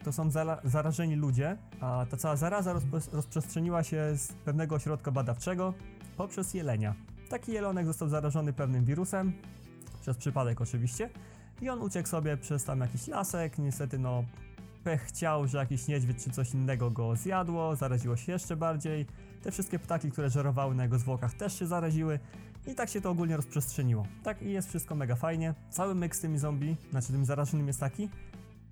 To są zara- zarażeni ludzie, a ta cała zaraza rozprzestrzeniła się z pewnego ośrodka badawczego poprzez jelenia. Taki jelonek został zarażony pewnym wirusem, przez przypadek oczywiście, i on uciekł sobie przez tam jakiś lasek, niestety no pech chciał, że jakiś niedźwiedź czy coś innego go zjadło, zaraziło się jeszcze bardziej. Te wszystkie ptaki, które żerowały na jego zwłokach też się zaraziły i tak się to ogólnie rozprzestrzeniło. Tak i jest wszystko mega fajnie. Cały myk z tymi zombie, znaczy tym zarażonym jest taki,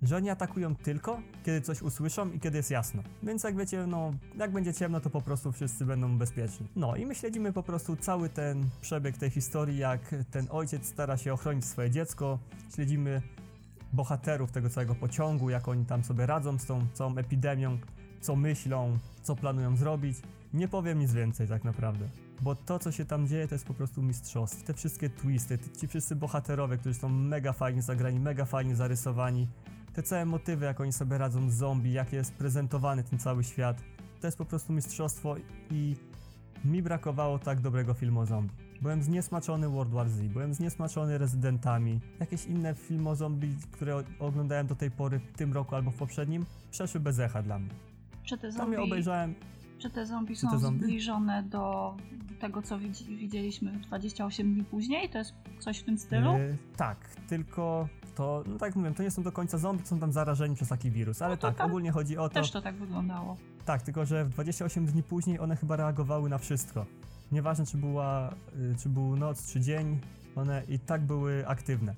że oni atakują tylko, kiedy coś usłyszą i kiedy jest jasno. Więc jak wiecie, no, jak będzie ciemno, to po prostu wszyscy będą bezpieczni. No i my śledzimy po prostu cały ten przebieg tej historii, jak ten ojciec stara się ochronić swoje dziecko. Śledzimy bohaterów tego całego pociągu, jak oni tam sobie radzą z tą całą epidemią, co myślą, co planują zrobić. Nie powiem nic więcej tak naprawdę. Bo to, co się tam dzieje, to jest po prostu mistrzostwo. Te wszystkie twisty, ci wszyscy bohaterowie, którzy są mega fajnie zagrani, mega fajnie zarysowani. Te całe motywy, jak oni sobie radzą z zombie, jak jest prezentowany ten cały świat. To jest po prostu mistrzostwo i mi brakowało tak dobrego filmu o zombie. Byłem zniesmaczony World War Z, byłem zniesmaczony Rezydentami. Jakieś inne filmy o zombie, które oglądałem do tej pory w tym roku albo w poprzednim, przeszły bez echa dla mnie. Czy te Tam je zombie, obejrzałem, czy te zombie Czy są te zombie? zbliżone do tego, co widzi, widzieliśmy 28 dni później? To jest coś w tym stylu? Yy, tak, tylko to, no tak jak mówiłem, to nie są do końca zombie, są tam zarażeni przez taki wirus, ale No tak, tam ogólnie chodzi o to, Też to tak wyglądało. tak, tylko że w 28 dni później one chyba reagowały na wszystko. Nieważne, czy, była, y, czy był noc, czy dzień, one i tak były aktywne.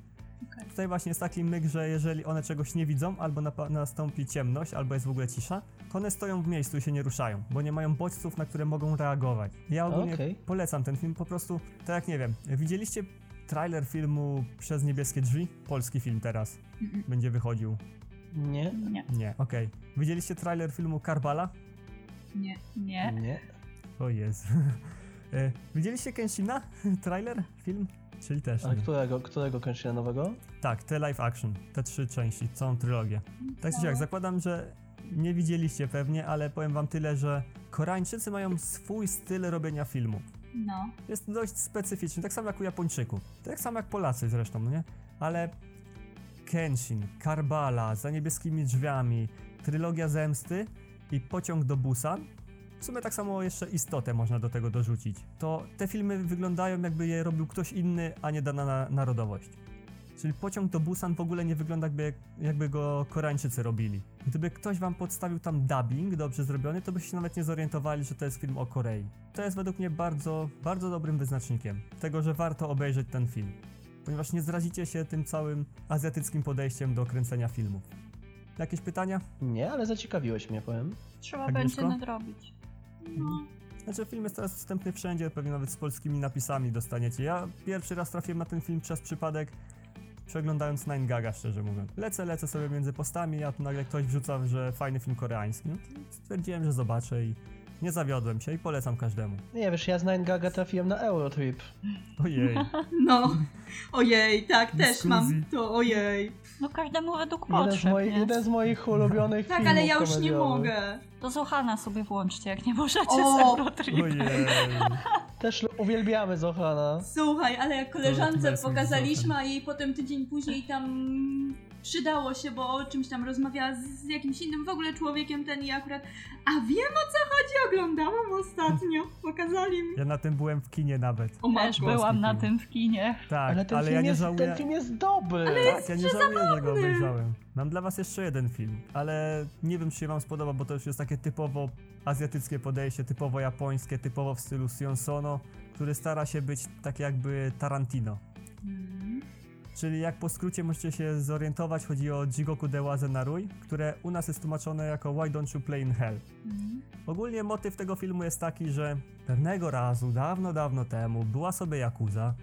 Okej. Tutaj właśnie jest taki myk, że jeżeli one czegoś nie widzą, albo napa- nastąpi ciemność, albo jest w ogóle cisza, to one stoją w miejscu i się nie ruszają, bo nie mają bodźców, na które mogą reagować. Ja ogólnie Okej. polecam ten film, po prostu, tak jak nie wiem, widzieliście trailer filmu Przez niebieskie drzwi? Polski film teraz Mm-mm. będzie wychodził. Nie? Nie, Nie, okej. Widzieliście trailer filmu Karbala? Nie. nie. Nie. O Jezu. E, Widzieliście Kenshina? Trailer? Film? Czyli też Ale nie. którego, którego Kenshina nowego? Tak, te live action, te trzy części, całą trylogię. Tak czy No. jak, zakładam, że nie widzieliście pewnie, ale powiem wam tyle, że Koreańczycy mają swój styl robienia filmów. No. Jest dość specyficzny, tak samo jak u Japończyków. Tak samo jak Polacy zresztą, no nie? Ale Kenshin, Karbala, Za niebieskimi drzwiami, Trylogia Zemsty i Pociąg do Busan w sumie tak samo jeszcze istotę można do tego dorzucić. To te filmy wyglądają jakby je robił ktoś inny, a nie dana na narodowość. Czyli pociąg do Busan w ogóle nie wygląda jakby, jakby go Koreańczycy robili. Gdyby ktoś wam podstawił tam dubbing dobrze zrobiony, to byście się nawet nie zorientowali, że to jest film o Korei. To jest według mnie bardzo, bardzo dobrym wyznacznikiem tego, że warto obejrzeć ten film. Ponieważ nie zrazicie się tym całym azjatyckim podejściem do kręcenia filmów. Jakieś pytania? Nie, ale zaciekawiłeś mnie, powiem. Trzeba Agnieszko? będzie nadrobić. No. Znaczy film jest teraz dostępny wszędzie, pewnie nawet z polskimi napisami dostaniecie. Ja pierwszy raz trafiłem na ten film przez przypadek, przeglądając Nine Gaga, szczerze mówiąc. Lecę, lecę sobie między postami, a tu nagle ktoś wrzuca, że fajny film koreański. No to stwierdziłem, że zobaczę i nie zawiodłem się i polecam każdemu. Nie wiesz, ja z Nine Gaga trafiłem na Eurotrip. Ojej. No. Ojej, tak, też mam to, ojej. No każdemu według Jeden z, potrzeb, moich, jeden z moich ulubionych Tak, ale ja już nie mogę. To Zohana sobie włączcie, jak nie możecie O! z Eurotrip. Ojej. Też uwielbiamy Zohana. Słuchaj, ale jak koleżance pokazaliśmy, a jej potem tydzień później tam przydało się, bo o czymś tam rozmawiała z, z jakimś innym w ogóle człowiekiem ten i akurat a wiem o co chodzi, oglądałam ostatnio, pokazali mi. Ja na tym byłem w kinie nawet. O Też byłam na tym w kinie. Tak, Ale ten, ale film, ja nie jest, żałuję. ten film jest dobry. tak, ja nie żałuję, że go obejrzałem. Mam dla was jeszcze jeden film, ale nie wiem, czy się wam spodoba, bo to już jest takie typowo azjatyckie podejście, typowo japońskie, typowo w stylu Sion Sono, który stara się być tak jakby Tarantino. Mm. Czyli jak po skrócie możecie się zorientować, chodzi o Jigoku Dewaze Narui, które u nas jest tłumaczone jako Why Don't You Play in Hell. Mm. Ogólnie motyw tego filmu jest taki, że pewnego razu, dawno, dawno temu, była sobie Jakuza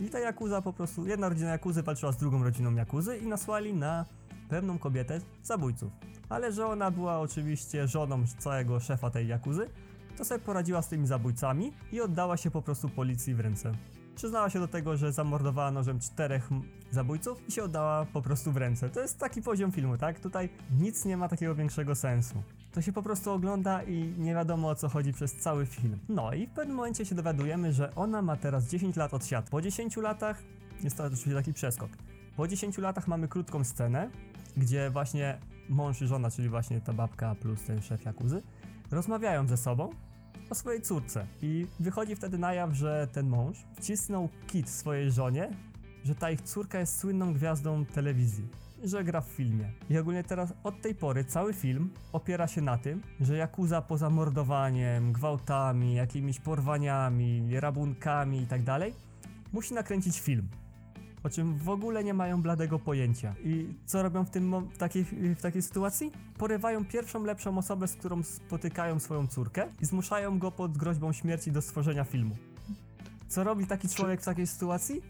i ta Jakuza po prostu, jedna rodzina Jakuzy walczyła z drugą rodziną Jakuzy i nasłali na pewną kobietę zabójców. Ale że ona była oczywiście żoną całego szefa tej Jakuzy, to sobie poradziła z tymi zabójcami i oddała się po prostu policji w ręce. Przyznała się do tego, że zamordowała nożem czterech zabójców i się oddała po prostu w ręce. To jest taki poziom filmu, tak? Tutaj nic nie ma takiego większego sensu. To się po prostu ogląda i nie wiadomo o co chodzi przez cały film. No i w pewnym momencie się dowiadujemy, że ona ma teraz 10 lat od siatki. Po 10 latach jest to oczywiście taki przeskok. Po 10 latach mamy krótką scenę, gdzie właśnie mąż i żona, czyli właśnie ta babka plus ten szef Jakuzy, rozmawiają ze sobą o swojej córce. I wychodzi wtedy na jaw, że ten mąż wcisnął kit swojej żonie, że ta ich córka jest słynną gwiazdą telewizji, że gra w filmie. I ogólnie teraz od tej pory cały film opiera się na tym, że Jakuza poza mordowaniem, gwałtami, jakimiś porwaniami, rabunkami i tak musi nakręcić film. O czym w ogóle nie mają bladego pojęcia. I co robią w, tym, w, takiej, w takiej sytuacji? Porywają pierwszą lepszą osobę, z którą spotykają swoją córkę i zmuszają go pod groźbą śmierci do stworzenia filmu. Co robi taki człowiek w takiej sytuacji?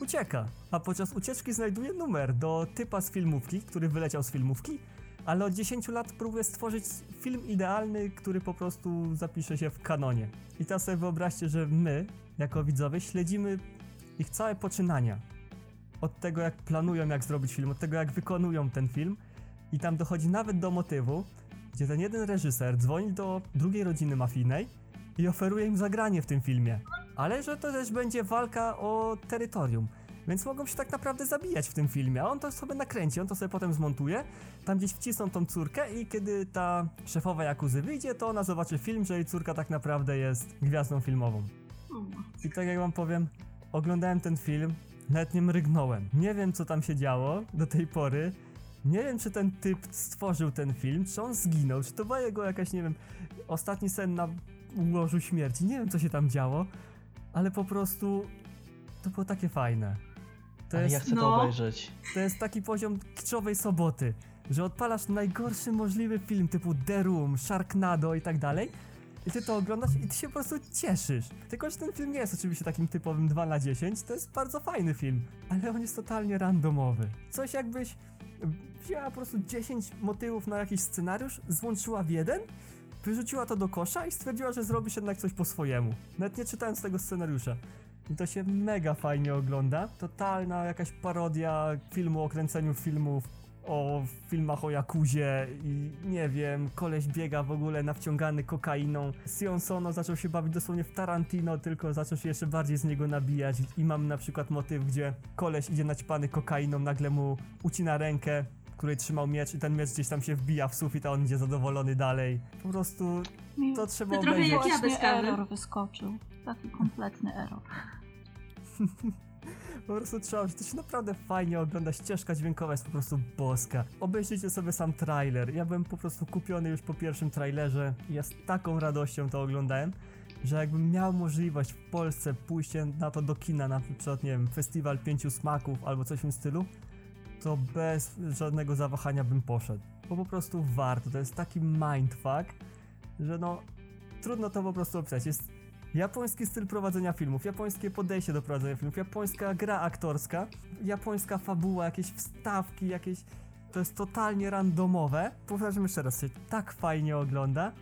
Ucieka, a podczas ucieczki znajduje numer do typa z filmówki, który wyleciał z filmówki, ale od 10 lat próbuje stworzyć film idealny, który po prostu zapisze się w kanonie. I teraz sobie wyobraźcie, że my, jako widzowie, śledzimy ich całe poczynania. Od tego, jak planują, jak zrobić film, od tego, jak wykonują ten film. I tam dochodzi nawet do motywu, gdzie ten jeden reżyser dzwoni do drugiej rodziny mafijnej i oferuje im zagranie w tym filmie. Ale że to też będzie walka o terytorium. Więc mogą się tak naprawdę zabijać w tym filmie, a on to sobie nakręci, on to sobie potem zmontuje, tam gdzieś wcisną tą córkę i kiedy ta szefowa Jakuzy wyjdzie, to ona zobaczy film, że jej córka tak naprawdę jest gwiazdą filmową. I tak jak wam powiem, oglądałem ten film, nawet nie mrygnąłem. Nie wiem co tam się działo do tej pory, Nie wiem, czy ten typ stworzył ten film, czy on zginął, czy to była jego jakaś, nie wiem, ostatni sen na łożu śmierci. Nie wiem, co się tam działo, ale po prostu to było takie fajne. To Ale jest, ja chcę no. to obejrzeć. to jest taki poziom kiczowej soboty, że odpalasz najgorszy możliwy film typu The Room, Sharknado i tak dalej i ty to oglądasz i ty się po prostu cieszysz. Tylko, że ten film nie jest oczywiście takim typowym 2 na 10, to jest bardzo fajny film, ale on jest totalnie randomowy. Coś jakbyś wzięła po prostu 10 motywów na jakiś scenariusz, złączyła w jeden, wyrzuciła to do kosza i stwierdziła, że zrobisz jednak coś po swojemu. Nawet nie czytając tego scenariusza. I to się mega fajnie ogląda. Totalna jakaś parodia filmu o kręceniu filmów, o filmach o Jakuzie i nie wiem, koleś biega w ogóle nawciągany kokainą. Sion Sono zaczął się bawić dosłownie w Tarantino, tylko zaczął się jeszcze bardziej z niego nabijać i mam na przykład motyw, gdzie koleś idzie naćpany kokainą, nagle mu ucina rękę, której trzymał miecz i ten miecz gdzieś tam się wbija w sufit, a on idzie zadowolony dalej. Po prostu to trzeba To trochę obejrzeć. jak ja bez error wyskoczył. Taki kompletny error. Po prostu trzeba, to się naprawdę fajnie ogląda, ścieżka dźwiękowa jest po prostu boska. Obejrzyjcie sobie sam trailer. Ja byłem po prostu kupiony już po pierwszym trailerze ja z taką radością to oglądałem, że jakbym miał możliwość w Polsce pójście na to do kina, na przykład, nie wiem, festiwal pięciu smaków albo coś w tym stylu, to bez żadnego zawahania bym poszedł. Bo po prostu warto, to jest taki mindfuck, że no, trudno to po prostu opisać. Jest Japoński styl prowadzenia filmów, japońskie podejście do prowadzenia filmów, japońska gra aktorska, japońska fabuła, jakieś wstawki, jakieś... To jest totalnie randomowe. Powtarzam jeszcze raz, się tak fajnie ogląda,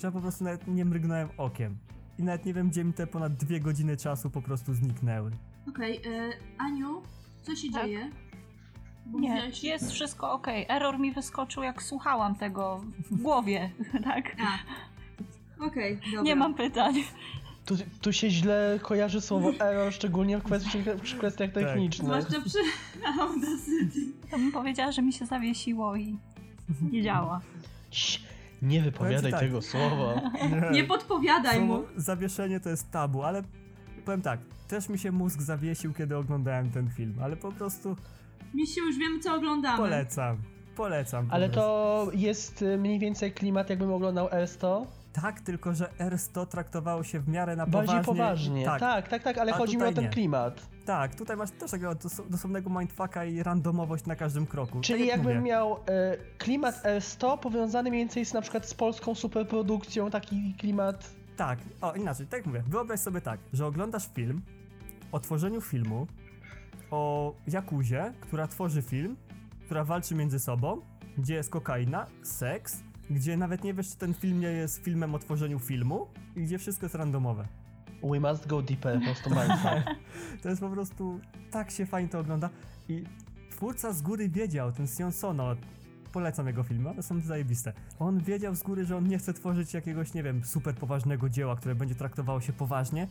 że ja po prostu nawet nie mrygnąłem okiem. I nawet nie wiem, gdzie mi te ponad dwie godziny czasu po prostu zniknęły. Okej, e, Aniu, co się Tak? dzieje? Bo Nie, mówiłaś- jest wszystko ok. Error mi wyskoczył, jak słuchałam tego w głowie, tak? A. Okej, dobra. Nie mam pytań. Tu, tu się źle kojarzy słowo error, szczególnie w, kwestii, w kwestiach Tak. technicznych. Zwłaszcza przy Audacity. To bym powiedziała, że mi się zawiesiło i nie działa. Nie wypowiadaj tak. tego słowa. Nie podpowiadaj mu. Słowo zawieszenie to jest tabu, ale powiem tak, też mi się mózg zawiesił, kiedy oglądałem ten film, ale po prostu Misiu, już wiemy co oglądamy. polecam. Polecam. po Ale prostu. to jest y, mniej więcej klimat, jakbym oglądał R100. Tak, tylko że R100 traktowało się w miarę na Bardziej poważnie. poważnie. Tak, Tak, tak, tak, ale A chodzi mi o ten nie. klimat. tak, tutaj masz też takiego dos- dosłownego mindfucka i randomowość na każdym kroku. Czyli tak jak jakbym mówię. miał e, klimat R100 powiązany mniej więcej z na przykład z polską superprodukcją, taki klimat. Tak, o inaczej, tak jak mówię, wyobraź sobie tak, że oglądasz film o tworzeniu filmu, o Jakuzie, która tworzy film, która walczy między sobą, gdzie jest kokaina, seks, gdzie nawet nie wiesz, czy ten film nie jest filmem o tworzeniu filmu i gdzie wszystko jest randomowe. We must go deeper, po prostu mindfuck. To jest po prostu, tak się fajnie to ogląda i twórca z góry wiedział, ten Sion Sono, polecam jego filmy, one są zajebiste. On wiedział z góry, że on nie chce tworzyć jakiegoś, nie wiem, super poważnego dzieła, które będzie traktowało się poważnie.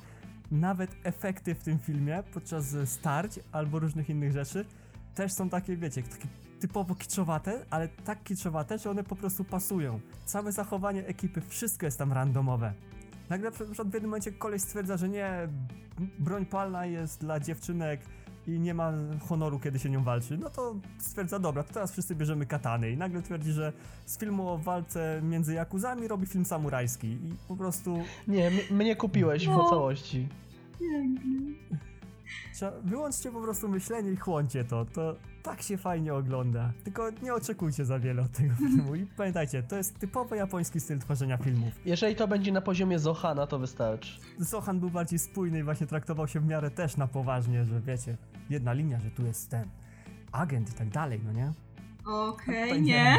Nawet efekty w tym filmie podczas starć albo różnych innych rzeczy też są takie, wiecie, takie typowo kiczowate, ale tak kiczowate, że one po prostu pasują. Całe zachowanie ekipy, wszystko jest tam randomowe. Nagle na przykład w jednym momencie koleś stwierdza, że nie, broń palna jest dla dziewczynek i nie ma honoru, kiedy się nią walczy, no to stwierdza, dobra, to teraz wszyscy bierzemy katany i nagle twierdzi, że z filmu o walce między jakuzami robi film samurajski i po prostu Nie, m- mnie kupiłeś No. po całości. Pięknie. Trzeba, wyłączcie po prostu myślenie i chłoncie to, to tak się fajnie ogląda. Tylko nie oczekujcie za wiele od tego filmu i pamiętajcie, to jest typowo japoński styl tworzenia filmów. Jeżeli to będzie na poziomie Zohana, to wystarczy. Sohan był bardziej spójny i właśnie traktował się w miarę też na poważnie, że wiecie, jedna linia, że tu jest ten agent i tak dalej, no nie? Okej, To nie.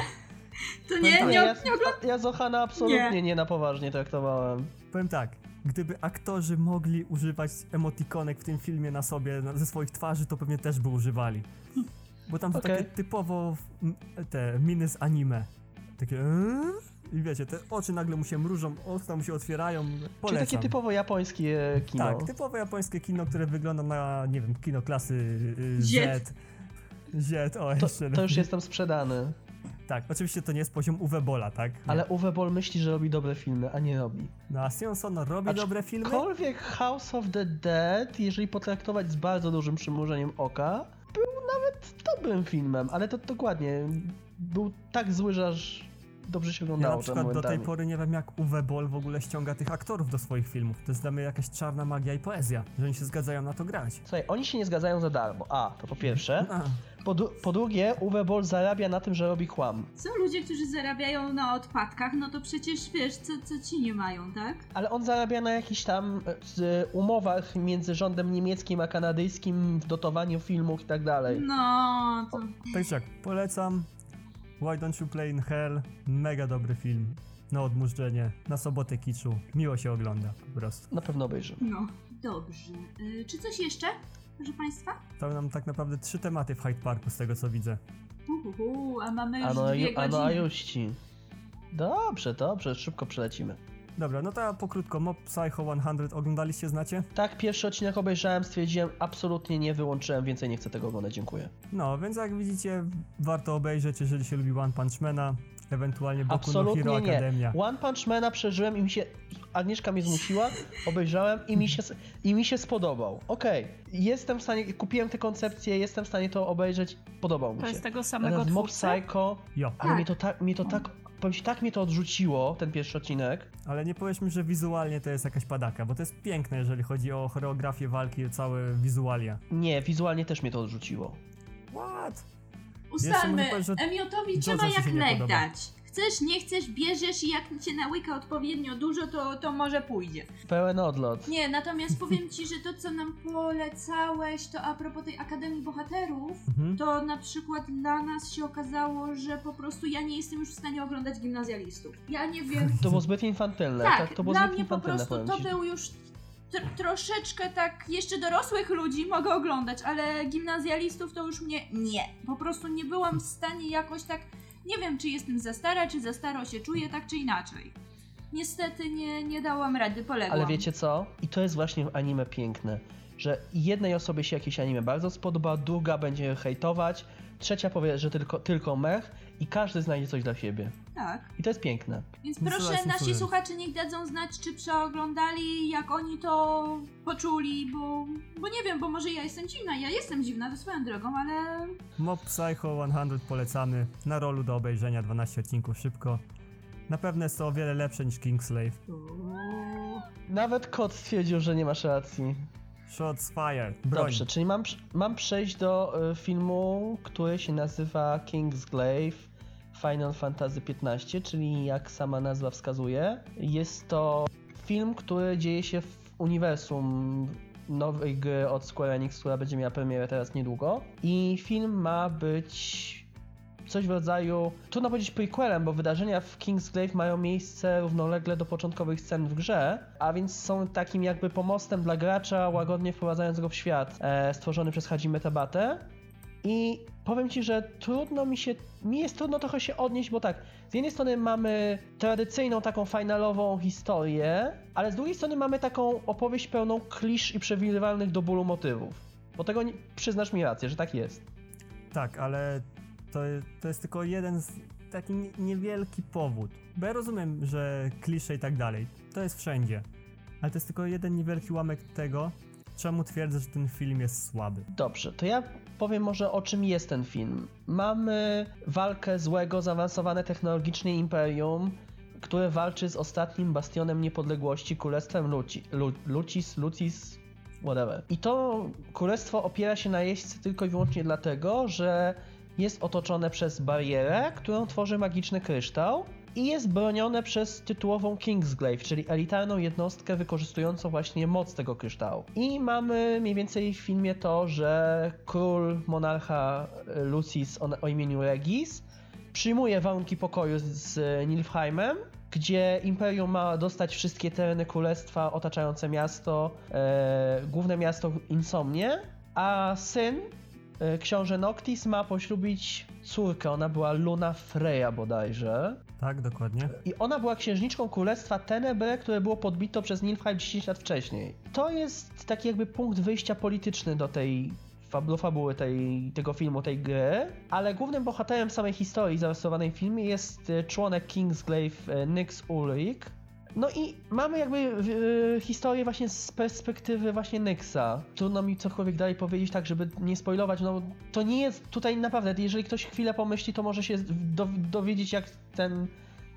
To nie, tak. nie, ja, nie oglądam. ja Zohana absolutnie Nie. nie. na poważnie traktowałem. Powiem tak, gdyby aktorzy mogli używać emotikonek w tym filmie na sobie, na, ze swoich twarzy, to pewnie też by używali. Bo tam są Okej. takie typowo te miny z anime. Takie "Eee?" i wiecie, te oczy nagle mu się mrużą, usta mu się otwierają. Czyli Polecam. takie typowo japońskie kino. Tak, typowe japońskie kino, które wygląda na, nie wiem, kino klasy y. Z. Z, o To, jeszcze to już lepiej. jestem sprzedany. Tak, oczywiście to nie jest poziom Uwe Bola, tak? Nie. Ale Uwe Boll myśli, że robi dobre filmy, a nie robi. No a Sion Sono robi dobre filmy? Aczkolwiek House of the Dead, jeżeli potraktować z bardzo dużym przymrużeniem oka, był nawet nawet dobrym filmem, ale to dokładnie. Był tak zły, że aż dobrze się Ja oglądało na to przykład do tej pory nie wiem jak Uwe Boll w ogóle ściąga tych aktorów do swoich filmów. To jest dla mnie jakaś czarna magia i poezja, że oni się zgadzają na to grać. Słuchaj, oni się nie zgadzają za darmo. A, to po pierwsze. A, Po, po drugie, Uwe Boll zarabia na tym, że robi kłam. Są ludzie, którzy zarabiają na odpadkach, no to przecież wiesz, co, co ci nie mają, tak? Ale on zarabia na jakichś tam z, umowach między rządem niemieckim a kanadyjskim w dotowaniu filmów i tak dalej. No, to... tak jak, polecam Why Don't You Play in Hell, mega dobry film. Na odmurzczenie, na sobotę kiczu, miło się ogląda po prostu. Na pewno obejrzę. No, dobrze. Y, czy coś jeszcze, proszę Państwa? To nam tak naprawdę trzy tematy w Hyde Parku z tego co widzę. Uhuhu, a mamy już Ano, dwie ano godziny. a juści. Dobrze, dobrze, szybko przelecimy. Dobra, no to ja pokrótko, Mob Psycho 100 oglądaliście, znacie? Tak, pierwszy odcinek obejrzałem, stwierdziłem, absolutnie nie wyłączyłem, więcej nie chcę tego oglądać, dziękuję. No, więc jak widzicie, warto obejrzeć, jeżeli się lubi One Punch Mana, ewentualnie Boku no Absolutnie Hero nie. Academia. One Punch Mana przeżyłem i mi się. Agnieszka mnie zmusiła, obejrzałem i mi się, i mi się spodobał. Okej, jestem w stanie, kupiłem tę koncepcję, jestem w stanie to obejrzeć, podobał mi To się. jest tego samego Natomiast Mob? Psycho, Jo, ale Tak. mnie to tak, mnie to tak, powiem ci, tak mnie to odrzuciło, ten pierwszy odcinek. ale nie powiesz mi, że wizualnie to jest jakaś padaka, bo to jest piękne, jeżeli chodzi o choreografię walki, całe wizualia. Nie, wizualnie też mnie to odrzuciło. What? Ustalmy, Emiotowi trzeba jak się Chcesz, nie chcesz, bierzesz i jak cię nałyka odpowiednio dużo, to, to może pójdzie. Pełen odlot. Nie, natomiast powiem ci, że to co nam polecałeś, to a propos tej Akademii Bohaterów, Mhm. to na przykład dla nas się okazało, że po prostu ja nie jestem już w stanie oglądać gimnazjalistów. Ja nie wiem. To było zbyt infantylne. Tak, Tak, to było dla zbyt mnie po prostu to był już tr- troszeczkę tak jeszcze dorosłych ludzi mogę oglądać, ale gimnazjalistów to już mnie nie. Po prostu nie byłam w stanie jakoś tak, nie wiem czy jestem za stara, czy za staro się czuję, tak czy inaczej. Niestety nie, nie dałam rady, poległam. Ale wiecie co? I to jest właśnie anime piękne, że jednej osobie się jakieś anime bardzo spodoba, druga będzie hejtować, trzecia powie, że tylko, tylko mech i każdy znajdzie coś dla siebie. Tak, I to jest piękne. więc Nie proszę nasi słuchacze niech dadzą znać, czy przeoglądali, jak oni to poczuli, bo, bo nie wiem, bo może ja jestem dziwna, ja jestem dziwna, to swoją drogą, ale Mob Psycho 100 polecamy, na rolu do obejrzenia 12 odcinków szybko. Na pewno jest to o wiele lepsze niż Kingslave. Nawet kot stwierdził, że nie masz racji. Shots fired, broń. Dobrze, czyli mam, mam przejść do y, filmu, który się nazywa King's Glaive Final Fantasy XV, czyli jak sama nazwa wskazuje, jest to film, który dzieje się w uniwersum nowej gry od Square Enix, która będzie miała premierę teraz niedługo. I film ma być coś w rodzaju, trudno powiedzieć prequelem, bo wydarzenia w King's Glaive mają miejsce równolegle do początkowych scen w grze, a więc są takim jakby pomostem dla gracza, łagodnie wprowadzając go w świat e, stworzony przez Hajime Tabate. I powiem ci, że trudno mi się, mi jest trudno trochę się odnieść, bo tak, z jednej strony mamy tradycyjną taką finalową historię, ale z drugiej strony mamy taką opowieść pełną klisz i przewidywalnych do bólu motywów. Bo tego nie, przyznasz mi rację, że tak jest. Tak, ale to, to jest tylko jeden z taki nie- niewielki powód. Bo ja rozumiem, że klisze i tak dalej, to jest wszędzie. Ale to jest tylko jeden niewielki ułamek tego, czemu twierdzę, że ten film jest słaby. Dobrze, to ja powiem może o czym jest ten film. Mamy walkę złego, zaawansowane technologicznie imperium, które walczy z ostatnim bastionem niepodległości, królestwem Luci, Lu, Lucis, Lucis, whatever. I to królestwo opiera się na jeźdźcy tylko i wyłącznie dlatego, że jest otoczone przez barierę, którą tworzy magiczny kryształ i jest bronione przez tytułową Kingsglaive, czyli elitarną jednostkę wykorzystującą właśnie moc tego kryształu. I mamy mniej więcej w filmie to, że król, monarcha e, Lucis o, imieniu Regis przyjmuje warunki pokoju z, z Nilfheimem, gdzie Imperium ma dostać wszystkie tereny królestwa otaczające miasto, e, główne miasto Insomnie, a syn, książę Noctis, ma poślubić córkę, ona była Luna Freya bodajże. Tak, dokładnie. I ona była księżniczką królestwa Tenebre, które było podbito przez Nilfheim 10 lat wcześniej. To jest taki jakby punkt wyjścia polityczny do tej do fabuły tej, tego filmu, tej gry, ale głównym bohaterem samej historii zarysowanej w filmie jest e, członek Kingsglaive e, Nyx Ulrich, No i mamy jakby y, historię właśnie z perspektywy właśnie Nyxa. Trudno mi cokolwiek dalej powiedzieć tak, żeby nie spoilować, no to nie jest tutaj naprawdę, jeżeli ktoś chwilę pomyśli, to może się do, dowiedzieć jak ten,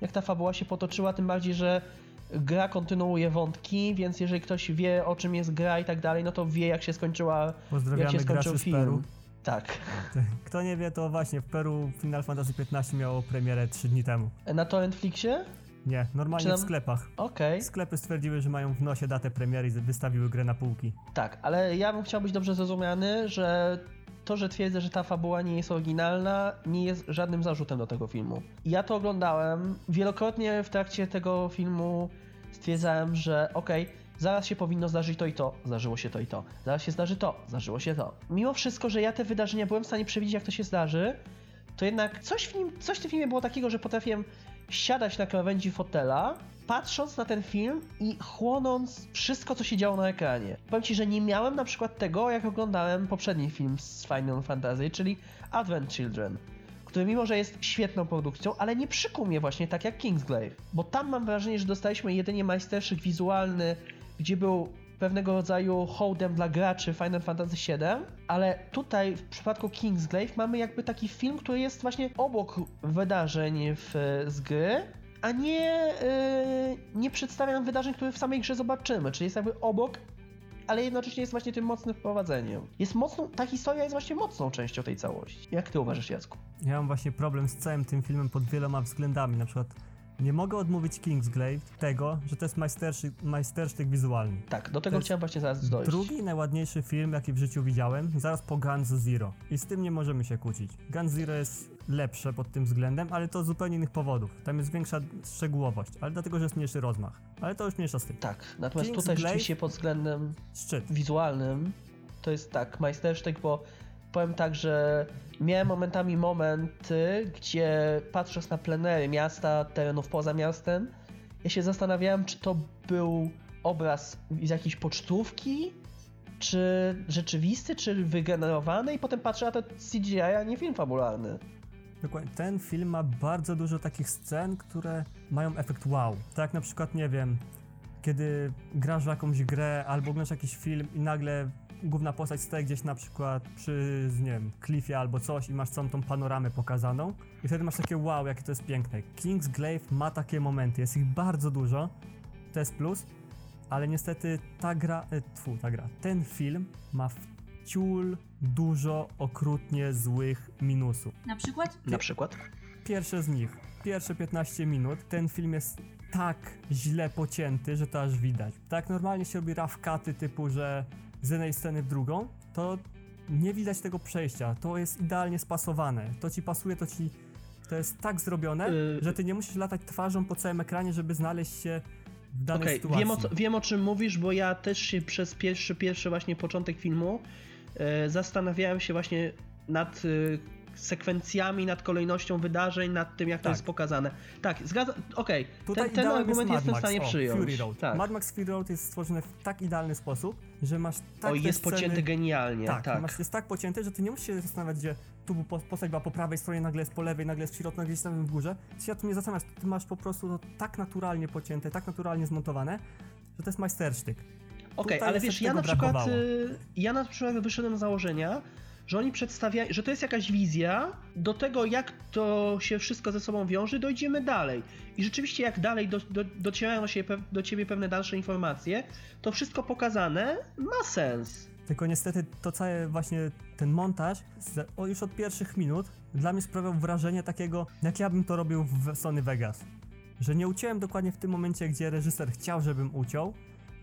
jak ta fabuła się potoczyła, tym bardziej, że gra kontynuuje wątki, więc jeżeli ktoś wie o czym jest gra i tak dalej, no to wie jak się skończyła, jak się skończył z film. Peru. Tak. Kto nie wie, to właśnie w Peru Final Fantasy XV miało premierę 3 dni temu. Na to Netflixie? Nie, normalnie Czy w sklepach. Okej. Sklepy stwierdziły, że mają w nosie datę premiery i wystawiły grę na półki. Tak, ale ja bym chciał być dobrze zrozumiany, że to, że twierdzę, że ta fabuła nie jest oryginalna, nie jest żadnym zarzutem do tego filmu. Ja to oglądałem. Wielokrotnie w trakcie tego filmu stwierdzałem, że okej, zaraz się powinno zdarzyć to i to, zdarzyło się to i to. Zaraz się zdarzy to, zdarzyło się to. Mimo wszystko, że ja te wydarzenia byłem w stanie przewidzieć, jak to się zdarzy, to jednak coś w, nim, coś w tym filmie było takiego, że potrafiłem siadać na krawędzi fotela, patrząc na ten film i chłonąc wszystko, co się działo na ekranie. Powiem ci, że nie miałem na przykład tego, jak oglądałem poprzedni film z Final Fantasy, czyli Advent Children, który mimo, że jest świetną produkcją, ale nie przykuł mnie właśnie tak jak Kingsglaive. Bo tam mam wrażenie, że dostaliśmy jedynie majsterszyk wizualny, gdzie był pewnego rodzaju hołdem dla graczy Final Fantasy VII, ale tutaj w przypadku Kingsglaive mamy jakby taki film, który jest właśnie obok wydarzeń w, z gry, a nie, yy, nie przedstawia nam wydarzeń, które w samej grze zobaczymy, czyli jest jakby obok, ale jednocześnie jest właśnie tym mocnym wprowadzeniem. Jest mocną, ta historia jest właśnie mocną częścią tej całości. Jak ty uważasz, Jacku? Ja mam właśnie problem z całym tym filmem pod wieloma względami. Na przykład nie mogę odmówić Kingsglaive tego, że to jest majstersztyk, majstersztyk wizualny. Tak, do tego chciałem właśnie zaraz dojść. Drugi najładniejszy film, jaki w życiu widziałem, zaraz po Guns Zero. I z tym nie możemy się kłócić. Guns Zero jest lepsze pod tym względem, ale to z zupełnie innych powodów. Tam jest większa szczegółowość, ale dlatego, że jest mniejszy rozmach. Ale to już mniejsza z tym. Tak, natomiast Kingsglaive- tutaj rzeczywiście pod względem Szczyt. wizualnym to jest tak, majstersztyk, bo powiem tak, że miałem momentami momenty, gdzie patrząc na plenery miasta, terenów poza miastem, ja się zastanawiałem, czy to był obraz z jakiejś pocztówki, czy rzeczywisty, czy wygenerowany i potem patrzę, a to CGI, a nie film fabularny. Dokładnie. Ten film ma bardzo dużo takich scen, które mają efekt wow. Tak na przykład, nie wiem, kiedy grasz w jakąś grę albo oglądasz jakiś film i nagle główna postać staje gdzieś na przykład przy, nie wiem, klifie albo coś i masz całą tą panoramę pokazaną i wtedy masz takie wow, jakie to jest piękne. Kingsglaive ma takie momenty, jest ich bardzo dużo, to jest plus, ale niestety ta gra, e, tfu, ta gra, ten film ma wciul dużo okrutnie złych minusów. Na przykład? Na przykład? Pierwsze z nich, pierwsze 15 minut, ten film jest tak źle pocięty, że to aż widać. Tak normalnie się robi cuty typu, że z jednej sceny w drugą, to nie widać tego przejścia. To jest idealnie spasowane. To ci pasuje, to ci... To jest tak zrobione, Yy, że ty nie musisz latać twarzą po całym ekranie, żeby znaleźć się w danej Okej, sytuacji. wiem, o co- wiem o czym mówisz, bo ja też się przez pierwszy, pierwszy właśnie początek filmu e, zastanawiałem się właśnie nad e, sekwencjami, nad kolejnością wydarzeń, nad tym jak to Tak. jest pokazane. Tak, zgadza, okej, Tutaj ten, ten argument jest jestem w Max, stanie o, przyjąć. Fury Road. Tak. Mad Max Fury Road jest stworzony w tak idealny sposób, że masz tak o, jest sceny... pocięty genialnie, Tak, tak. Masz, jest tak pocięty, że ty nie musisz się zastanawiać, gdzie tu postać była po prawej stronie, nagle jest po lewej, nagle jest w środku, nagle jest tam w górze. Ty się tu nie zastanawiasz, ty masz po prostu to tak naturalnie pocięte, tak naturalnie zmontowane, że to jest majstersztyk. Okej, Tutaj ale wiesz, ja na przykład brakowało. y, ja na przykład wyszedłem z założenia, że oni przedstawiają, że to jest jakaś wizja, do tego jak to się wszystko ze sobą wiąże, dojdziemy dalej. I rzeczywiście jak dalej do, do, docierają do, siebie, do ciebie pewne dalsze informacje, to wszystko pokazane ma sens. Tylko niestety to całe właśnie ten montaż o, już od pierwszych minut dla mnie sprawiał wrażenie takiego, jak ja bym to robił w Sony Vegas. Że nie uciąłem dokładnie w tym momencie, gdzie reżyser chciał, żebym uciął,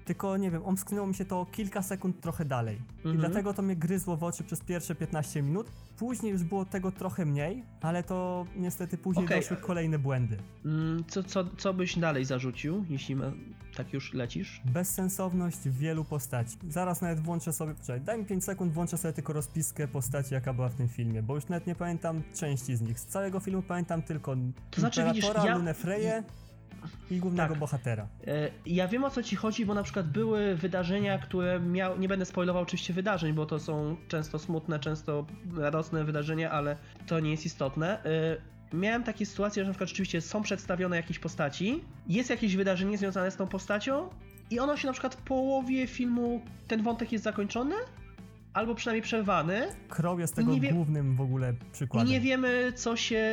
tylko nie wiem, omsknęło mi się to kilka sekund trochę dalej. I Mhm. dlatego to mnie gryzło w oczy przez pierwsze 15 minut. Później już było tego trochę mniej, ale to niestety później Okej. doszły kolejne błędy. Mm, Co, co, co byś dalej zarzucił, jeśli ma, tak już lecisz? Bezsensowność wielu postaci. Zaraz nawet włączę sobie, poczekaj, daj mi 5 sekund, włączę sobie tylko rozpiskę postaci, jaka była w tym filmie, bo już nawet nie pamiętam części z nich. Z całego filmu pamiętam tylko To znaczy, widzisz, Imperatora, ja- Lunę Freję i głównego Tak. bohatera. E, Ja wiem o co ci chodzi, bo na przykład były wydarzenia, które miał. Nie będę spoilował oczywiście wydarzeń, bo to są często smutne, często radosne wydarzenia, ale to nie jest istotne. E, miałem takie sytuacje, że na przykład rzeczywiście są przedstawione jakieś postaci, jest jakieś wydarzenie związane z tą postacią i ono się na przykład w połowie filmu, ten wątek jest zakończony, albo przynajmniej przerwany Crow jest tego wiem- głównym w ogóle i przykładem. nie wiemy, co się,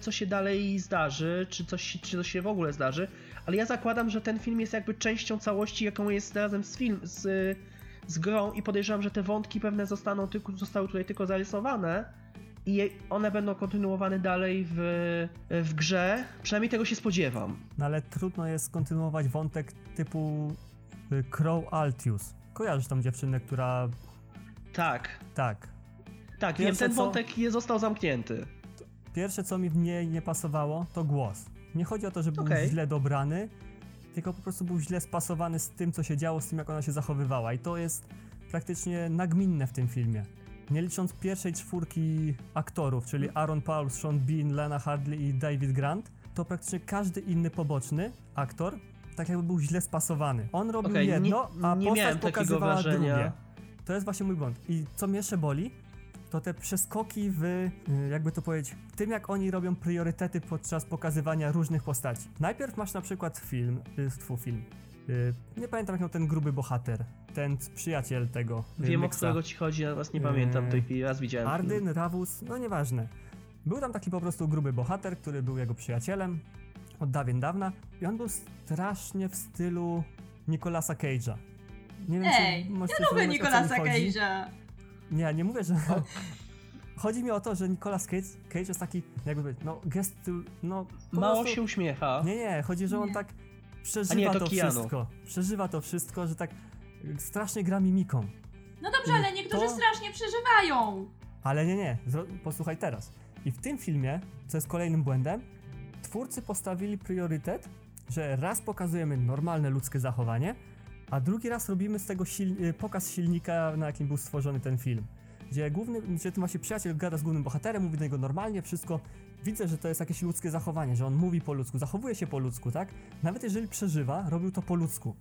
co się dalej zdarzy, czy coś, czy coś się w ogóle zdarzy, ale ja zakładam, że ten film jest jakby częścią całości, jaką jest razem z film, z, z grą i podejrzewam, że te wątki pewne zostaną tylko, zostały tutaj tylko zarysowane i one będą kontynuowane dalej w, w grze, przynajmniej tego się spodziewam. No ale trudno jest kontynuować wątek typu y, Crow Altius. Kojarzysz tą dziewczynę, która... Tak, Tak. tak, Pierwsze wiem, ten co- wątek je został zamknięty. Pierwsze, co mi w niej nie pasowało, to głos. Nie chodzi o to, że był źle dobrany, tylko po prostu był źle spasowany z tym, co się działo, z tym, jak ona się zachowywała. I to jest praktycznie nagminne w tym filmie. Nie licząc pierwszej czwórki aktorów, czyli Aaron Paul, Sean Bean, Lena Hartley i David Grant, to praktycznie każdy inny poboczny aktor tak jakby był źle spasowany. On robił nie- jedno, a nie postać pokazywała wrażenia. drugie. To jest właśnie mój błąd. I co mnie jeszcze boli, to te przeskoki w, y, jakby to powiedzieć, tym jak oni robią priorytety podczas pokazywania różnych postaci. Najpierw masz na przykład film, y, twój film. y, Nie pamiętam jak miał ten gruby bohater, ten przyjaciel tego. Wiem, o Nyxa. którego ci chodzi, natomiast nie Eee, pamiętam tej chwili, raz widziałem. film. Ardyn, Ravus, no nieważne. Był tam taki po prostu gruby bohater, który był jego przyjacielem od dawien dawna i on był strasznie w stylu Nicolasa Cage'a. Nie wiem, Ej, czy możecie Lubię Nicolasa. Cage'a. Nie, nie mówię, że... Chodzi mi o to, że Nicolas Cage, Cage jest taki, jakby no gestu, no... Mało prostu- się uśmiecha. Nie, nie, chodzi, że on Nie. tak przeżywa nie, to to wszystko. Przeżywa to wszystko, że tak strasznie gra mimiką. No dobrze, ale niektórzy To- strasznie przeżywają. Ale nie, nie, posłuchaj teraz. I w tym filmie, co jest kolejnym błędem, twórcy postawili priorytet, że raz pokazujemy normalne ludzkie zachowanie, a drugi raz robimy z tego y, pokaz silnika, na jakim był stworzony ten film. Gdzie główny, gdzie ten właśnie przyjaciel gada z głównym bohaterem, mówi do niego normalnie, wszystko. Widzę, że to jest jakieś ludzkie zachowanie, że on mówi po ludzku, zachowuje się po ludzku, tak? Nawet jeżeli przeżywa, robił to po ludzku.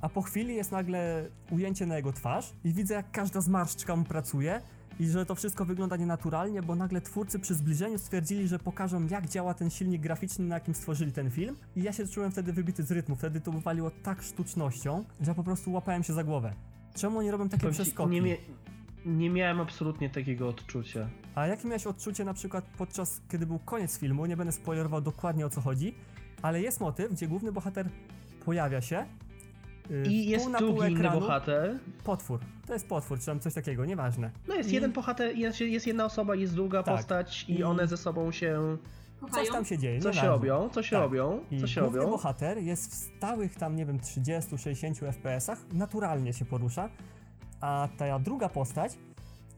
A po chwili jest nagle ujęcie na jego twarz i widzę, jak każda zmarszczka mu pracuje i że to wszystko wygląda nienaturalnie, bo nagle twórcy przy zbliżeniu stwierdzili, że pokażą, jak działa ten silnik graficzny, na jakim stworzyli ten film. I ja się czułem wtedy wybity z rytmu. Wtedy to wywaliło tak sztucznością, że po prostu łapałem się za głowę. Czemu oni robią takie Powiem przeskoki? Nie, mie- nie miałem absolutnie takiego odczucia. A jakie miałeś odczucie na przykład podczas, kiedy był koniec filmu, nie będę spoilerował dokładnie o co chodzi, ale jest motyw, gdzie główny bohater pojawia się I jest na drugi inny bohater. Potwór. To jest potwór, czy tam coś takiego, nieważne. No jest I- jeden bohater, jest, jest jedna osoba, jest druga Tak. postać i one ze sobą się... Coś tam się dzieje, Co się robią, co się Tak. robią, I co się robią. bohater jest w stałych tam, nie wiem, 30-60 FPS-ach, naturalnie się porusza, a ta druga postać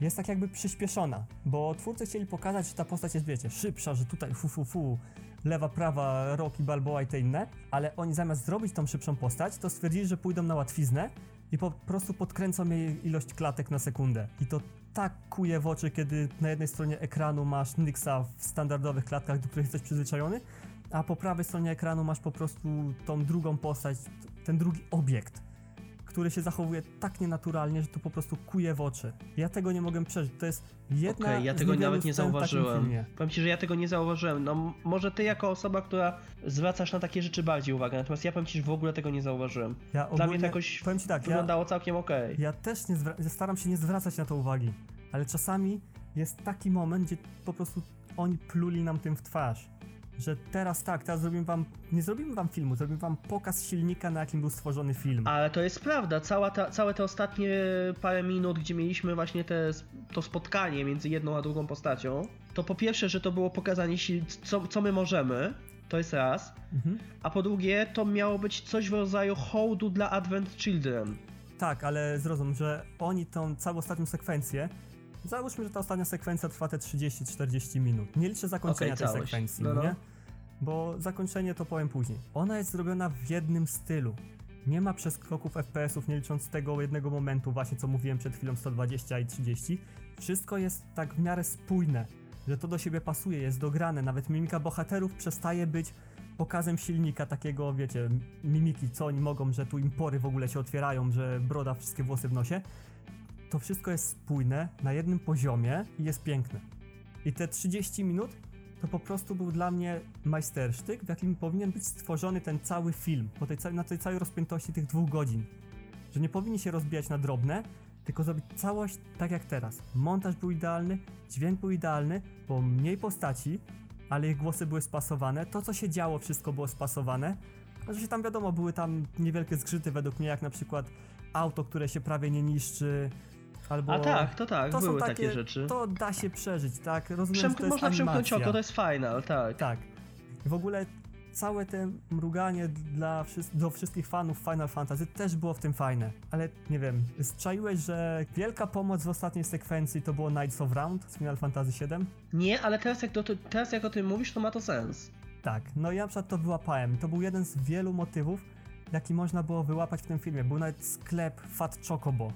jest tak jakby przyspieszona, bo twórcy chcieli pokazać, że ta postać jest, wiecie, szybsza, że tutaj fu fu fu, lewa, prawa, Rocky, Balboa i te inne, ale oni zamiast zrobić tą szybszą postać, to stwierdzili, że pójdą na łatwiznę i po prostu podkręcą jej ilość klatek na sekundę. I to tak kuje w oczy, kiedy na jednej stronie ekranu masz Nyxa w standardowych klatkach, do których jesteś przyzwyczajony, a po prawej stronie ekranu masz po prostu tą drugą postać, ten drugi obiekt, który się zachowuje tak nienaturalnie, że to po prostu kuje w oczy. Ja tego nie mogę przeżyć. To jest jedna Okej, ja tego nawet nie zauważyłem. Powiem ci, że ja tego nie zauważyłem. No może ty jako osoba, która zwracasz na takie rzeczy bardziej uwagę, natomiast ja powiem ci, że w ogóle tego nie zauważyłem. Ja Dla mnie ogólnie, to jakoś powiem ci tak, ja, Wyglądało całkiem okej. ja też nie zwra- staram się nie zwracać na to uwagi, ale czasami jest taki moment, gdzie po prostu oni pluli nam tym w twarz. Że teraz tak, teraz zrobimy wam, nie zrobimy wam filmu, zrobimy wam pokaz silnika, na jakim był stworzony film. Ale to jest prawda, Cała ta, całe te ostatnie parę minut, gdzie mieliśmy właśnie te, to spotkanie między jedną a drugą postacią, to po pierwsze, że to było pokazanie, co, co my możemy, to jest raz, Mhm. a po drugie, to miało być coś w rodzaju hołdu dla Advent Children. Tak, ale zrozum, że oni tą całą ostatnią sekwencję. Załóżmy, że ta ostatnia sekwencja trwa te 30-40 minut. Nie liczę zakończenia Okej, tej całość. sekwencji, No, no. nie? Bo zakończenie to powiem później. Ona jest zrobiona w jednym stylu. Nie ma przeskoków FPS-ów, nie licząc tego jednego momentu, właśnie co mówiłem przed chwilą 120 i 30. Wszystko jest tak w miarę spójne, że to do siebie pasuje, jest dograne. Nawet mimika bohaterów przestaje być pokazem silnika takiego, wiecie, mimiki, co oni mogą, że tu im pory w ogóle się otwierają, że broda, wszystkie włosy w nosie. To wszystko jest spójne, na jednym poziomie i jest piękne. I te 30 minut to po prostu był dla mnie majstersztyk, w jakim powinien być stworzony ten cały film, po tej, na tej całej rozpiętości tych dwóch godzin. Że nie powinni się rozbijać na drobne, tylko zrobić całość tak jak teraz. Montaż był idealny, dźwięk był idealny, było mniej postaci, ale ich głosy były spasowane, to co się działo wszystko było spasowane. Oczywiście tam wiadomo, były tam niewielkie zgrzyty według mnie, jak na przykład auto, które się prawie nie niszczy, albo... A tak, to tak, to są były takie, takie rzeczy. To da się przeżyć, tak? Rozumiem, Przem- że to można przymknąć oko, to jest final, tak. Tak. I w ogóle całe te mruganie dla do wszystkich fanów Final Fantasy też było w tym fajne. Ale nie wiem, strzaiłeś, że wielka pomoc w ostatniej sekwencji to było Knights of Round z Final Fantasy VII? Nie, ale teraz jak, teraz jak o tym mówisz, to ma to sens. Tak. No ja na przykład to wyłapałem. To był jeden z wielu motywów, jaki można było wyłapać w tym filmie. Był nawet sklep Fat Chocobo.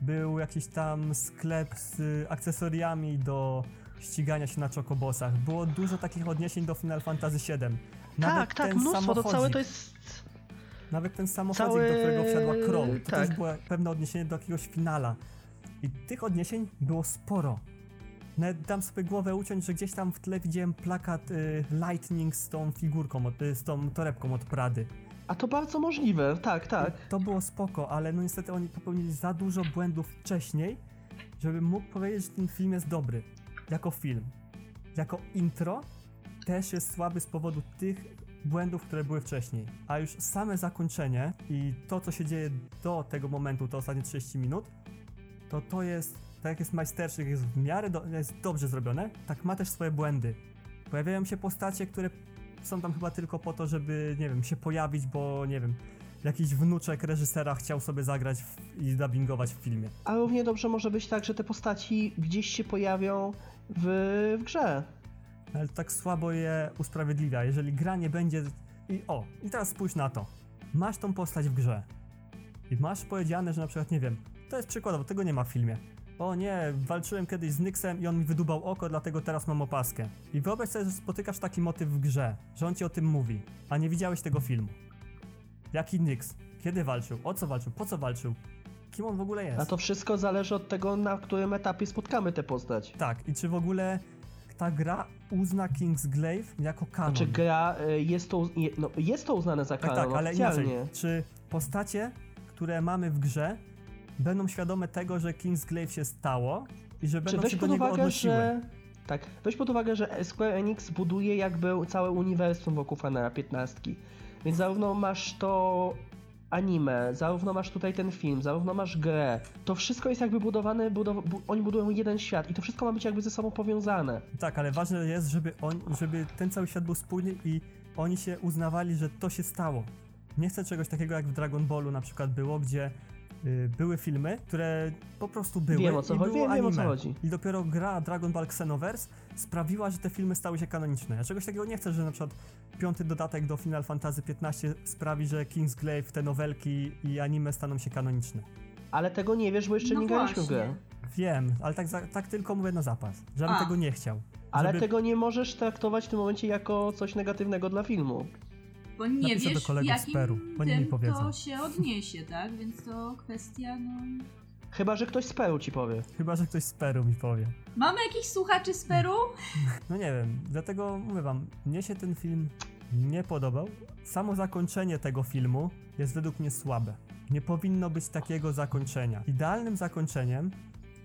Był jakiś tam sklep z akcesoriami do ścigania się na czokobosach. Było dużo takich odniesień do Final Fantasy VII. Nawet tak, tak, mnóstwo, to całe to jest... Nawet ten samochodzik, do którego wsiadła Crow, to tak. też było pewne odniesienie do jakiegoś finala. I tych odniesień było sporo. Nawet dam sobie głowę uciąć, że gdzieś tam w tle widziałem plakat y, Lightning z tą figurką, od, y, z tą torebką od Prady. A to bardzo możliwe, tak, tak. To było spoko, ale no niestety oni popełnili za dużo błędów wcześniej, żebym mógł powiedzieć, że ten film jest dobry. Jako film. Jako intro też jest słaby z powodu tych błędów, które były wcześniej. A już same zakończenie i to, co się dzieje do tego momentu, to ostatnie 30 minut, to to jest, tak jak jest majstersztyk, jest w miarę do, jest dobrze zrobione, tak ma też swoje błędy. Pojawiają się postacie, które są tam chyba tylko po to, żeby, nie wiem, się pojawić, bo, nie wiem, jakiś wnuczek reżysera chciał sobie zagrać w, i dubbingować w filmie. A równie dobrze może być tak, że te postaci gdzieś się pojawią w, w grze. Ale tak słabo je usprawiedliwia, jeżeli gra nie będzie... I o, i teraz spójrz na to. Masz tą postać w grze. I masz powiedziane, że na przykład, nie wiem, to jest przykładowo, tego nie ma w filmie. O nie, walczyłem kiedyś z Nyxem i on mi wydubał oko, dlatego teraz mam opaskę. I wyobraź sobie, że spotykasz taki motyw w grze, że on ci o tym mówi, a nie widziałeś tego filmu. Jaki Nyx? Kiedy walczył? O co walczył? Po co walczył? Kim on w ogóle jest? A to wszystko zależy od tego, na którym etapie spotkamy tę postać. Tak, i czy w ogóle ta gra uzna Kingsglaive jako kanon? Znaczy gra y, jest to, no, jest to uznane za Tak, kanon tak, ale oficjalnie. inaczej. Czy postacie, które mamy w grze, będą świadome tego, że Kingsglaive się stało i że Czy będą weź się do niego uwagę, odnosiły? że... Tak, weź pod uwagę, że Square Enix buduje jakby całe uniwersum wokół Finala 15. Więc zarówno masz to anime, zarówno masz tutaj ten film, zarówno masz grę. To wszystko jest jakby budowane, budow- bu- oni budują jeden świat i to wszystko ma być jakby ze sobą powiązane. Tak, ale ważne jest, żeby, on, żeby ten cały świat był spójny i oni się uznawali, że to się stało. Nie chcę czegoś takiego jak w Dragon Ballu na przykład było, gdzie były filmy, które po prostu były Wiem, o co i chodzi, było wiem, wiem, o co chodzi. I dopiero gra Dragon Ball Xenoverse sprawiła, że te filmy stały się kanoniczne. Ja czegoś takiego nie chcę, że na przykład piąty dodatek do Final Fantasy XV sprawi, że Kingsglaive, te nowelki i anime staną się kanoniczne. Ale tego nie wiesz, bo jeszcze No nie graliśmy grę. Wiem, ale tak, za- tak tylko mówię na zapas, żebym A. tego nie chciał. Ale żeby... tego nie możesz traktować w tym momencie jako coś negatywnego dla filmu. Bo nie Napiszę do wiesz, w kolegów z jakim Peru, oni mi tym powiedzą. to się odniesie, tak? Więc to kwestia, no... Chyba, że ktoś z Peru ci powie. Chyba, że ktoś z Peru mi powie. Mamy jakichś słuchaczy z Peru? No nie wiem, dlatego mówię wam, mnie się ten film nie podobał. Samo zakończenie tego filmu jest według mnie słabe. Nie powinno być takiego zakończenia. Idealnym zakończeniem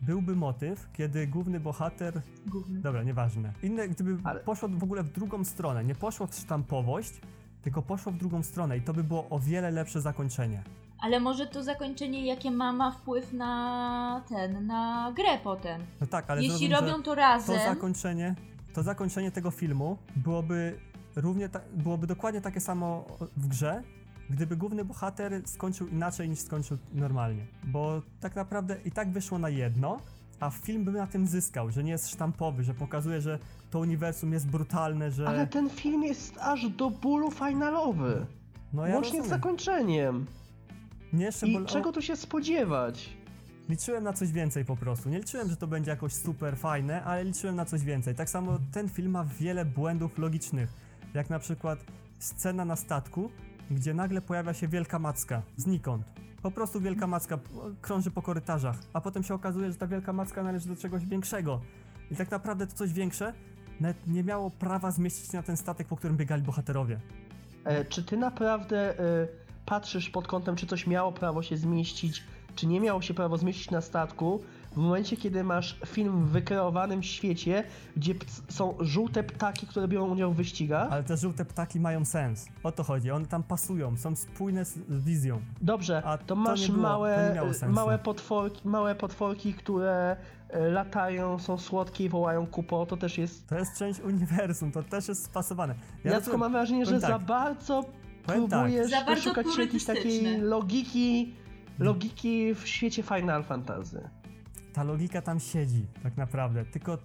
byłby motyw, kiedy główny bohater Gówno. Dobra, nieważne. Inne, gdyby Ale- poszło w ogóle w drugą stronę, nie poszło w sztampowość, tylko poszło w drugą stronę i to by było o wiele lepsze zakończenie. Ale może to zakończenie, jakie ma, ma wpływ na ten, na grę potem. No tak, ale Jeśli zrozum, robią to razem, to zakończenie, to zakończenie tego filmu byłoby równie, ta, byłoby dokładnie takie samo w grze, gdyby główny bohater skończył inaczej niż skończył normalnie. Bo tak naprawdę i tak wyszło na jedno, a film by na tym zyskał, że nie jest sztampowy, że pokazuje, że to uniwersum jest brutalne, że... Ale ten film jest aż do bólu finalowy. no ja Łącznie z rozumiem. zakończeniem. Nie jeszcze I bol- czego tu się spodziewać? Liczyłem na coś więcej po prostu. Nie liczyłem, że to będzie jakoś super fajne, ale liczyłem na coś więcej. Tak samo ten film ma wiele błędów logicznych. Jak na przykład scena na statku, gdzie nagle pojawia się wielka macka znikąd. Po prostu wielka macka krąży po korytarzach, a potem się okazuje, że ta wielka macka należy do czegoś większego. I tak naprawdę to coś większe nawet nie miało prawa zmieścić się na ten statek, po którym biegali bohaterowie. E, czy ty naprawdę e, patrzysz pod kątem, czy coś miało prawo się zmieścić, czy nie miało się prawo zmieścić na statku, w momencie, kiedy masz film w wykreowanym świecie, gdzie są żółte ptaki, które biorą udział w wyścigach? Ale te żółte ptaki mają sens. O to chodzi, one tam pasują, są spójne z, wizją. Dobrze, A to to masz nie było, to małe, miało sensu. małe, potworki, małe potworki, które e, latają, są słodkie i wołają kupo, to też jest... To jest część uniwersum, to też jest spasowane. Ja, Ja tylko mam wrażenie, że powiem za tak. bardzo Powiem tak. próbujesz Za bardzo szukać się jakiejś takiej logiki, logiki w świecie Final Fantasy. Ta logika tam siedzi, tak naprawdę, tylko...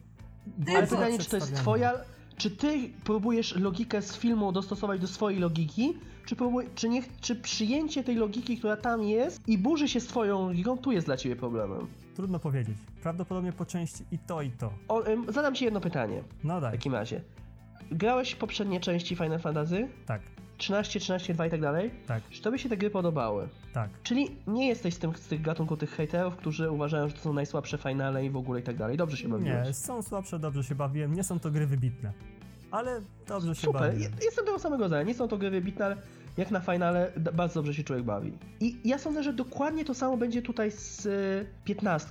Ale pytanie, czy to jest twoja... Czy ty próbujesz logikę z filmu dostosować do swojej logiki, czy, próbuj, czy, nie, czy przyjęcie tej logiki, która tam jest i burzy się z twoją logiką, tu jest dla ciebie problemem? Trudno powiedzieć. Prawdopodobnie po części i to, i to. O, zadam ci jedno pytanie No w daj, takim razie. Grałeś poprzednie części Final Fantasy? tak, 13, 13, 2 i tak dalej? tak, Czy tobie się te gry podobały? tak. Czyli nie jesteś z, tym, z tych gatunków tych hejterów, którzy uważają, że to są najsłabsze finale i w ogóle i tak dalej. Dobrze się bawiłeś. Nie, są słabsze, dobrze się bawiłem, nie są to gry wybitne. Ale dobrze się Super, bawiłem. je- jestem tego samego zdania. Nie są to gry wybitne, ale jak na finale bardzo dobrze się człowiek bawi. I ja sądzę, że dokładnie to samo będzie tutaj z y, 15,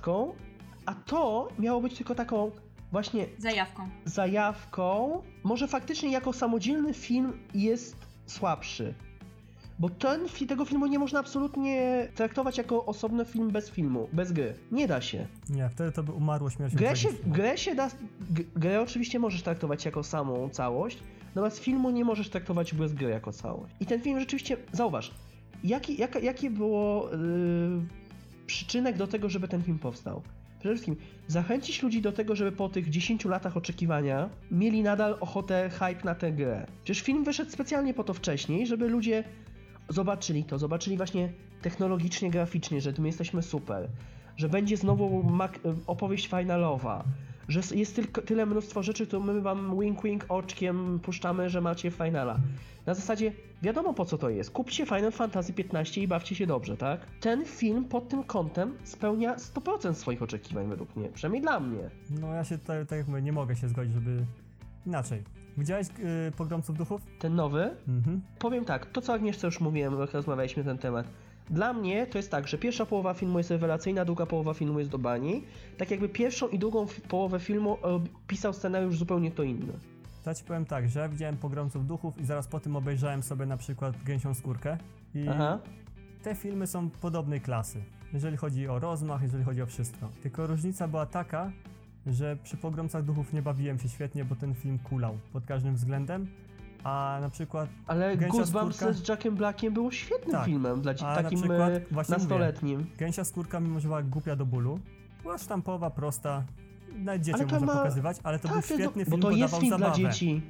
a to miało być tylko taką właśnie Zajawką. zajawką. Może faktycznie jako samodzielny film jest słabszy. Bo ten, tego filmu nie można absolutnie traktować jako osobny film bez filmu, bez gry. Nie da się. Nie, wtedy to by umarło śmiercią Grę się, grę się da. Grę oczywiście możesz traktować jako samą całość, natomiast filmu nie możesz traktować bez gry jako całość. I ten film rzeczywiście, zauważ, jaki, jaka, jakie było yy, przyczynek do tego, żeby ten film powstał? Przede wszystkim zachęcić ludzi do tego, żeby po tych 10 latach oczekiwania mieli nadal ochotę, hype na tę grę. Przecież film wyszedł specjalnie po to wcześniej, żeby ludzie zobaczyli to, zobaczyli właśnie technologicznie, graficznie, że my jesteśmy super, że będzie znowu opowieść finalowa, że jest tylko tyle mnóstwo rzeczy, to my wam wink wink oczkiem puszczamy, że macie finala. Na zasadzie wiadomo po co to jest. Kupcie Final Fantasy 15 i bawcie się dobrze, tak? Ten film pod tym kątem spełnia 100% swoich oczekiwań według mnie, przynajmniej dla mnie. No ja się tutaj, tak jak mówię, nie mogę się zgodzić, żeby... Inaczej. Widziałeś yy, Pogromców Duchów? Ten nowy, Mhm. powiem tak, to co Agnieszce już mówiłem, jak rozmawialiśmy na ten temat. Dla mnie to jest tak, że pierwsza połowa filmu jest rewelacyjna, druga połowa filmu jest do bani. Tak jakby pierwszą i drugą połowę filmu e, pisał scenariusz zupełnie to inny. Ja ci powiem tak, że ja widziałem Pogromców Duchów i zaraz po tym obejrzałem sobie na przykład Gęsią Skórkę i Aha. te filmy są podobnej klasy, jeżeli chodzi o rozmach, jeżeli chodzi o wszystko. Tylko różnica była taka, że przy Pogromcach Duchów nie bawiłem się świetnie, bo ten film kulał pod każdym względem, a na przykład Ale Goosebumps z Jackiem Blackiem było świetnym Tak. filmem dla dzie- A na takim przykład, e, właśnie nastoletnim. Gęsia Skórka, mimo że była głupia do bólu, była sztampowa, prosta, nawet dzieciom to można ma- pokazywać, ale to był Tak, to jest- świetny bo film, to bo jest dawał film zabawę. dla dzieci.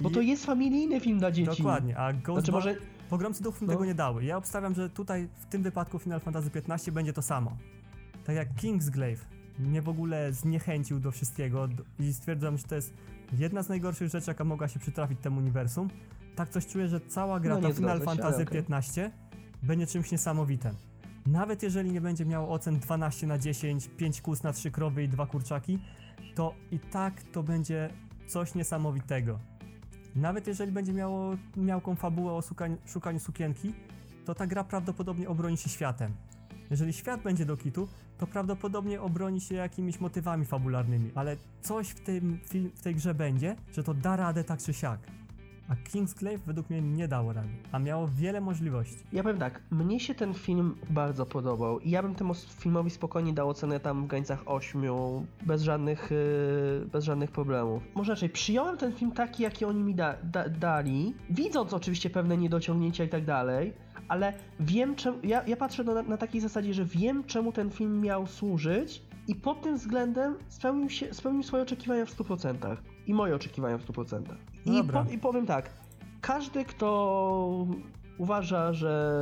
Bo to jest familijny film dla dzieci. Dokładnie, a Ghostbusters... Znaczy może Pogromcy Duchów No. tego nie dały. Ja obstawiam, że tutaj w tym wypadku Final Fantasy XV będzie to samo. Tak jak Kingsglaive mnie w ogóle zniechęcił do wszystkiego i stwierdzam, że to jest jedna z najgorszych rzeczy, jaka mogła się przytrafić temu uniwersum. Tak coś czuję, że cała gra No, ta Final Fantasy. XV będzie czymś niesamowitym. Nawet jeżeli nie będzie miało ocen 12 na 10, 5 kus na 3 krowy i 2 kurczaki, to i tak to będzie coś niesamowitego. Nawet jeżeli będzie miało miałką fabułę o szukaniu, szukaniu sukienki, to ta gra prawdopodobnie obroni się światem. Jeżeli świat będzie do kitu, to prawdopodobnie obroni się jakimiś motywami fabularnymi, ale coś w, tym, w tej grze będzie, że to da radę tak czy siak. A Kingsglaive według mnie nie dało rady, a miało wiele możliwości. Ja powiem tak, mnie się ten film bardzo podobał i ja bym temu filmowi spokojnie dał ocenę tam w granicach 8, bez żadnych, yy, bez żadnych problemów. Może raczej, przyjąłem ten film taki, jaki oni mi da, da, dali, widząc oczywiście pewne niedociągnięcia i tak dalej, ale wiem czemu, ja, ja patrzę na, na takiej zasadzie, że wiem czemu ten film miał służyć i pod tym względem spełnił, się, spełnił swoje oczekiwania w 100% i moje oczekiwania w 100%. I, Dobra. po, I powiem tak, każdy, kto uważa, że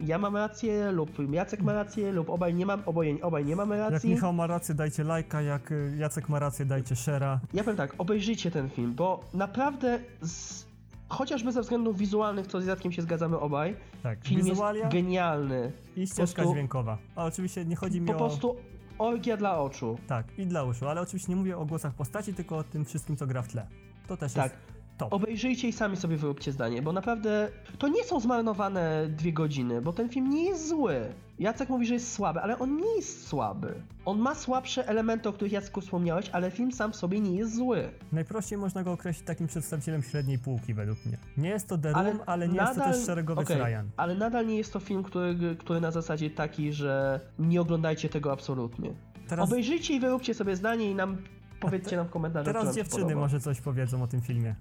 ja mam rację, lub Jacek ma rację, lub obaj nie mam, oboje, obaj nie mamy Jak racji. Michał ma rację, dajcie lajka, jak Jacek ma rację, dajcie share'a. Ja powiem tak, obejrzyjcie ten film, bo naprawdę z, chociażby ze względów wizualnych, to z Jackiem się zgadzamy obaj, Tak, film wizualia jest genialny. i ścieżka prostu- dźwiękowa. A oczywiście nie chodzi mi Po o... prostu orgia dla oczu. Tak, i dla uszu, ale oczywiście nie mówię o głosach postaci, tylko o tym wszystkim, co gra w tle. To też Tak. jest top. Obejrzyjcie i sami sobie wyróbcie zdanie, bo naprawdę to nie są zmarnowane dwie godziny, bo ten film nie jest zły. Jacek mówi, że jest słaby, ale on nie jest słaby. On ma słabsze elementy, o których Jacku wspomniałeś, ale film sam w sobie nie jest zły. Najprościej można go określić takim przedstawicielem średniej półki według mnie. Nie jest to The Room, ale, nie jest to też szeregowy okej, Ryan. Ale nadal nie jest to film, który, który na zasadzie taki, że nie oglądajcie tego absolutnie. Teraz, Obejrzyjcie i wyróbcie sobie zdanie i nam powiedzcie nam w komentarzach, teraz dziewczyny może coś powiedzą o tym filmie.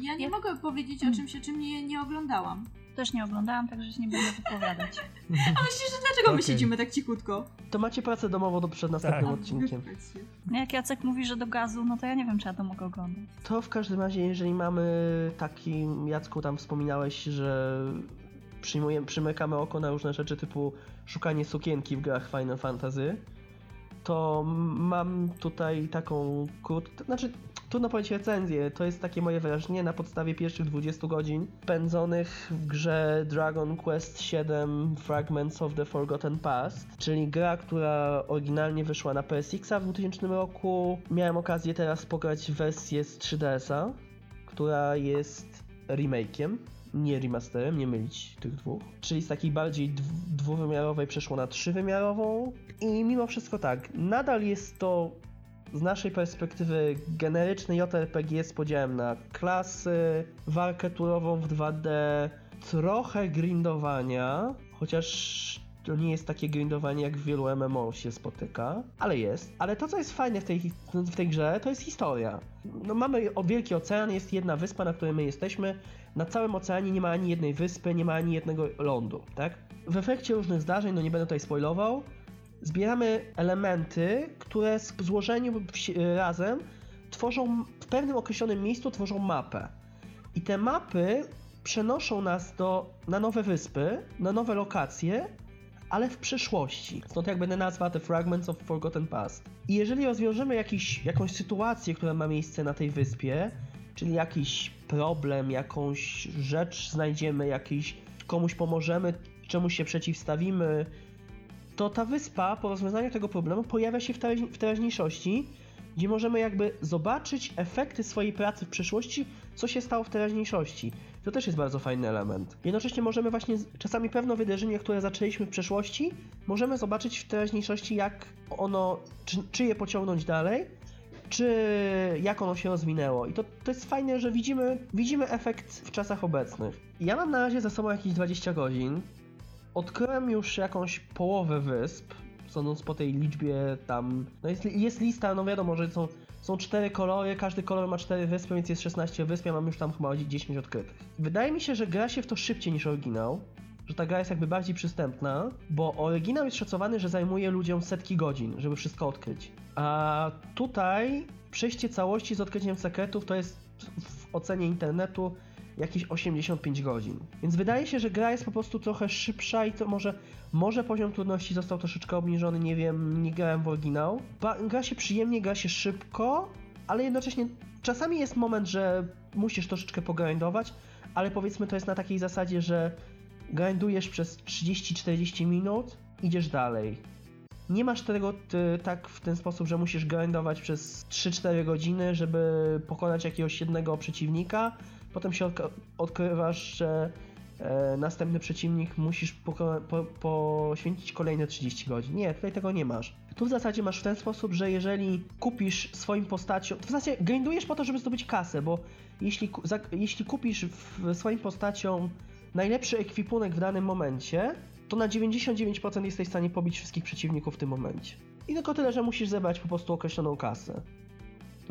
Ja nie mogę powiedzieć o czymś, o czym nie, nie oglądałam. Też nie oglądałam, także się nie będę wypowiadać. A myślisz, że dlaczego my Okej. siedzimy tak cichutko? To macie pracę domową do przed następnym Tak. odcinkiem. No Jak Jacek mówi, że do gazu, no to ja nie wiem, czy ja to mogę oglądać. To w każdym razie, jeżeli mamy taki, Jacku, tam wspominałeś, że przyjmujemy, przymykamy oko na różne rzeczy typu szukanie sukienki w grach Final Fantasy, to mam tutaj taką krót... znaczy trudno powiedzieć recenzję, to jest takie moje wrażenie na podstawie pierwszych 20 godzin spędzonych w grze Dragon Quest VII Fragments of the Forgotten Past, czyli gra, która oryginalnie wyszła na PSX-a w 2000 roku. Miałem okazję teraz pograć wersję z 3DS-a, która jest remake'iem, nie remasterem, nie mylić tych dwóch. Czyli z takiej bardziej dw- dwuwymiarowej przeszło na trzywymiarową i mimo wszystko tak, nadal jest to z naszej perspektywy generyczny JRPG z podziałem na klasy, walkę turową w 2D, trochę grindowania, chociaż to nie jest takie grindowanie jak w wielu MMO się spotyka, ale jest. Ale to co jest fajne w tej, w tej grze to jest historia. No mamy wielki ocean, jest jedna wyspa, na której my jesteśmy. Na całym oceanie nie ma ani jednej wyspy, nie ma ani jednego lądu, tak? W efekcie różnych zdarzeń, no nie będę tutaj spoilował, zbieramy elementy, które z złożeniu wsi- razem tworzą, w pewnym określonym miejscu tworzą mapę. I te mapy przenoszą nas do, na nowe wyspy, na nowe lokacje, ale w przyszłości. Stąd jakby nazwa The Fragments of Forgotten Past. I jeżeli rozwiążemy jakiś, jakąś sytuację, która ma miejsce na tej wyspie, czyli jakiś problem, jakąś rzecz znajdziemy, jakiś komuś pomożemy, czemuś się przeciwstawimy, to ta wyspa po rozwiązaniu tego problemu pojawia się w, teraź- w teraźniejszości, gdzie możemy jakby zobaczyć efekty swojej pracy w przeszłości, co się stało w teraźniejszości. To też jest bardzo fajny element. Jednocześnie możemy właśnie czasami pewne wydarzenie, które zaczęliśmy w przeszłości, możemy zobaczyć w teraźniejszości, jak ono, czy, czy je pociągnąć dalej, czy jak ono się rozwinęło. I to, to jest fajne, że widzimy, widzimy efekt w czasach obecnych. Ja mam na razie za sobą jakieś 20 godzin. Odkryłem już jakąś połowę wysp, sądząc po tej liczbie tam. No jest, jest lista, no wiadomo, że są, są cztery kolory, każdy kolor ma cztery wyspy, więc jest 16 wysp, ja mam już tam chyba 10 odkrytych. Wydaje mi się, że gra się w to szybciej niż oryginał. Że ta gra jest jakby bardziej przystępna, bo oryginał jest szacowany, że zajmuje ludziom setki godzin, żeby wszystko odkryć. A tutaj przejście całości z odkryciem sekretów to jest w ocenie internetu jakieś 85 godzin. Więc wydaje się, że gra jest po prostu trochę szybsza i to może, może poziom trudności został troszeczkę obniżony, nie wiem, nie grałem w oryginał. Ba, gra się przyjemnie, gra się szybko, ale jednocześnie czasami jest moment, że musisz troszeczkę pogrindować, ale powiedzmy to jest na takiej zasadzie, że grindujesz przez 30-40 minut, idziesz dalej. Nie masz tego ty, tak w ten sposób, że musisz grindować przez 3-4 godziny, żeby pokonać jakiegoś jednego przeciwnika. Potem się odk- odkrywasz, że e, następny przeciwnik musisz po, poświęcić kolejne 30 godzin. Nie, tutaj tego nie masz. Tu w zasadzie masz w ten sposób, że jeżeli kupisz swoim postacią, to w zasadzie grindujesz po to, żeby zdobyć kasę, bo jeśli, jeśli kupisz w swoim postacią najlepszy ekwipunek w danym momencie, to na 99% jesteś w stanie pobić wszystkich przeciwników w tym momencie. I tylko tyle, że musisz zebrać po prostu określoną kasę.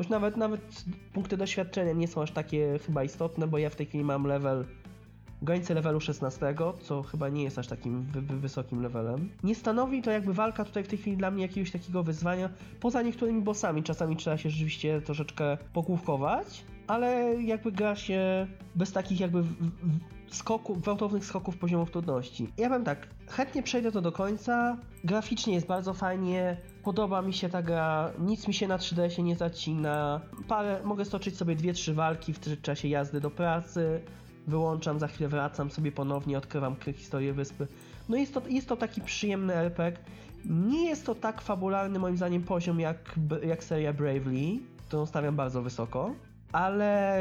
Już nawet, nawet punkty doświadczenia nie są aż takie chyba istotne, bo ja w tej chwili mam level granicę levelu 16, co chyba nie jest aż takim wy, wy, wysokim levelem. Nie stanowi to jakby walka tutaj w tej chwili dla mnie jakiegoś takiego wyzwania, poza niektórymi bossami. Czasami trzeba się rzeczywiście troszeczkę pogłówkować, ale jakby gra się bez takich jakby skoków, gwałtownych skoków poziomów trudności. Ja powiem tak, chętnie przejdę to do końca. Graficznie jest bardzo fajnie, podoba mi się ta gra, nic mi się na 3D nie zacina. Parę, mogę stoczyć sobie dwie, trzy walki w czasie jazdy do pracy. Wyłączam, za chwilę wracam sobie ponownie, odkrywam historię wyspy. No jest to, jest to taki przyjemny RPG. Nie jest to tak fabularny moim zdaniem poziom jak, jak seria Bravely, którą stawiam bardzo wysoko, ale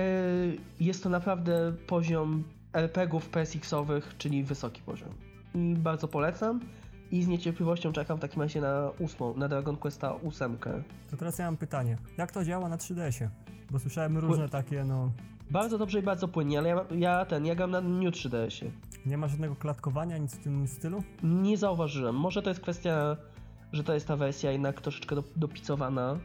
jest to naprawdę poziom RPGów PSX-owych, czyli wysoki poziom. I bardzo polecam i z niecierpliwością czekam w takim razie na ósmą, na Dragon Questa 8. To teraz ja mam pytanie. Jak to działa na 3DS-ie? Bo słyszałem różne takie, no... Bardzo dobrze i bardzo płynnie, ale ja, ja ten, ja gram na New 3DS-ie. Nie ma żadnego klatkowania, nic w tym stylu? Nie zauważyłem. Może to jest kwestia, że to jest ta wersja jednak troszeczkę do- dopicowana,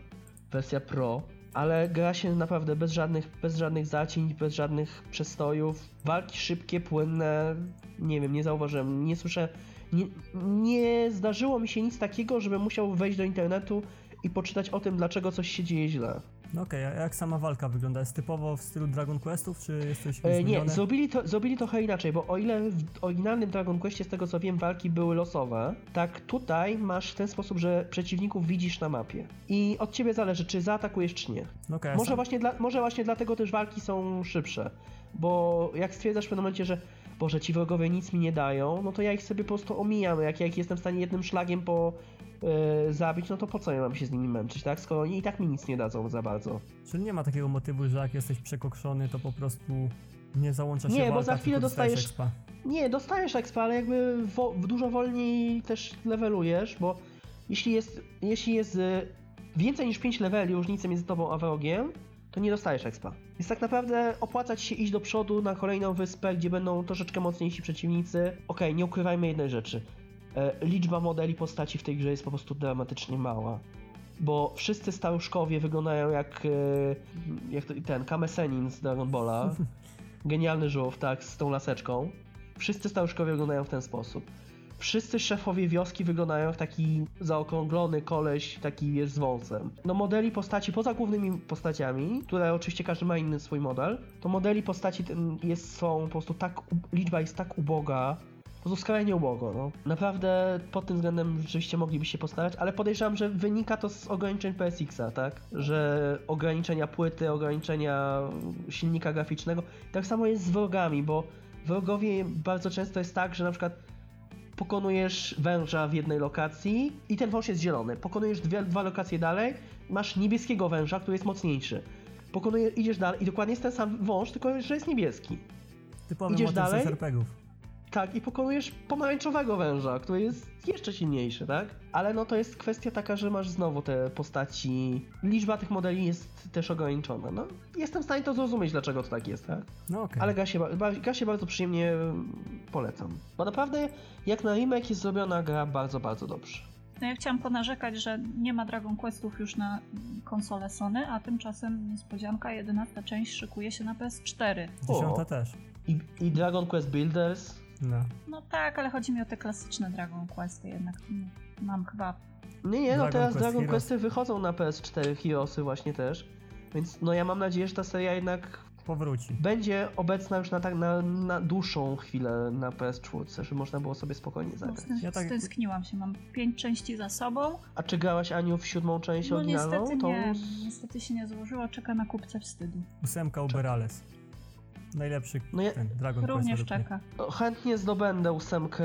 wersja Pro, ale gra się naprawdę bez żadnych, bez żadnych zacięć, bez żadnych przestojów. Walki szybkie, płynne. Nie wiem, nie zauważyłem. Nie słyszę. Nie, nie zdarzyło mi się nic takiego, żebym musiał wejść do internetu i poczytać o tym, dlaczego coś się dzieje źle. No okej, a jak sama walka wygląda? Jest typowo w stylu Dragon Questów, czy jesteś E, nie, zrobili, to, zrobili trochę inaczej, bo o ile w oryginalnym Dragon Questie, z tego co wiem, walki były losowe, tak tutaj masz w ten sposób, że przeciwników widzisz na mapie. I od ciebie zależy, czy zaatakujesz, czy nie. No a Może sam- właśnie, dla, może właśnie dlatego też walki są szybsze, bo jak stwierdzasz w pewnym momencie, że Boże, ci wrogowie nic mi nie dają, no to ja ich sobie po prostu omijam. Jak ja ich jestem w stanie jednym szlagiem po e, zabić, no to po co ja mam się z nimi męczyć, tak? Skoro oni i tak mi nic nie dadzą za bardzo. Czyli nie ma takiego motywu, że jak jesteś przekokszony, to po prostu nie załącza się Nie, bo walka, za chwilę dostajesz expa. Nie, dostajesz expa, ale jakby wo, dużo wolniej też levelujesz, bo jeśli jest, jeśli jest y, więcej niż 5 leveli różnicy między tobą a wrogiem, to nie dostajesz expa. Więc tak naprawdę opłacać się iść do przodu na kolejną wyspę, gdzie będą troszeczkę mocniejsi przeciwnicy. Okej, nie ukrywajmy jednej rzeczy. E, liczba modeli postaci w tej grze jest po prostu dramatycznie mała. Bo wszyscy staruszkowie wyglądają jak, e, jak ten Kamesenin z Dragon Balla. Genialny żółw, tak, z tą laseczką. Wszyscy staruszkowie wyglądają w ten sposób. Wszyscy szefowie wioski wyglądają jak taki zaokrąglony koleś, taki wiesz, z wąsem. No modeli postaci, poza głównymi postaciami, które oczywiście każdy ma inny swój model, to modeli postaci jest, są po prostu tak, liczba jest tak uboga, po prostu skrajnie ubogo, no. Naprawdę pod tym względem rzeczywiście mogliby się postarać, ale podejrzewam, że wynika to z ograniczeń PSX-a, tak? Że ograniczenia płyty, ograniczenia silnika graficznego. Tak samo jest z wrogami, bo wrogowie bardzo często jest tak, że na przykład pokonujesz węża w jednej lokacji i ten wąż jest zielony. Pokonujesz dwie, dwa lokacje dalej, masz niebieskiego węża, który jest mocniejszy. Pokonujesz, idziesz dalej i dokładnie jest ten sam wąż, tylko że jest niebieski. Typowy Idziesz motyw dalej? z. Tak, i pokonujesz pomarańczowego węża, który jest jeszcze silniejszy, tak? Ale no to jest kwestia taka, że masz znowu te postaci. Liczba tych modeli jest też ograniczona. No, jestem w stanie to zrozumieć, dlaczego to tak jest, tak? No okej. Ale gra się, gra się bardzo przyjemnie mm, polecam. Bo naprawdę, jak na remake jest zrobiona gra bardzo, bardzo dobrze. No ja chciałam ponarzekać, że nie ma Dragon Questów już na konsolę Sony, a tymczasem niespodzianka, 11 część szykuje się na PS4. Dziesiąta O. też. I, I Dragon Quest Builders. No. No tak, ale chodzi mi o te klasyczne Dragon Questy jednak. No, Mam chyba... Nie, nie, no Dragon teraz Quest Dragon Heroes. Questy wychodzą na PS4 Heroesy właśnie też. Więc no ja mam nadzieję, że ta seria jednak Powróci. będzie obecna już na, tak, na, na dłuższą chwilę na PS4, żeby można było sobie spokojnie No, zagrać. stęs- Ja tak- Stęskniłam się, mam pięć części za sobą. A czy grałaś Aniu w siódmą część No oryginalną? niestety Tą nie, z- niestety się nie złożyło, czeka na kupce wstydu. Ósemka Uberales. Najlepszy No ja ten Dragon Quest Również czeka. no, chętnie zdobędę ósemkę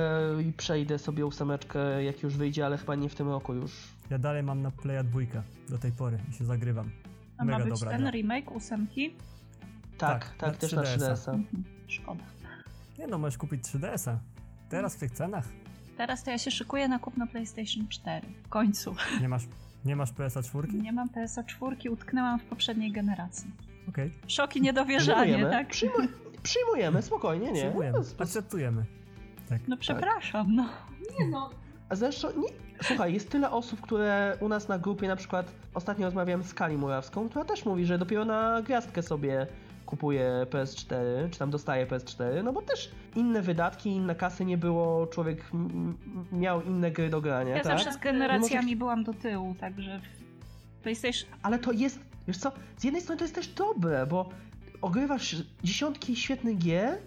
i przejdę sobie ósemeczkę jak już wyjdzie, ale chyba nie w tym roku już. Ja dalej mam na Playa dwójkę do tej pory i się zagrywam. A ma Mega być dobra ten gra. remake ósemki? Tak, Tak, tak, na też na 3DS-a. 3DS-a. Mhm, Szkoda. Nie no, możesz kupić 3DS-a. Teraz w tych cenach. Teraz to ja się szykuję na kupno PlayStation 4. W końcu. Nie masz, nie masz PS-a 4? Nie mam PSA 4, utknęłam w poprzedniej generacji. Szoki, niedowierzanie, Przyjmujemy, tak? przyjmuj, przyjmujemy, spokojnie, nie? przyjmujemy, No, akceptujemy. Tak. No przepraszam, no. Nie no, A zresztą, nie, słuchaj, jest tyle osób, które u nas na grupie, na przykład ostatnio rozmawiałem z Kali Murawską, która też mówi, że dopiero na gwiazdkę sobie kupuje PS4, czy tam dostaje PS4, no bo też inne wydatki, inne kasy nie było, człowiek miał inne gry do grania, Ja tak? zawsze z generacjami byłam do tyłu, także PlayStation... Ale to jest, wiesz co, z jednej strony to jest też dobre, bo ogrywasz dziesiątki świetnych gier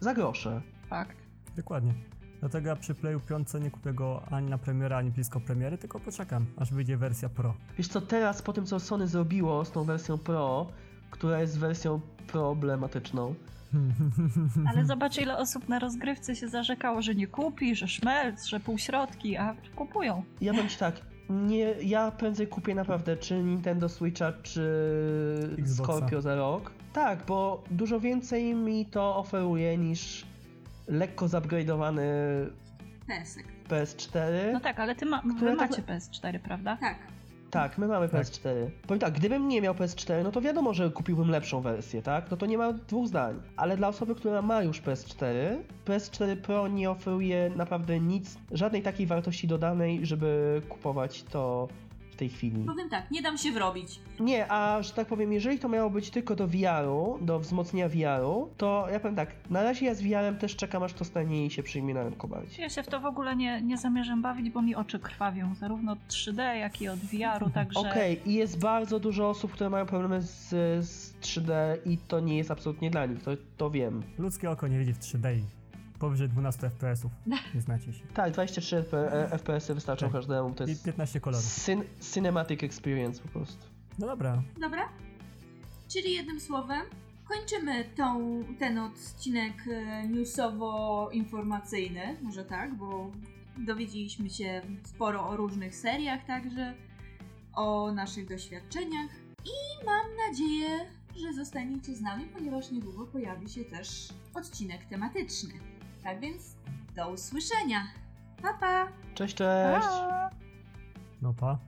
za grosze. Fakt. Dokładnie. Dlatego ja przy Playu 5 nie kupię go ani na premierę, ani blisko premiery, tylko poczekam, aż wyjdzie wersja Pro. Wiesz co, teraz po tym co Sony zrobiło z tą wersją Pro, która jest wersją problematyczną, Ale zobacz, ile osób na rozgrywce się zarzekało, że nie kupi, że szmelc, że półśrodki, a kupują. Ja powiem ci tak, nie, ja prędzej kupię naprawdę czy Nintendo Switcha, czy Xboxa. Scorpio za rok. Tak, bo dużo więcej mi to oferuje niż lekko zupgrade'owany Pesek. PS4. No tak, ale ty ma, tak- macie PS4, prawda? Tak. Tak, my mamy Tak. PS4. Powiem tak, gdybym nie miał PS4, no to wiadomo, że kupiłbym lepszą wersję, tak? No to nie ma dwóch zdań. Ale dla osoby, która ma już PS4, PS4 Pro nie oferuje naprawdę nic, żadnej takiej wartości dodanej, żeby kupować to w tej chwili. Powiem tak, nie dam się wrobić. Nie, a że tak powiem, jeżeli to miało być tylko do VR-u, do wzmocnienia VR-u, to ja powiem tak, na razie ja z VR-em też czekam, aż to stanie i się przyjmie na rynku bardziej. Ja się w to w ogóle nie, nie zamierzam bawić, bo mi oczy krwawią, zarówno od 3D, jak i od VR-u, także... Okej, i jest bardzo dużo osób, które mają problemy z, z 3D i to nie jest absolutnie dla nich, to, to wiem. Ludzkie oko nie widzi w 3D i powyżej 12 FPS-ów. Nie znacie się. Tak, 23 FP, e, FPS-y wystarczą Tak. każdemu, to I jest 15 kolorów. cyn, cinematic experience po prostu. No dobra, Dobra? Czyli jednym słowem, kończymy tą, ten odcinek e, newsowo-informacyjny, może tak, bo dowiedzieliśmy się sporo o różnych seriach także, o naszych doświadczeniach i mam nadzieję, że zostaniecie z nami, ponieważ niedługo pojawi się też odcinek tematyczny. Tak więc do usłyszenia. Pa pa! Cześć, cześć! A! no pa.